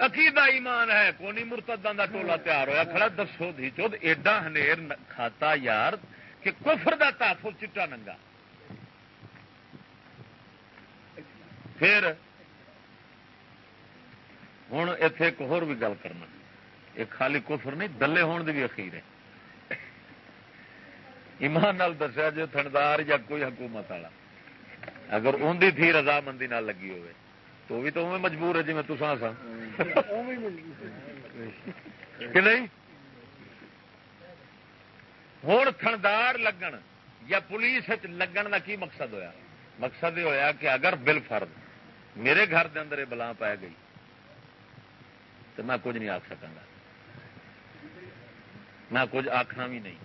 عقیدہ ایمان ہے کونی مرتدہ کا ٹولا تیار ہوا کھڑا دسو دی چود ایڈا ہنیر کھاتا یار کہ کفر دا تحفظ چٹا ننگا۔ پھر ہوں اتے ایک بھی گل کرنا۔ یہ خالی کفر نہیں دلے ہون دی بھی اخیر ہے۔ ایمان نال دسیا جو تھندار یا کوئی حکومت والا۔ اگر اندی تھی رضامندی نال لگی ہوئے تو بھی تو مجبور ہے جی میں تسا سا کہ نہیں؟ ہوں تھندار لگن یا پولیس لگن کا کی مقصد ہویا؟ مقصد یہ ہوا کہ اگر بل فرد میرے گھر دے اندر یہ بلا پی گئی تو میں کچھ نہیں آخ سکا میں کچھ آخنا بھی نہیں۔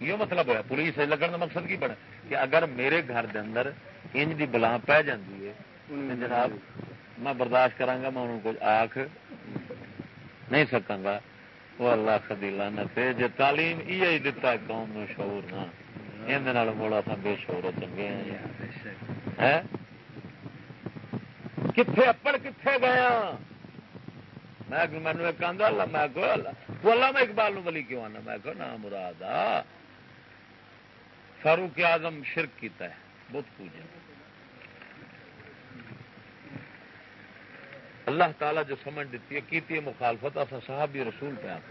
یہ مطلب ہوا پولیس لگن کا مقصد کی بنا کہ اگر میرے گھر دے اندر انج دی بلا پی جاتی ہے جناب میں برداشت کرا میں انہوں کچھ آخ نہیں سکا گا۔ وہ اللہ خدیلا نتے جی تعلیم یہ دتا قوم نو شعور یہ موڑا تھا بے شور چنگے کتنے اپڑ کتنے گیا؟ میں مینو ایک آدھا اللہ میں کو اللہ۔ وہ اللہ میں اقبال نو بلی کیوں آنا؟ میں کو نا مراد فاروق اعظم شرک کیتا ہے بت پوجا۔ اللہ تعالی جو سمجھ دیتی ہے کیتی ہے مخالفت اصا صحابی رسول پہ آپ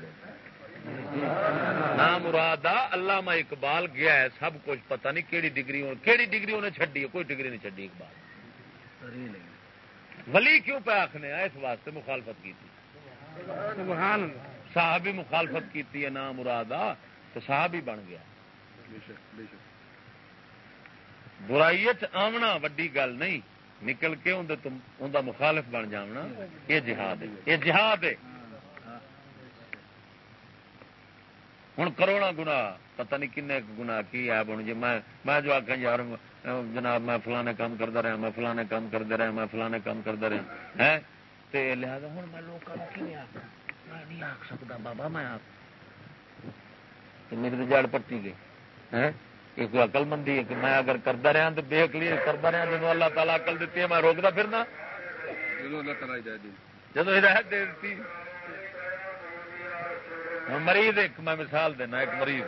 نام مراد اللہ میں اقبال گیا ہے سب کچھ پتہ نہیں کیڑی ڈگری کیڑی ڈگری انہیں چڈی ہے کوئی ڈگری نہیں چڈی اقبال۔ ولی کیوں پہ آخنے اس واسطے مخالفت کی تھی صحابی مخالفت کی ہے نام مراد تو صحابی بن گیا۔ برائیت آمنا وڈی گل نہیں۔ نکل کے اندر مخالف بن جانا یہ جہاد ہے۔ یہ جہاد ہے۔ ہوں کروڑا گنا پتہ نہیں کن گنا کی ہے بن جی۔ میں جو آخا یار، جناب میں فلانے کام کرتا رہا، میں فلانے کام کرتا رہا، میں فلانے کام کرتا رہا۔ ہے؟ لہٰذا ہوں میں لوگوں میں نہیں آخ سکتا بابا، میں آپ میری تو جڑ پٹی گئی۔ ایک اقل مندی ہے کہ میں اگر کرتا رہا تو دیکھ لیے کرتا رہا جب اللہ تعالیٰ اقل دیتی ہے میں روکتا پھرنا۔ جب ہدایت دے دیتی۔ مریض ایک میں مثال دینا ایک مریض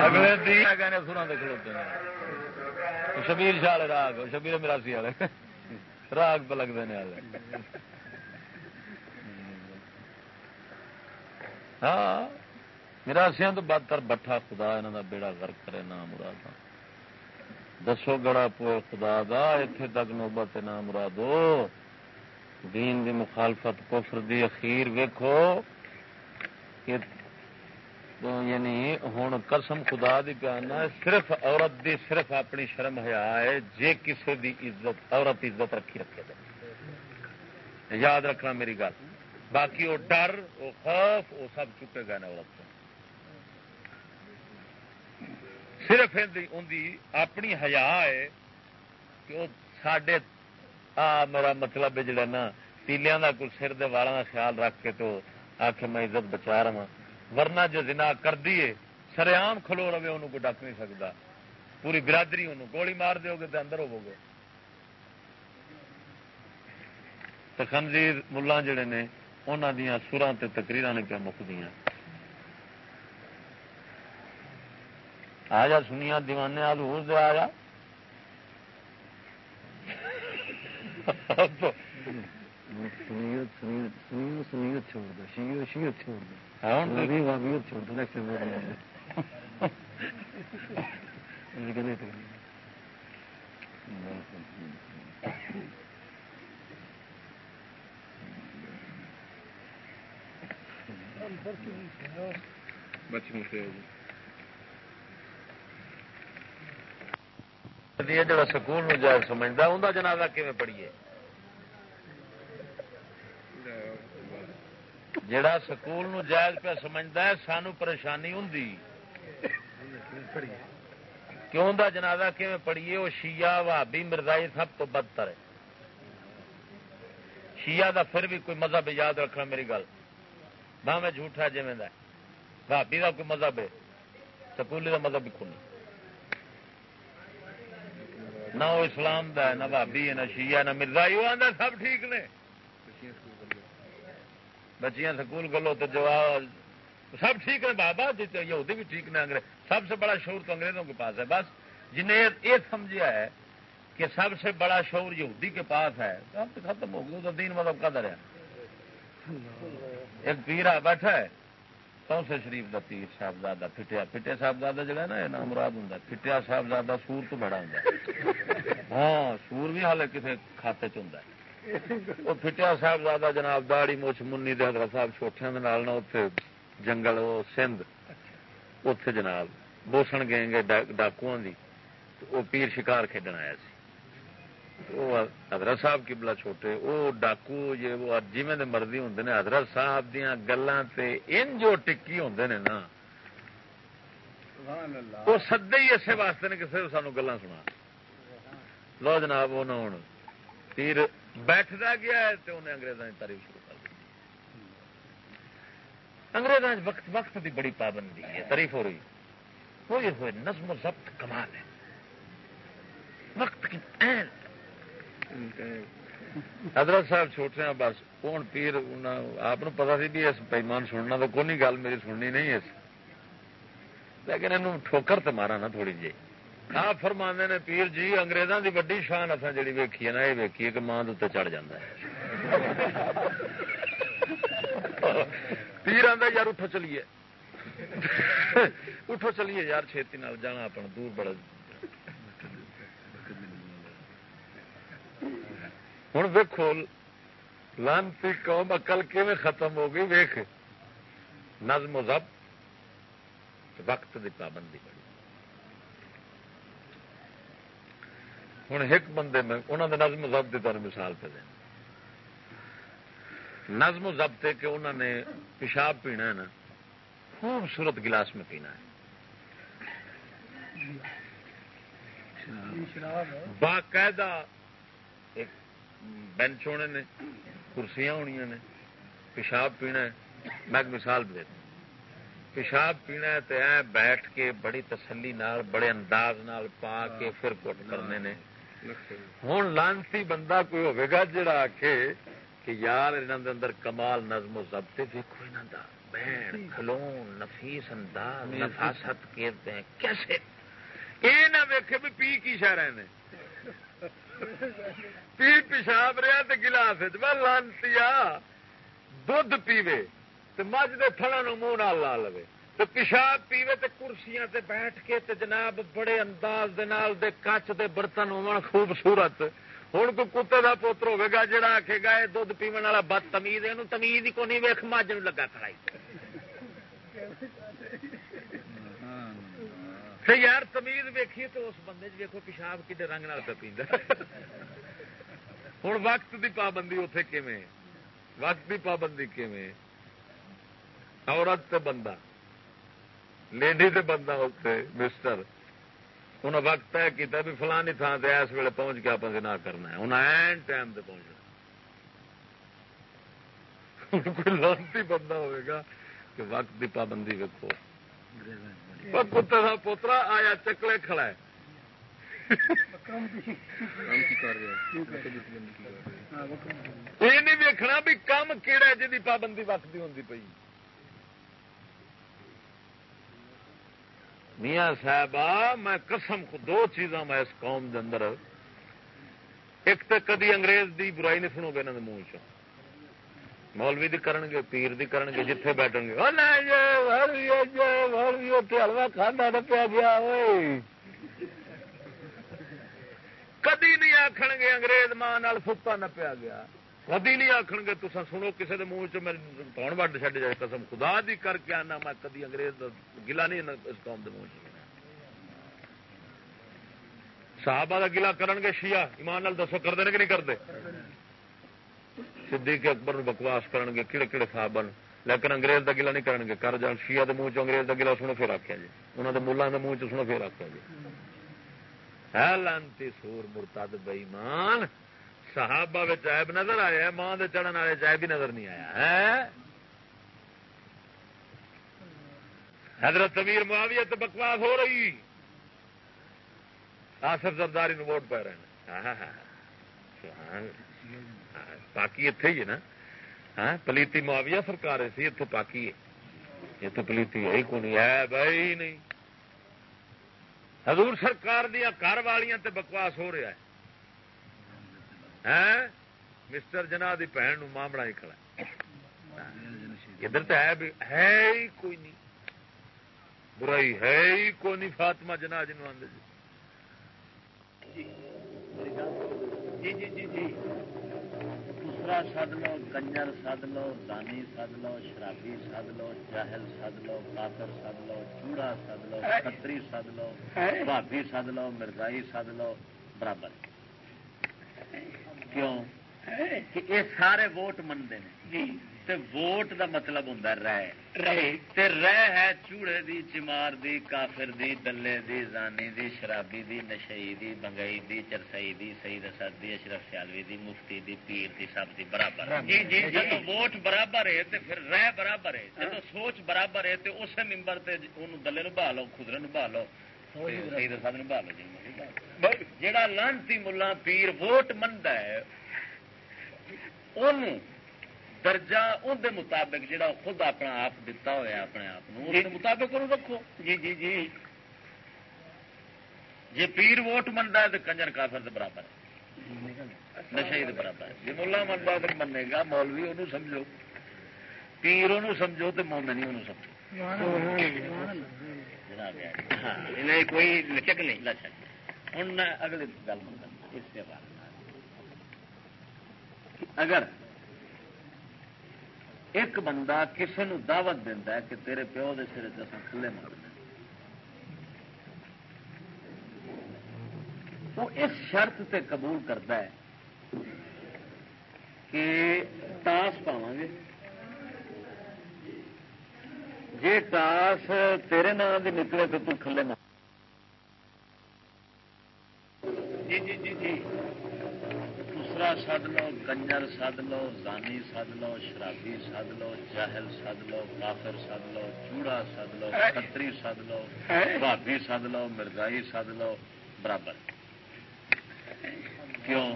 اگلے دن سورا دے کھلوتے ہیں۔ شبیر شاہ راگ شبیر مراسی والے۔ راگ پہ لگتے ہیں ہاں مراسیا تو بدتر بٹھا، خدا یہاں کا بیڑا گر کرے، نام مراد دسو گڑا پو، خدا دا اتنے تک نوبت نام مرادو دین دی مخالفت، کفر دی اخیر ویکھو یعنی ہوں قسم خدا دی پیانا صرف عورت دی صرف اپنی شرم ہیا ہے، جے کسی دی عزت، عورت عزت رکھی رکھے دے۔ یاد رکھنا میری گل۔ باقی وہ ڈر وہ خوف وہ سب چکے گئے عورت کو صرف ان اپنی ہیا ہے کہ وہ سڈے میرا مطلب جڑا نا، تیلیاں کا کوئی سر والا کا خیال رکھ کے تو آخ میں عزت بچا رہا ورنہ جو جنا کر دیے سریام کھلو رہے، انہوں کو ڈک نہیں سکتا۔ پوری برادری انہوں گولی مار دو گے تو اندر ہوو گے تو خنزیر ملا جڑے نے انہوں دیا سران سرا تقریر نے کیا مکدیا آ جا سنیا، دیوانے آل ہو آ جا سنیت چھوڑ دو شیت چھوڑ دو۔ چھوڑ دو جا سکول جائز سمجھتا انہیں جنازہ کیون پڑھیے جڑا سکول جائز پہ سمجھتا ہے، سانو پریشانی ہوں کیوں دا جنازہ کیون پڑھیے؟ وہ شیعہ بھابی مرزائی سب تو بدتر ہے۔ شیعہ دا پھر بھی کوئی مذہب یاد رکھنا میری گل۔ نہ میں جھوٹا جی بھابی کا کوئی مذہب ہے، سکولی کا مذہب بھی کون نہ وہ اسلام دا ہے، نہ بھابی ہے، نہ شیعہ، نہ مرزائی وہ آدھا سب ٹھیک نے۔ بچیاں سکول گلو تو جواب سب ٹھیک ہے بابا جی یہودی بھی ٹھیک نے انگریز سب سے بڑا شعور تو انگریزوں کے پاس ہے۔ بس جنہیں یہ سمجھا ہے کہ سب سے بڑا شعور یہودی کے پاس ہے۔ تو ختم ہو گیا تو دین مطلب قدر ہے ایک پیرا بیٹھا ہے سے شریف کا پیر صاحبزادہ پٹیا پٹیا صاحبزادہ جڑا نا، یہ نام مراد ہوں پٹیا صاحبزادہ سور تو بڑا ہوں ہاں سور بھی ہال کسی کھاتے چ ہوں وہ فٹیا صاحب زیادہ جناب داڑی مچھ منی حضرت صاحب چھوٹے جنگل وہ سندھ اتے جناب بوسن گئے گے ڈاکو وہ پیر شکار کھیڈن آیا سی۔ حضرت صاحب کبلا چھوٹے وہ ڈاکو جی وہ جی مرضی ہوں نے حضرت صاحب دیا گلان ان جو ٹکی ہوں نے نا۔ وہ سدے ہی اسے واسطے نے کسی سانو گلا سنا۔ لو جناب وہ نہ پیر بیٹھتا گیا ہے تو انہیں انگریزوں کی تعریف شروع کر دی انگریزوں وقت وقت کی بڑی پابندی ہے، تعریف ہو رہی ہوئے ہوئے نظم و ضبط کمال ہے۔ وقت کی حضرت صاحب چھوٹے ہیں، بس کون پیر آپ پتا سی بھی اس پیمان سننا تو کون گل میری سننی نہیں اس لیکن یہ ٹھوکر تو مارا نا تھوڑی جی۔ آپ فرما نے پیر جی اگریزوں کی ویڈی شان اصل جی ویکھی ہے نا یہ ویکھی کہ ماں دے چڑھ جا پیر آدھا یار اٹھو چلیے اٹھو چلیے یار چھتی نال جانا اپنا دور بڑا ہوں ویکو لانتی قوم اکل کیون ختم ہو گئی ویخ نظم و ضبط وقت کی پابندی بڑی ہوں ایک بندے میں انہوں نے نظم ضبط تمہیں مثال پہ دیں نظم و ضبط کہ انہوں نے پیشاب پینا ہے نا، خوبصورت گلاس میں پینا ہے۔ باقاعدہ ایک بینچ ہونے نے، کرسیاں ہونی نے، پیشاب پینا ہے۔ میں ایک مثال بھی دیتا پیشاب پینا ہے تو بیٹھ کے بڑی تسلی نال، بڑے انداز نال پا کے پھر کٹ کرنے نے۔ ہوں لانسی بندہ کوئی ہوگا جڑا آ کہ یار انہوں اندر کمال نظم و ضبط دیکھو یہاں کا بہن کھلون نفیس انداز نفاست کہتے ہیں۔ کیسے؟ یہ نہ ویکے بھی پی کی شہ رہے پی پیشاب رہا تو گلاس لانسی دھد پیوے تو مجھ کے تھڑا منہ نہ لا لو تو پیشاب پیوے تے کرسیاں تے بیٹھ کے تے جناب بڑے انداز دے نال دے کچ دے برتن ہون خوبصورت۔ ہوں کوئی کتے کا پوتر ہوگا جڑا آخے گا یہ دھد پیو والا بد تمیز یہ تمیز ہی کو نہیں ویخ مجھ لگا کھڑائی۔ یار تمیز ویکھیے تو اس بندے ویکو پیشاب کھے رنگ نال پہ پیندا۔ ہوں وقت دی پابندی اتے کیویں؟ وقت کی پابندی کیویں؟ عورت تے بندہ۔ لیڈی تے بندہ ہوتے، مسٹر۔ انہیں وقت طے کیا بھی فلانی تھان سے اس ویلے پہنچ کے آپ نہ کرنا ہے۔ انہیں این ٹائم سے پہنچنا کوئی لانتی بندہ ہوئے گا کہ وقت کی پابندی ویکو کتا پوترا ہاں، آیا چکلے کھڑا ہے۔ یہ نہیں ویکنا بھی کام کہڑا جی پابندی وقت کی ہوں پی میاں صاحب میں قسم دو چیزاں میں اس قوم دے اندر ایک تو کدی انگریز دی برائی نہیں سنو گے انہوں منہ چ مولوی دی کرن گے، پیر دی کرن گے، جتھے بیٹھن گے۔ حلوا کھانا نہ پیا گیا کدی نہیں آخن گے انگریز ماں ستا نہ پیا گیا۔ کدی نہیں آخن گے تو سنو کسی کے منہ چ وڈ چڈ جائے، قسم خدا دی کر کے آنا، میں کدی انگریز دا گلا نہیں اس قوم کے منہ چ صحابہ کا گلا کرن گے شیعہ، ایمان نال دسو کرتے ہیں کہ نہیں کرتے صدیق اکبر بکواس کرن گے کہڑے کہڑے صاحب لیکن انگریز کا گلا نہیں کرن گے، کر جان، شیعہ دے منہ چ انگریز کا گلا سنو، پھر آخیا جی انہوں نے ملان کے منہ چ سنو، پھر آخیا جی ہے لانتی سور مرتد بئیمان صحابہ عیب نظر آیا ماں دے چڑھن والے چائب ہی نظر نہیں آیا ہے۔ حضرت امیر معاویت بکواس ہو رہی۔ آصف زرداری نو ووٹ پہ رہے ہیں پاکی اتے ہی ہے نا۔ ہاں پلیتی معاویہ سرکار سی اتو پاکی ہے۔ اتو پلیتی ہے کو نہیں ہے بھائی نہیں۔ حضور سرکار دیا گھر والیاں تے بکواس ہو رہا ہے۔ مسٹر جنا دی بھن ماں بنا کھڑا ادھر تو ہے ہے ہی کوئی نہیں برائی ہے ہی کوئی نہیں فاطمہ جنا جنوب آدھے جی جی جی جی دوسرا سد لو کنجر سد لو دانی سد لو شرابی سد لو جاہل سد لو کافر سد لو چوڑا سد لو کتری سد لو بھابی سد لو مرزائی سد لو برابر کیوں؟ کہ یہ سارے ووٹ منگتے ہیں جی۔ ووٹ دا مطلب ہوں رہ ہے چوڑے دی چمار دی کافر دی دلے دی زانی دی شرابی دی نشئی دی بنگئی دی چرسائی دی سعید اسد دی اشرف سیالوی دی مفتی دی پیر دی سب دی برابر۔ جی جی جب ووٹ برابر ہے تو پھر رہ برابر ہے۔ جب سوچ برابر ہے تو اسے ممبر سے دلے نو بہا لو خدرے نو بہا لو۔ جہاں لانتی ملا پیر ووٹ منتا ہے درجہ اندر مطابق جڑا خود اپنا آپ دتا ہوا اپنے آپ جی۔ مطابق رکھو جی جی جی جی پیر ووٹ منتا ہے تو کنجر کافر دے برابر نشے برابر جی ملا منتا تو منے گا مولوی انہوں سمجھو پیر انہوں سمجھو تو مومنی انہوں سمجھو ہاں کوئی لچک نہیں۔ لچک ہوں اگلی گل اس کے بعد۔ اگر ایک بندہ کسی نو دعوت دینا ہے کہ تیرے پیو کے سر کھلے مارنا وہ اس شرط تے قبول کرتا ہے کہ ٹاس پاو گے۔ جی ٹاس تیرے نام کی نکلے تو تلے مار جی جی جی جی دوسرا سد لو کنجر سد لو زانی سد لو شرابی سد لو جہل سد لو کافر سد لو چوڑا سد لو کتری سد لو بھابی سد لو مرزائی سد لو برابر کیوں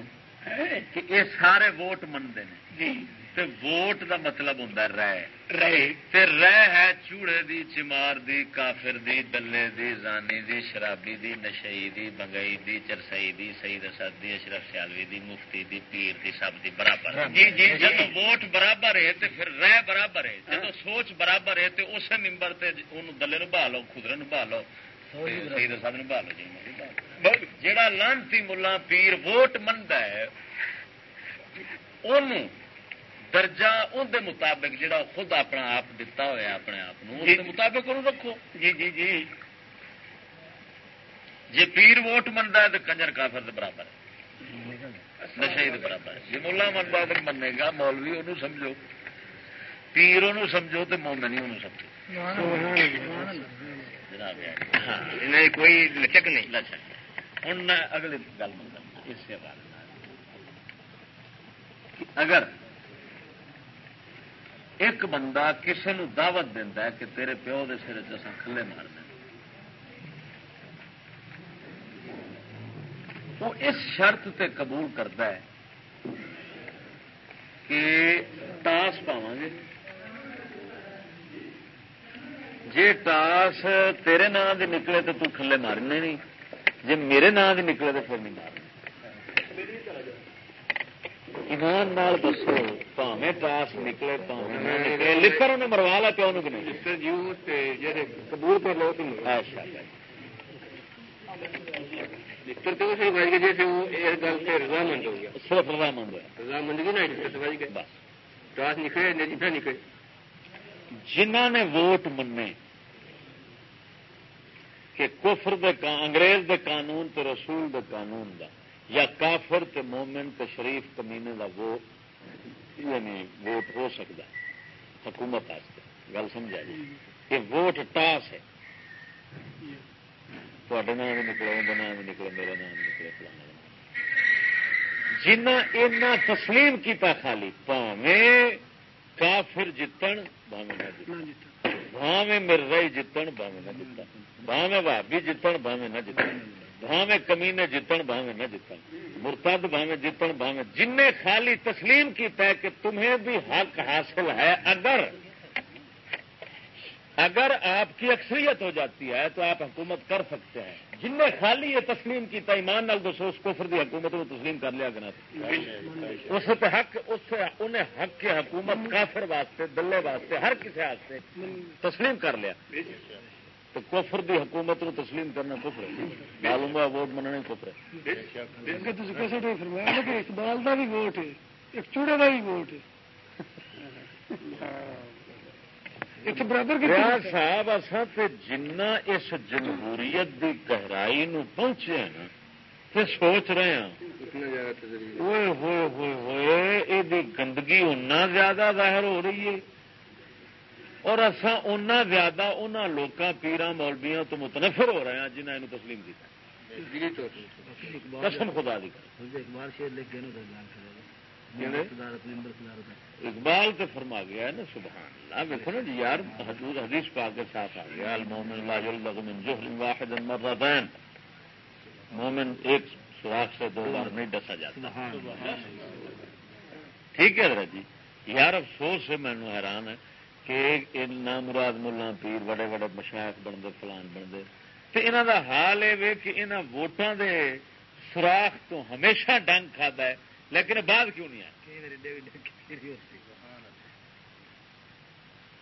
کہ یہ سارے ووٹ منگتے ہیں جی تے ووٹ دا مطلب ہوں رہ۔ ہے چوڑے دی چمار دی کافر دی دلے دی زانی دی شرابی دی نشئی دی بنگئی دی چرسائی دی سعید اسد دی اشرف سیالوی دی مفتی دی پیر دی سب دی برابر۔ جی جی جب ووٹ برابر ہے تو پھر رہ برابر ہے۔ جب سوچ برابر ہے تو اسے ممبر سے دلے نو بہا لو خدرے نو بہا لو سعید اسد نو بہا لو جی جہاں لانتی ملا پیر ووٹ منگتا ہے انہوں درجہ اندر مطابق جڑا خود اپنا آپ دتا ہوا اپنے آپ جی۔ مطابق رکھو۔ جی جی جی۔ جی پیر ووٹ منتا ہے تو کنجر کافر برابر نشے نہیں برابر جی ملا منتا ہے تو منے گا مولوی انہوں سمجھو۔ پیر انہوں سمجھو تو مومن انہوں سمجھو۔ جناب ہاں کوئی لچک نہیں۔ لچک ہوں میں اگلی گل من اس کے بارے اگر ایک بندہ کسی نو دعوت دینا ہے کہ تیرے پیو کے سر چ کھلے مارنا وہ اس شرط تے قبول کرتا ہے کہ ٹاس پاو گے۔ جی ٹاس تیرے نام کی نکلے تو تلے مارنے نہیں جی میرے نام کی نکلے تو پھر نہیں مارنے ایمان نال دسو پاوے ٹاس نکلے پاوے لکھر انہیں مروا لا پیو نہیں۔ قبول کر لو اچھا صرف رضامند ہو گیا۔ صرف رضامند ہوا رضامندگی نہ بس۔ ٹاس نکلے نہ نکلے۔ جنہ نے ووٹ منے کہ کفر دے انگریز دے قانون تے رسول دے قانون دا۔ یا کافر تے مومن تے شریف کمینے دا وہ یعنی ووٹ ہو سکتا ہے حکومت گل سمجھا جی؟ کہ ووٹ ٹاس ہے۔ تے نام بھی نکلے اندر نام بھی نکلے میرا نام نکلے فلانا جنہ تسلیم کیتا خالی پاوے کافر جتن باوے نہ جتن۔ بھاوے مرزائی جتن باوے نہ جتن۔ بھاوے بھابی جتن باوے نہ جتن۔ بھاوے کمینے جتن باوے نہ جتن۔ مرتد بھاوے جتن بھاوے جن نے خالی تسلیم کیتا ہے کہ تمہیں بھی حق حاصل ہے، اگر اگر آپ کی اکثریت ہو جاتی ہے تو آپ حکومت کر سکتے ہیں۔ جن نے خالی یہ تسلیم کیا ایمان نال دوسو اس کو فردی حکومت کو تسلیم کر لیا گنا۔ اس حق، اس انہیں حق کی حکومت کافر واسطے، دلے واسطے، ہر کسی واسطے تسلیم کر لیا۔ تو کفر دی حکومت کو تسلیم کرنا کفر ہے۔ معلوم ہے ووٹ مننے کفر ہے۔ اقبال کا بھی ووٹ ہے ایک چوڑے کا بھی ووٹ ہے۔ برابر صاحب اصل جنا اس جمہوریت کی گہرائی نو پہنچے نا تو سوچ رہے ہیں۔ ہوئے ہوئے ہوئے ہوئے یہ گندگی اُنہ زیادہ ظاہر ہو رہی ہے۔ اور اصا اُنہ زیادہ ان لوگوں پیران مولبیاں تو متنفر ہو رہے ہیں جنہیں یہ تسلیم کیا قسم خدا دی۔ اقبال تو فرما گیا ہے نا سبحان اللہ دیکھو نا جی یار حدود حدیث پا کے ساتھ آ گیا۔ المومن واحد مرتين مومن ایک سوراخ سے دو بار نہیں ڈسا جاتا۔ ٹھیک ہے جی یار افسوس سے مینو حیران ہے کہ مراد ملا پیر بڑے بڑے مشاق بنتے فلان بنتے۔ تو انہوں کا حال یہ کہ انہوں ووٹان دے سوراخ تو ہمیشہ ڈنگ کھا ہے لیکن بعد کیوں نہیں آیا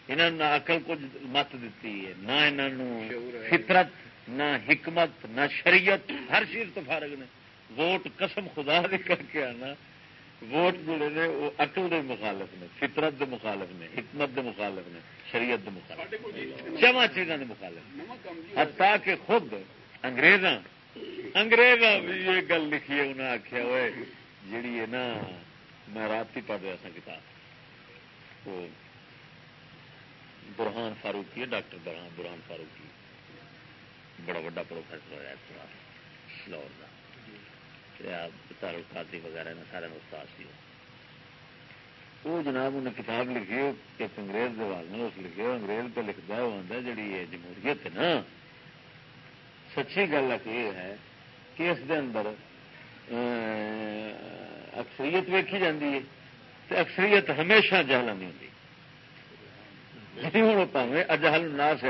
انہوں نے اقل کچھ مت دیتی ہے نہ انہوں فطرت نہ حکمت نہ شریعت ہر چیز تو فارغ نے۔ ووٹ قسم خدا دے کر کے آنا۔ ووٹ جڑے نے وہ اقل دے مخالف نے، فطرت دے مخالف نے، حکمت دے مخالف نے، شریعت دے مخالف چواں چیزوں کے مخالف حتیٰ کہ خود انگریزاں انگریزاں بھی یہ گل لکھی ہے انہیں آخیا ہوئے جیڑی ہے نا، میں رات ہی پڑھ رہا تھا کتاب۔ وہ برہان فاروقی ہے، ڈاکٹر برہان برہان فاروقی۔ بڑا وا پروفیسر ہوا لاہور کا تعلقاتی وغیرہ نے سارے استاد سی وہ جناب انہیں کتاب لکھی ایک انگریز اس لکھے انگریز پہ لکھتا وہ آتا جی یہ جمہوریت ہے نا۔ سچی گل یہ ہے کہ اس دے اندر اکثریت ویکھی جاتی ہے تو اکثریت ہمیشہ جہل نہیں ہوتی ہوں پاوے اجہل نہ سے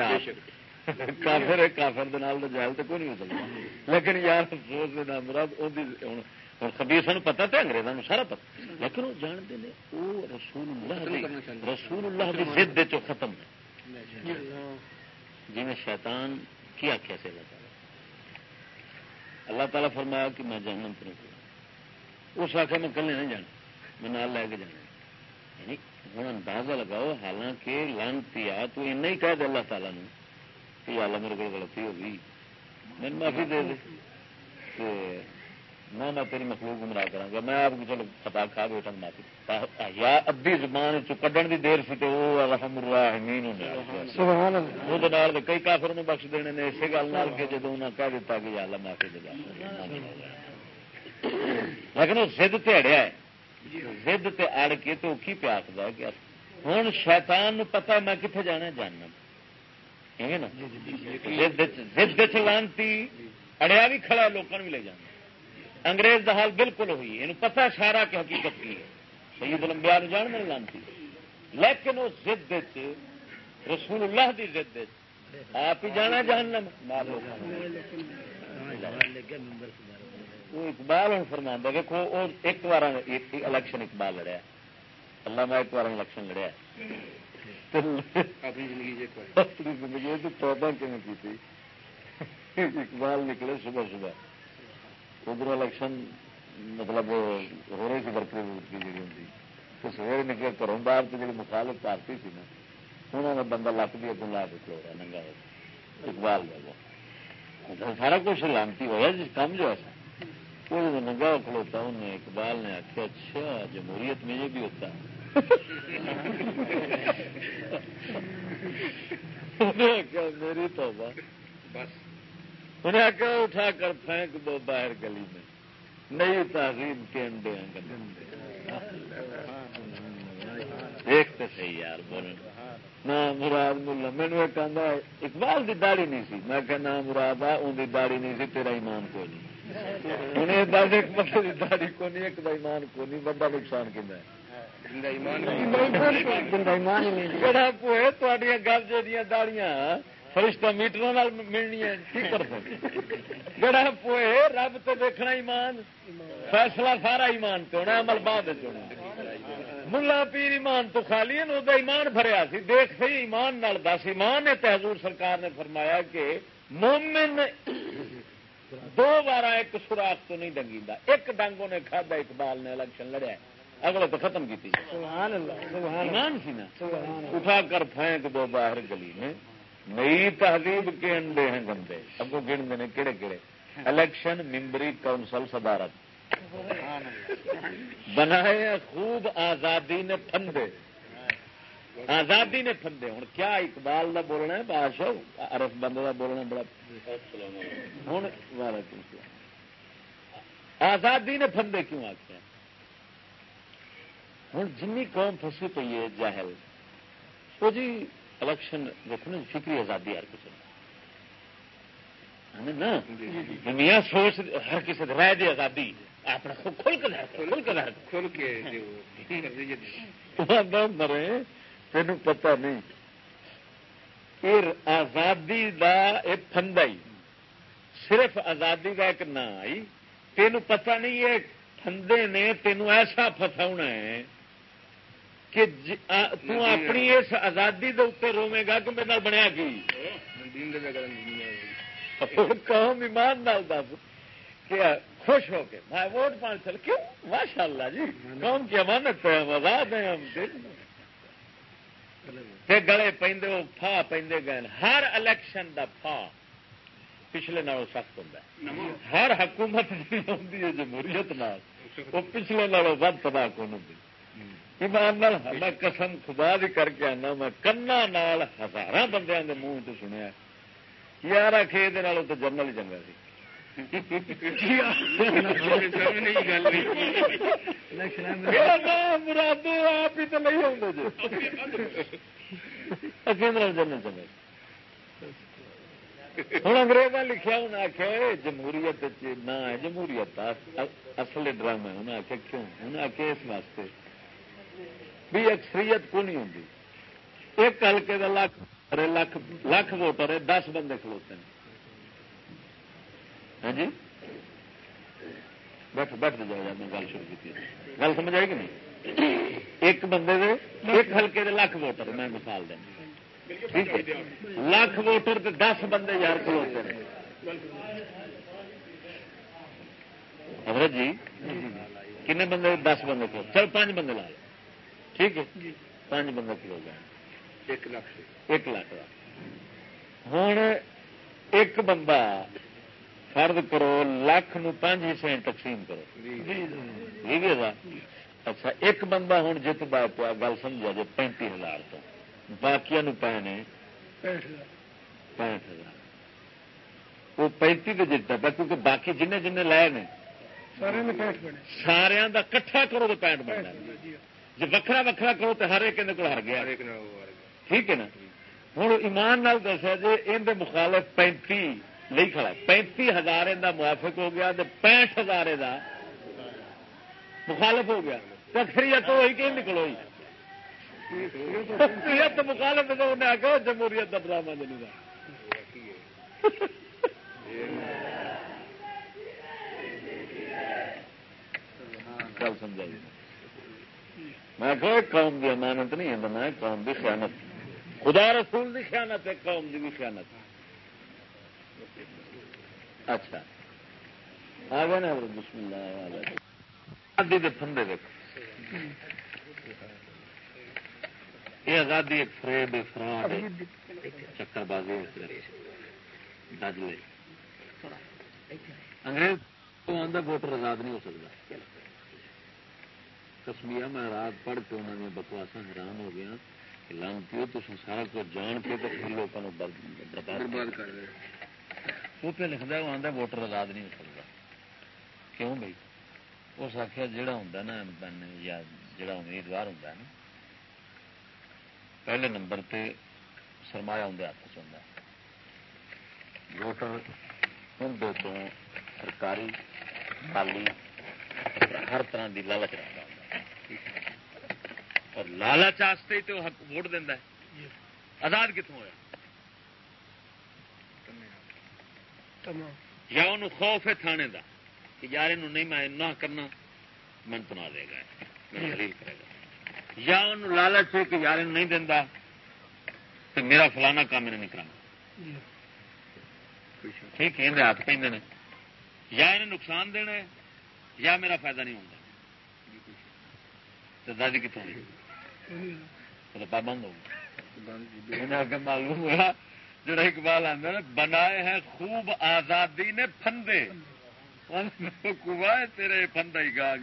کافر کافر دال تو کوئی نہیں ہو سکتا لیکن یار، افسوس مراد ہوں خبیر سان پتا تو انگریزوں سارا پتا لیکن وہ جانتے ہیں وہ رسول اللہ رسول اللہ کی ضد چ ختم ہے۔ جی میں شیطان کی آخیا سے اللہ تعالیٰ اللہ تعالیٰ فرمایا کہ میں جہنم تو نہیں اس آخر میں کلے نہیں جانا، میں نال لے کے جانا۔ یعنی ہوں اندازہ لگاؤ، حالانکہ لانتی آ تو ہی کہہ دے اللہ تعالیٰ نے۔ کہ اللہ میرے کو غلطی ہوگی میں معافی دے دے میں تیری مخلوق گمراہ کرا گا میں آپ کو چلو پتا کھا بیٹھا معافی یا ادھی زبان کڈن کی دیر سی تو وہ کئی کافر بخش دینے نے اسی گل کہ جدو انہیں کہہ دیتا کہ یا اللہ معافی دے لیکن وہ زد تے اڑیا ہے زد تے اڑ کے تو کی پیاس ہے کہ ہوں شیطان پتا میں کتنے جانا جاننا نا؟ زد لانتی اڑیا بھی کھڑا لوگوں بھی لے جانا۔ انگریز کا حال بالکل ہوئی یہ پتا سارا کہ حقیقت کی ہے۔ سید لمبیا جان میں لانتی۔ لیکن وہ زد رسول اللہ کی زد آپ ہی جانا جان وہ اقبال ہوں فرما دیکھو ایک بار الیکشن اقبال لڑیا۔ اللہ میں ایک بار الیکشن لڑیا۔ اقبال نکلے صبح صبح۔ ادھر الیکشن مطلب ہو رہی تھی برقی کی جی ہوں تو سویرے نکلے گھروں باہر تو جی مخالف پارٹی تھی نا۔ انہوں نے بندہ لک دیا تو لا کے کھلو رہا، ننگا اقبال وہ سارا کچھ لانتی ہوا جس کام جو ایسا وہ ننگا کھلوتا انہیں اقبال نے آخیا اچھا جمہوریت میں یہ بھی ہوتا۔ ہے میری تو بس۔ انہیں آ اٹھا کر پھینک دو باہر گلی میں۔ نئی تعظیم کے انڈے دیکھتے صحیح یار بولے۔ نہ مراد ملا۔ مینو ایک آدھا اقبال کی داڑی نہیں سی۔ میں کہ نہ مراد آ ان کی داڑی نہیں سی تیرا ایمان کو نہیں۔ انہیں دس ایک بندے کی داڑی کو نہیں ایک ایمان کو نہیں بڑا نقصان کھا بڑا پوئے تھوڑی گل جی داڑیاں فرشتہ میٹر ملنی جڑا پوئے رب تو دیکھنا ایمان فیصلہ سارا ایمان تو ہونا عمل بعد ملا پیر ایمان تو خالی ہے وہ ایمان بھریا سی دیکھ سی ایمان نال دس ایمان ہے حضور سرکار نے فرمایا کہ مومن دو بار ایک سوراخ تو نہیں ڈنگی ایک ڈنگ نے کھدا اقبال نے الیکشن لڑیا اگلے تو ختم کی ایمان سی نا؟ اٹھا کر پھینک دو باہر گلی میں۔ نئی تہذیب کے انڈے ہیں گندے۔ ابو گن دے کہڑے کہڑے الیکشن ممبری کونسل صدارت۔ بنائے خوب آزادی نے پندے آزادی نے پندے ہوں کیا اقبال کا بولنا ہے؟ بادشاہ ارف بندے کا بولنا بڑا۔ ہوں آزادی نے پندے کیوں آخیا ہوں جن قوم پھسی پی ہے جاہل۔ وہ جی الیکشن دیکھو نا فکری آزادی ہر کسی نا؟ میاں سوچ ہر کسی رائے دی آزادی۔ اپنا کھل کھل کے مرے تین پتا نہیں۔ آزادی دا ایک فندا صرف آزادی کا ایک نام آئی تین پتا نہیں یہ فندے نے تینوں ایسا فساؤنا ہے۔ کہ اپنی اس آزادی دے اتنے روے گا کہ میرے بنیا کی؟ قوم ایمان نال دس کہ خوش ہو کے۔ میں ووٹ پان چل کیوں؟ ماشاء اللہ جی۔ قوم کی امانت ہے آزاد ہیں ہم گلے پہ فا پہ گئے۔ ہر الیکشن دا فا پچھلے نالوں سخت ہے۔ ہر حکومت آتی ہے جمہوریت نال۔ وہ پچھلے نالوں ود تباہ کون ہوتی ایمان میں قسم، خدا دی کر کے آنا میں کنا نال ہزار بندے کے منہ تو سنیا یار کھیت تو جنرل ہی چنگا سی۔ مرادو، آپ ہی تو نہیں آؤں آتے جنرل جنرل چنگا ہوں انگریز لکھا انہیں آخیا جمہوریت نہ جمہوریت اصل ڈرامہ انہیں آخیا کیوں؟ انہیں آخیا اس واسطے۔ بھی اکثریت کو نہیں ہوں ایک ہلکے کا لکھ لکھ لکھ ووٹر ہے دس بندے کھلوتے ہیں۔ ہاں جی؟ بیٹھ بیٹھ جائے میں گل شروع کی گل سمجھ آئے گی نہیں؟ ایک بندے دے، ایک ہلکے دے لکھ ووٹر میں مثال دینا لاکھ ووٹر تو دس بندے یار کھلوتے ہیں۔ حضرت جی کنے بندے دس بندے کھلو چل پانچ بندے لا۔ ٹھیک ہے؟ جی۔ پانچ بندہ کلو گیا ایک لاکھ ایک لاکھ ہوں ایک بندہ فرد کرو لاکھ نو پانچ حصے تقسیم کرو۔ ٹھیک ہے اچھا ایک بندہ ہوں جت با پیا گل سمجھا جی پینتی ہزار تو۔ باقی پے نے پینٹ ہزار۔ وہ پینتی تو جتنا پہ کیونکہ باقی جن جن لائے نے سارا کٹھا کرو تو پینٹ بننا۔ جی وکرا وکرا کرو تو ہر ایک کو ہر گیا۔ ٹھیک ہے نا؟ ہوں ایمان نال دسیا جی اندر مخالف پینتی نہیں کھڑا۔ پینتی ہزار موافق ہو گیا پینٹ ہزار مخالف ہو گیا۔ اکثریت وہی کہ نکلو اکثریت مخالف تو انہیں آ جمہوریت کا ڈرامہ دلی کا گل سمجھائی میں کہ قوم کی امانت نہیں ہے میں قوم کی خیانت۔ خدا رسول کی خیانت ہے قوم کی بھی خیانت۔ اچھا۔ آ گئے نا بسم اللہ آزادی کے فندے دیکھ یہ آزادی ایک فریب فراڈ چکر بازی ڈج لے انگریز تو آدھا ووٹر آزاد نہیں ہو سکتا۔ کسمیا میں رات پڑھ کے انہوں نے بکواسا حیران ہو گیا لانتی تو سارا کچھ جان کے تو پھر لوگوں برباد کر رہے وہ پہ لکھتا وہ آتا ووٹر آزاد نہیں ہو سکتا۔ کیوں بھائی؟ اس آخیا جڑا ہوں نا یا جڑا امیدوار ہوں نا۔ پہلے نمبر تے سرمایہ اندر ہاتھ چاہتا ووٹر اندر تو سرکاری مالی ہر طرح کی لالچ رکھتا اور لالچ ہی تو ووٹ دینا آزاد کتوں ہوا یا ان خوف ہے تھانے دا کہ یار نہیں میں نہ کرنا، من تنا دے گا۔ دلیل کرے گا۔ یا ان لالچ ہے کہ یار نہیں دینا تو میرا فلانا کام انہیں نہیں کرنا ٹھیک ہے ہاتھ کہ یا انہیں نقصان دینا ہے یا میرا فائدہ نہیں ہوگا تو دادی کتوں پابند ہوگا معلوم ہوا جڑا اقبال آدھا بنائے ہیں خوب آزادی نے فندے تیرے فندا ہی گا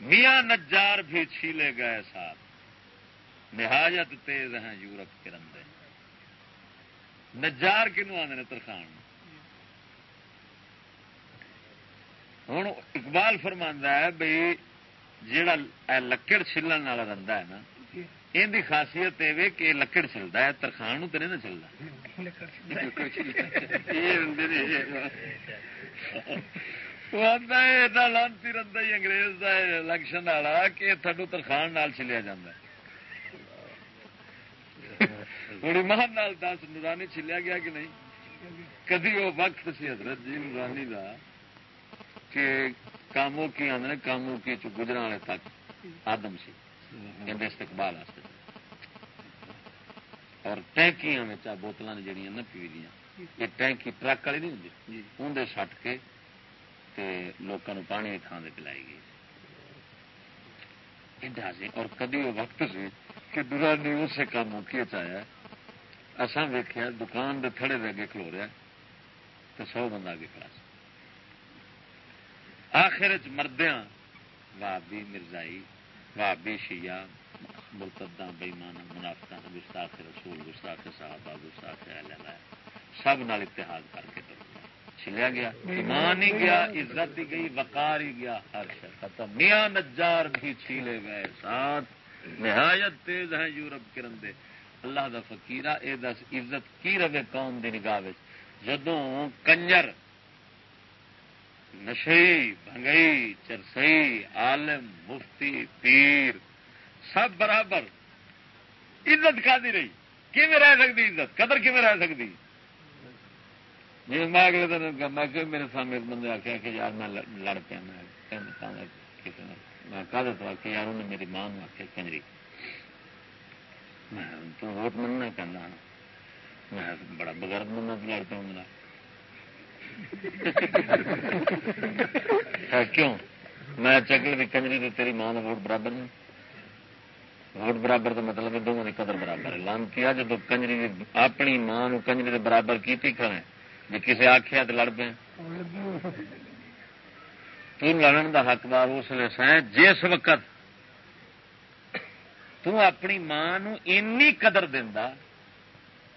میاں نجار بھی چھیلے گئے ساتھ نہایت تیز ہیں یورپ کے رندے نجار کنو آدھے ترخان ہوں اقبال فرماندہ ہے بھائی جا لکڑ چلن والا رندا ہے نا یہ خاصیت یہ کہ لکڑ چلتا ہے ترخان تو نہیں نا چلتا لانتی رندا ہی انگریز کا الیکشن والا کہ تھڈو ترخان چلیا جا بڑی مان دس نورانی چلیا گیا کہ نہیں کدی وہ وقت سی حضرت جی نورانی کا کہ کاموں کی آدھے کاموں کی گجرا والے تک آدم سی استقبال اور ٹینکیاں بوتل جہیا نا پی دیا یہ ٹینکی ٹرک والی نہیں ہوں اندر سٹ کے لوگوں پانی تھان سے پلائی گئی۔ سی اور کدی وہ وقت سی کہ دورانی اسے کام کی چایا اصا ویخیا دکان کے تھڑے دے اگے کھلو رہا تو سو بندہ اگے کھڑا آخر چ مردیا بابی مرزائی، وابی شیا مرتدہ بےمان منافع گستاخ رسول، گستاخ صحابہ، گستاخ سب نال اتحاد کر کے چلیا گیا۔ ایمان ہی گیا، عزت ہی گئی، وقار ہی گیا، ہر شہر ختم۔ میاں نجار بھی چھیلے گئے، ساتھ نہایت تیز ہیں یورپ کے رندے۔ اللہ دا فقیرہ، اے دس عزت کی رہے قوم دی نگاہ جدوں کنجر نشئی بنگئی چرسئی عالم، مفتی، پیر، سب برابر۔ عزت کا دی رہی؟ کیون رہ سکتی عزت؟ قدر کیون رہ سکتی میں اگلے دن میں کہ میرے سامنے ایک بندے آخیا کہ یار میں لڑ پیا، میں میں کہہ دیتا کہ یار انہیں میری ماں نے آخیا کنجری میں تو ووٹ مننا کہنا ہاں۔ میں بڑا بغیر مننا لڑ پاؤں گا ہاں، کیوں؟ میں چکر کی کنجری تیری ماں کا ووٹ برابر نہیں۔ ووٹ برابر تو مطلب دونوں کی قدر برابر ہے۔ لان کیا جب کنجری اپنی ماں کنجری برابر کی کھڑے جی کسی آخیا تو لڑ پے۔ لڑن کا حقدار اس لیے سیں جس وقت تو اپنی ماں اینی قدر دینا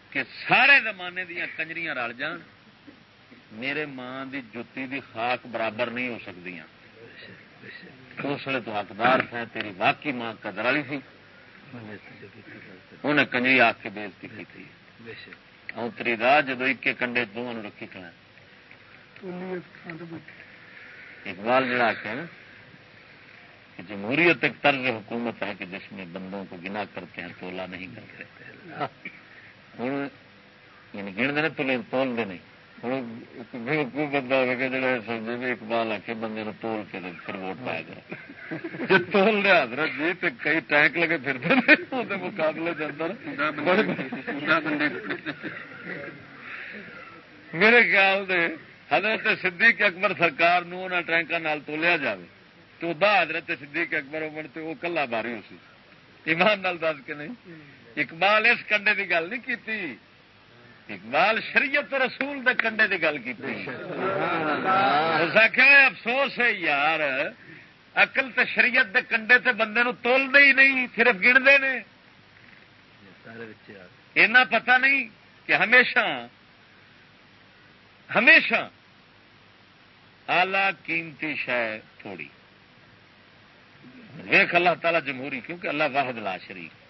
کہ سارے زمانے دیا کنجریاں رل جان میرے ماں دی جتی دی خاک برابر نہیں ہو سکتی اس لیے تو حقدار ہے تیری واقعی ماں قدر والی تھی۔ انہیں کنجری آ کے بےزتی کی تھی۔ اتری راہ جدو ایک کنڈے دونوں رکھی کھڑا اقبال جڑا کہ جمہوریت ایک طرز حکومت ہے کہ جس میں بندوں کو گنا کرتے ہیں، تولا نہیں کرتے۔ ہوں یعنی گن دے تو تولتے نہیں۔ بندہ ہوگا جڑا سمجھے بھی اقبال آ کے بندے تول کے پھر ووٹ پایا کرا جی تول لیا حضرت جی تو کئی ٹینک لگے پھرتے مقابلے کے اندر میرے خیال سے حضرت صدیق اکبر سرکار ٹینکا نال تولیا جائے تو دا حضرت صدیق اکبر امن تو وہ کلا باری ہو سی ایمان نال دس کے نہیں اقبال اس کنڈے کی گل نہیں کی اقبال شریعت رسول دے کنڈے کی گل کی افسوس ہے یار اقل تو شریعت دے کنڈے تے بندے نو تولتے ہی نہیں صرف گنتے نے۔ اینا پتہ نہیں کہ ہمیشہ ہمیشہ آلہ قیمتی شہ تھوڑی۔ ویخ اللہ تعالی جمہوری کیونکہ اللہ واحد لا شریف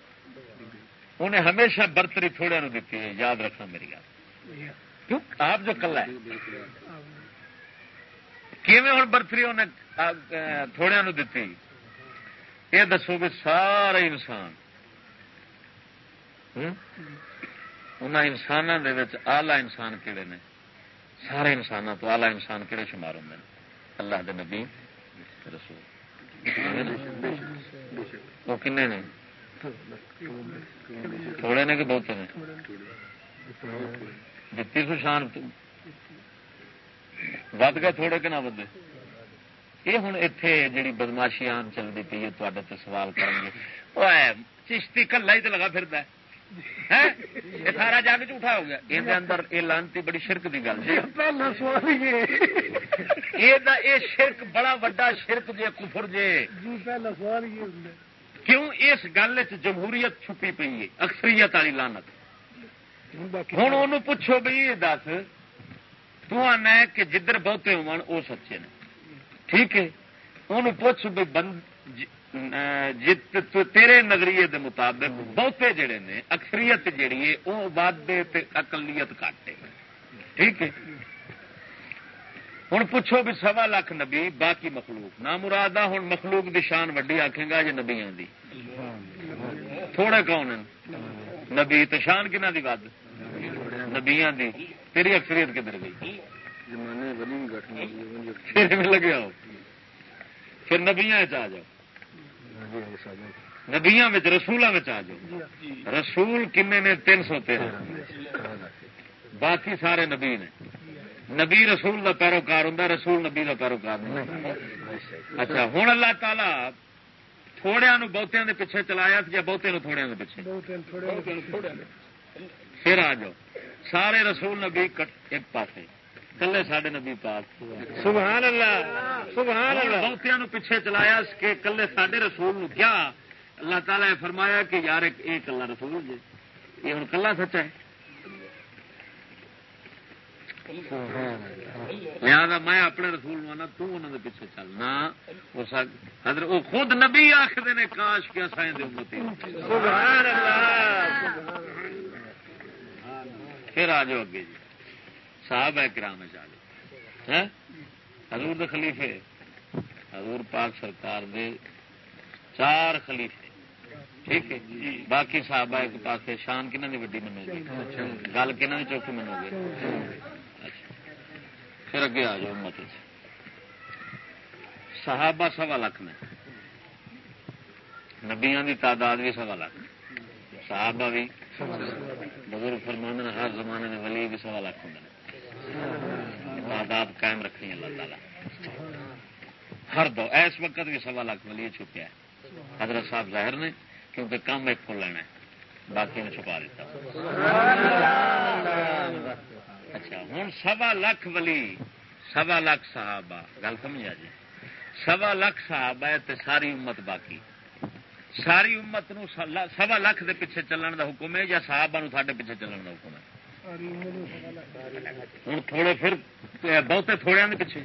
انہیں ہمیشہ برتری تھوڑے نو دیتی ہے یاد رکھنا میری گل۔ کیوں؟ آپ جو کلا ہے۔ کیون ہوں برتری انہیں تھوڑے نو دیتی یہ دسو بھی سارے انسان ان انسانوں کے آلہ انسان کہڑے نے؟ سارے انسانوں تو آلہ انسان کہڑے شمار ہوں اللہ دے نبی رسول۔ وہ کن نے؟ تھوڑے نے کہ بہت نے جتی سو شان ود گئے تھوڑے کہ نہ ودے یہ ہوں اتے جی بدماشی آن چلتی پی ہے تے سوال کریں گے چشتی کلا ہی تو لگا پھر سارا جگ جھوٹا ہو گیا۔ یہ اندر یہ لانتی بڑی شرک کی گل یہ۔ شرک بڑا وا شرک جی کفر جے۔ کیوں اس گل جمہوریت چھپی پی ہے؟ اکثریت والی لانت ہوں ان پوچھو بھائی یہ دس تنا کہ جدھر بہتے ہو سچے نے. ٹھیک ہے؟ ان پوچھ بھائی بند تیرے نظریے دے مطابق بہتے جڑے نے، اکثریت جیڑی ہے، وہ وعدے اقلیت کٹ ہے ٹھیک ہے؟ ہوں پوچھو بھی سوا لاکھ نبی باقی مخلوق۔ نہ مراد ہوں مخلوق دی شان وڈی آخے گا جی نبیا دی۔ تھوڑے کون نبی تو شان کنہ دی ود نبیا دی۔ تیری اکثریت کدھر گئی؟ لگیا پھر نبیا آ جاؤ۔ نبیا رسولوں آ جاؤ۔ رسول کنے نے تین سو تیرہ۔ باقی سارے نبی نے۔ نبی رسول کا پیروکار ہوں رسول نبی کا پیروکار اچھا ہوں اللہ تعالی تھوڑیا بہتیا کے پیچھے چلایا یا بہتے تھوڑیا کے پیچھے؟ پھر آ جاؤ۔ سارے رسول نبی ایک پاس کلے سڈے نبی پاک۔ سبحان اللہ سبحان اللہ۔ پیچھے چلایا کہ کلے سڈے رسول کیا؟ اللہ تعالی نے فرمایا کہ یار یہ کلا رسول جی یہ ہوں کلا سچا ہے۔ لہذا میں اپنے رسول مانا تو انہوں نے پیچھے چلنا۔ حضرت وہ خود نبی آخر نے، کاش کیا سائیں دے امتی پھر آ جاؤ اگے جی۔ صاحب ہے، کرام چالے حضور دے خلیفے۔ حضور پاک سرکار دے چار خلیفے۔ ٹھیک ہے جی۔ باقی صاحب ایک پاس شان کنہ کی وڈی منو گی گل کنہ کی چوکی منو گے؟ پھر اگے آ جاؤ مت صحابہ سوا لاکھ نے۔ نبیا کی تعداد بھی سوا لاکھ۔ صحابہ بھی۔ بزرگ فرمان ہر زمانے میں ولی بھی سوا لاکھ ہوں۔ تعداد قائم رکھنی اللہ تعالی۔ ہر دو اس وقت بھی سوا لاکھ ولی چھپیا ہے۔ حضرت صاحب ظاہر نے، کیونکہ کام ایک کو لینا ہے، باقی نے چھپا دیتا۔ اچھا ہوں سوا لکھ ولی سوا لکھ صحابہ گل سمجھا جی سوا لکھ صحابہ ہے تے ساری امت باقی۔ ساری امت نو سوا لکھ دے پیچھے چلن دا حکم ہے یا صحابہ نو تھوڑے پیچھے چلن دا حکم ہے؟ ہوں تھوڑے پھر بہتے تھوڑے دے پیچھے۔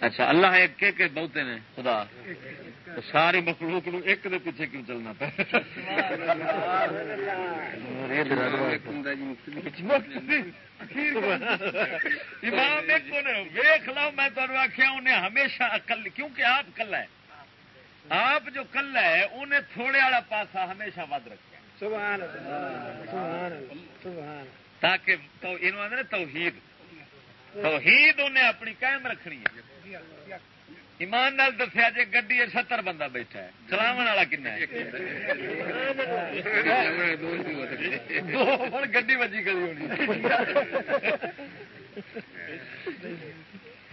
اچھا اللہ ایک کے بہتے نے خدا۔ ساری مخلوق نو ایک دے پیچھے کیوں چلنا پہ؟ ویخ لو، میں تمہیں آخیا انہیں ہمیشہ اکل کیونکہ آپ کلا ہے آپ جو کلا ہے انہیں تھوڑے والا پاسا ہمیشہ ود رکھا تاکہ توحید۔ توحید انہیں اپنی قائم رکھنی ہے۔ ایمان نال دسیا جی گی ستر بندہ بیٹھا ہے۔ چلاو والا کن گی بجی کری ہونی۔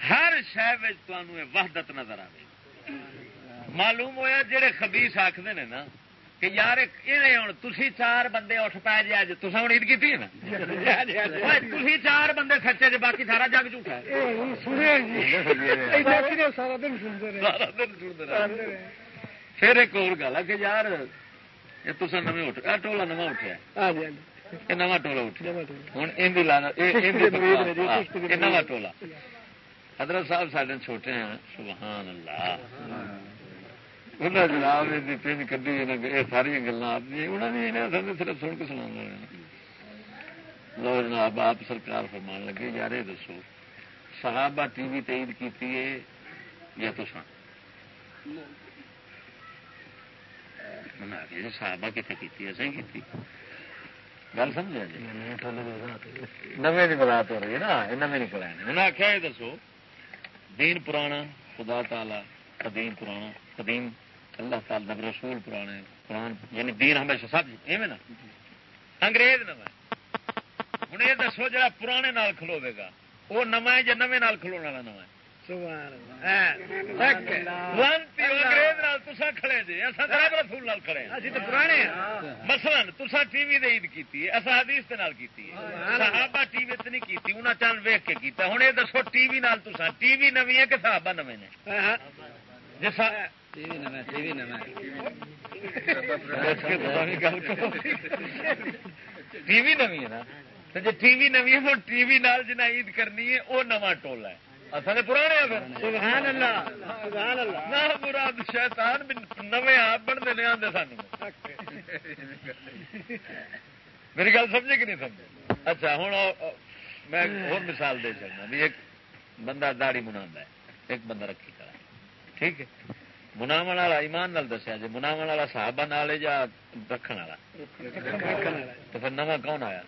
ہر شہر وحدت نظر آئے معلوم ہوا جہے خبیس آخر نے نا کہ یار ہوں تھی چار بندے اٹھ پائے جی اج تصا ہوں عید کی نا؟ تھی چار بندے سچے جی باقی سارا جگ جھوٹا پھر ایک اور گل ہے کہ یار یہ تصا نو اٹھ ٹولا نواں اٹھا نواں ٹولا اٹھا ہوں نواں ٹولا حضرت صاحب سارے چھوٹے ہیں سبحان اللہ جناب پنج کدی یہ ساری گلا آپ صرف سن کے سنا لو جناب آپ سرکار فرمان لگے یار یہ دسو صحابہ ٹی وی عید کی یا تو سن صحابہ کتنے کی ہی کی گل سمجھا جی نویں برات ہو رہی ہے نا نویں نکل آئے انہیں آخیا یہ دسو دین پرانا خدا تعالی قدیم پرانا قدیم اللہ تعالی نب رسول پرانے قرآن یعنی دین ہمیشہ سب ایویں نا؟ انگریز نو ہوں یہ دسو جا پرانے نال کھلوے گا وہ نو ہے یا نویں نال کھلونے والا نو ہے؟ کھڑے جی مسلم تسا ٹی وی عید کی اصا حدیث کی صحابہ ٹی وی نہیں کی انہیں چند ویک کے کیتا۔ ہوں یہ دسو ٹی وی نال تسا ٹی وی ہے کہ صحابہ نویں نے؟ ٹی وی نمی ہے نا۔ جی ٹی وی نمی ہے ٹی وی نال جنا عید کرنی ہے وہ نواں ٹولا ہے۔ اصل پرانے سبحان اللہ۔ نہ مراد شیطان نویں آپ بنتے نہیں آتے سان میری گل سمجھے کہ نہیں سمجھے؟ اچھا ہوں میں اور مثال دے سکتا بھی ایک بندہ داڑی منا ہے ایک بندہ رکھی کرا ٹھیک ہے؟ مناو والا ایمان نال دسیا جی مناو والا صحابہ نال یا رکھن والا تو پھر نواں کون آیا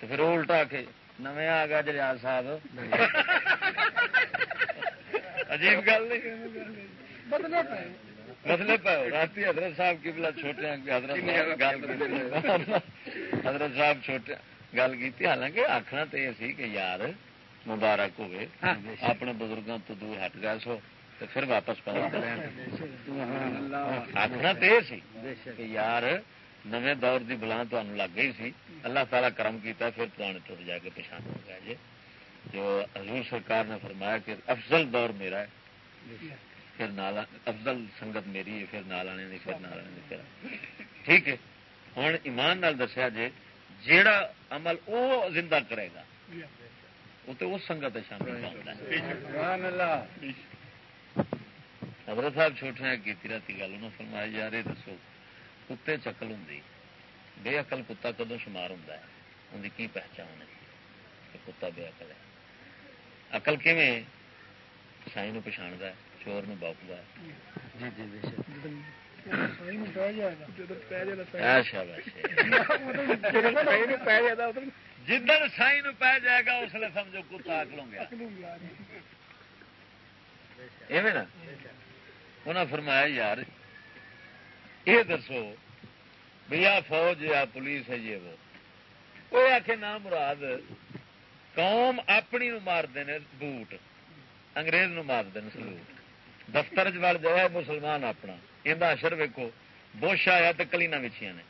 تو پھر الٹا کے نویں آ گیا جریال صاحب عجیب گل نہیں بدلے پاؤ رات حضرت صاحب کی بلا چھوٹے حضرت گل حضرت صاحب چھوٹے گل کی حالانکہ آخنا تو یہ سی کہ یار مبارک ہوئے اپنے بزرگوں تو دور ہٹ گئے سو تو پھر واپس آخنا تو یہ سی کہ یار نویں دور کی بلان تمہیں لگ گئی سی۔ اللہ تعالیٰ کرم کیتا پھر پرانے ٹوٹ جا کے پچھان ہو گیا جی۔ جو حضور سرکار نے فرمایا کہ افضل دور میرا ہے۔ پھر نالا افضل سنگت میری ہے پھر نالانے نہیں پھر نالانے پھر ٹھیک ہے۔ ہوں ایمان نال دسیا جی جیڑا عمل وہ زندہ کرے گا وہ تو اس سنگت شامل حضرت صاحب چھوٹے کی راتی گل انہوں فرمایا یار یہ دسو کتے چکل ہوں بے اقل کتا کدو شمار ہوں ان کی پہچان ہے؟ کہ کتا بے اقل ہے۔ اقل کیون سائی پچھاڑتا ہے چور نو بوکتا ہے۔ جدن سائی نو پی جائے گا اس لیے سمجھو کتا اکلوں گیا نا؟ انہیں فرمایا، یار، یہ دسو بھیا فوج یا پولیس ہے، یہ وہ۔ وہ آ کے نام مراد، قوم اپنی نو مار دینے بوٹ، انگریز نو مار دینے سلوٹ۔ دفتر چل جائے مسلمان اپنا۔ یہ اشر ویکو بش آیا تو کلینا وچیاں نے۔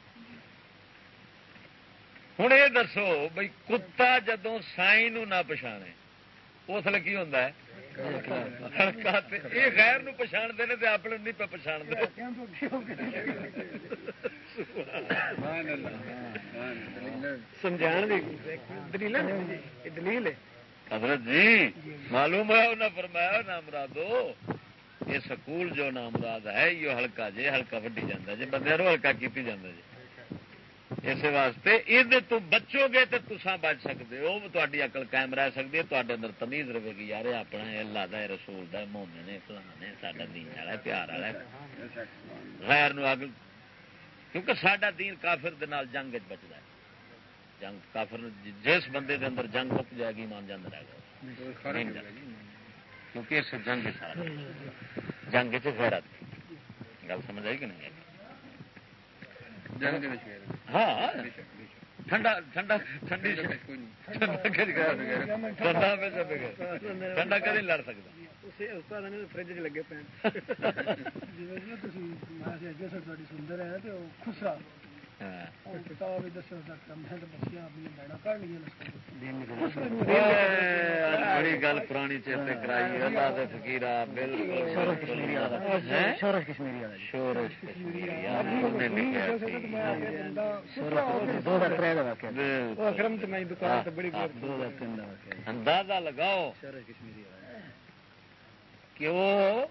ہوں یہ دسو بھائی کتا جدو سائی نہ پچھانے، اس لیے کی ہوتا ہے؟ یہ غیر پچھاڑتے ہیں اپنے نہیں پہ پچھاڑتے سمجھا دلیل حضرت جی معلوم ہے انہیں فرمایا نام مرادو یہ سکول جو نام مراد ہے یہ ہلکا جی ہلکا وڈی جانا جی بندے ہلکا کی جانا جی اس واسطے یہ تو بچو گے تو تسا بچ سکتے ہو تاری اقل قائم رہ سکتی ہے تے اندر تمیز رہے گی یار اپنا اللہ دا رسول دا مومن نے فلانے ساڈا دین والا پیار والا غیر نو اگ کیونکہ سڈا دین کافر دے نال جنگ بچتا ہے۔ جنگ کافر جس بندے دے اندر جنگ مک جائے گی مان جانا رہے گا۔ کیونکہ اس جنگ سارا جنگ چیرت گل سمجھ آئی کہ نہیں ہاں ٹھنڈا ٹھنڈا ٹھنڈی ٹھنڈا کدی لڑ سکتا۔ لگے پے سندر ہے خسرا بڑی گل پرانی چیتے کرائی شورش کشمیری شورش اندازہ لگاؤ۔ کہ وہ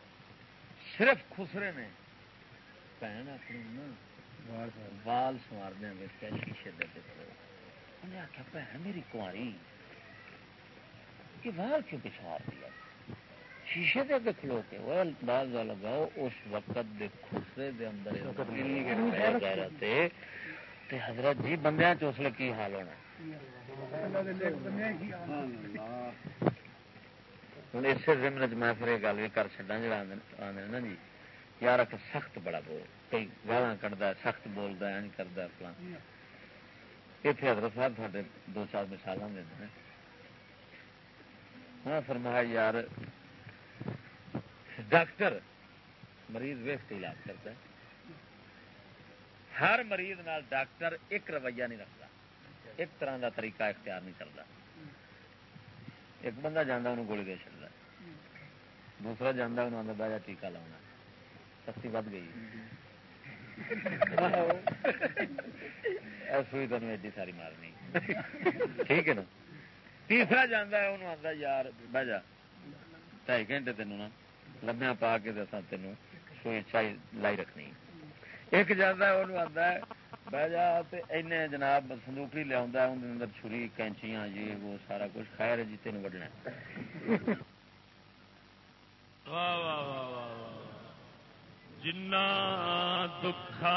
صرف خسرے نے بھن اپنی وال سوار شیشے دے انہیں آخیا بھن میری کاری کہ وال کیوں پچھار دیا شیشے دے کے کھلو کے۔ وہ لگاؤ اس وقت دے خسرے دے اندر تے حضرت جی بندیاں چوسلے کی حال ہونا؟ ہوں اسی زمن چ میں پھر یہ گل بھی کر چڈا جا نا جی۔ یار سخت بڑا بول۔ کئی گالا کٹتا سخت بولتا ہے کرتا فلاں اتنے حضرت صاحب سارے دو چار مثال دے ہاں فرمایا یار ڈاکٹر مریض ویس کے علاج کرتا ہے ہر مریض نال ڈاکٹر ایک رویہ نہیں رکھتا ایک طرح کا طریقہ اختیار نہیں کرتا ایک بندہ جانا انہوں گولی دے چڑتا دوسرا جانا انہوں آتا باجا ٹیکا لاؤنا سختی ود گئی سوئی تین ایڈی ساری مارنی ٹھیک ہے نا تیسرا جانا انہوں آتا یار بہ جا ڈائی گھنٹے تینوں نا لمیا پا کے تینوں سوئی چائی لائی رکھنی ایک جانا انہوں آتا ہے بہ جا این جناب سندوکڑی لیا اندر چھری کینچیاں جی وہ سارا کچھ خیر جی تین وڈنا جنا دکھا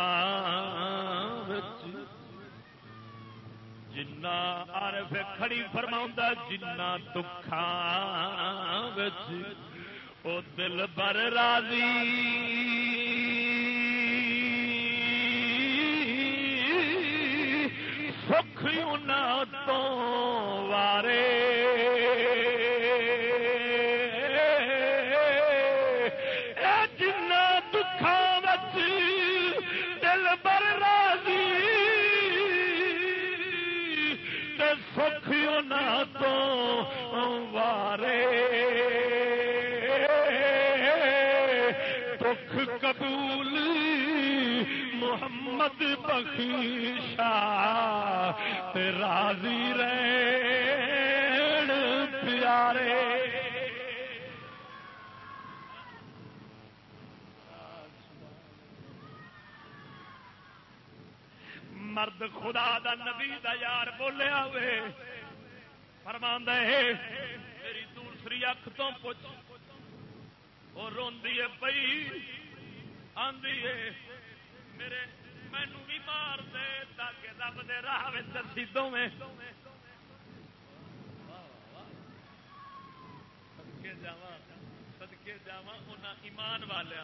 جنا عرف کھڑی فرما جنا دکھا او دل بر راضی سکھ تو وارے محمد بخشا راضی رین پیارے۔ مرد خدا دا نبی دا یار بولیا ہوئے۔ فرما میری دوسری اکھ تو پوچھ۔ وہ روی پی آدھی میرے مینو بھی مار دے تاکہ رب دے راہ دسی دونیں سدکے جا سدکے جا ایمان والے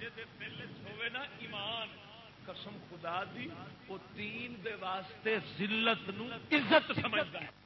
دل ہوے نا ایمان۔ قسم خدا دی، وہ تین دے واسطے ذلت نو عزت سمجھتا ہے۔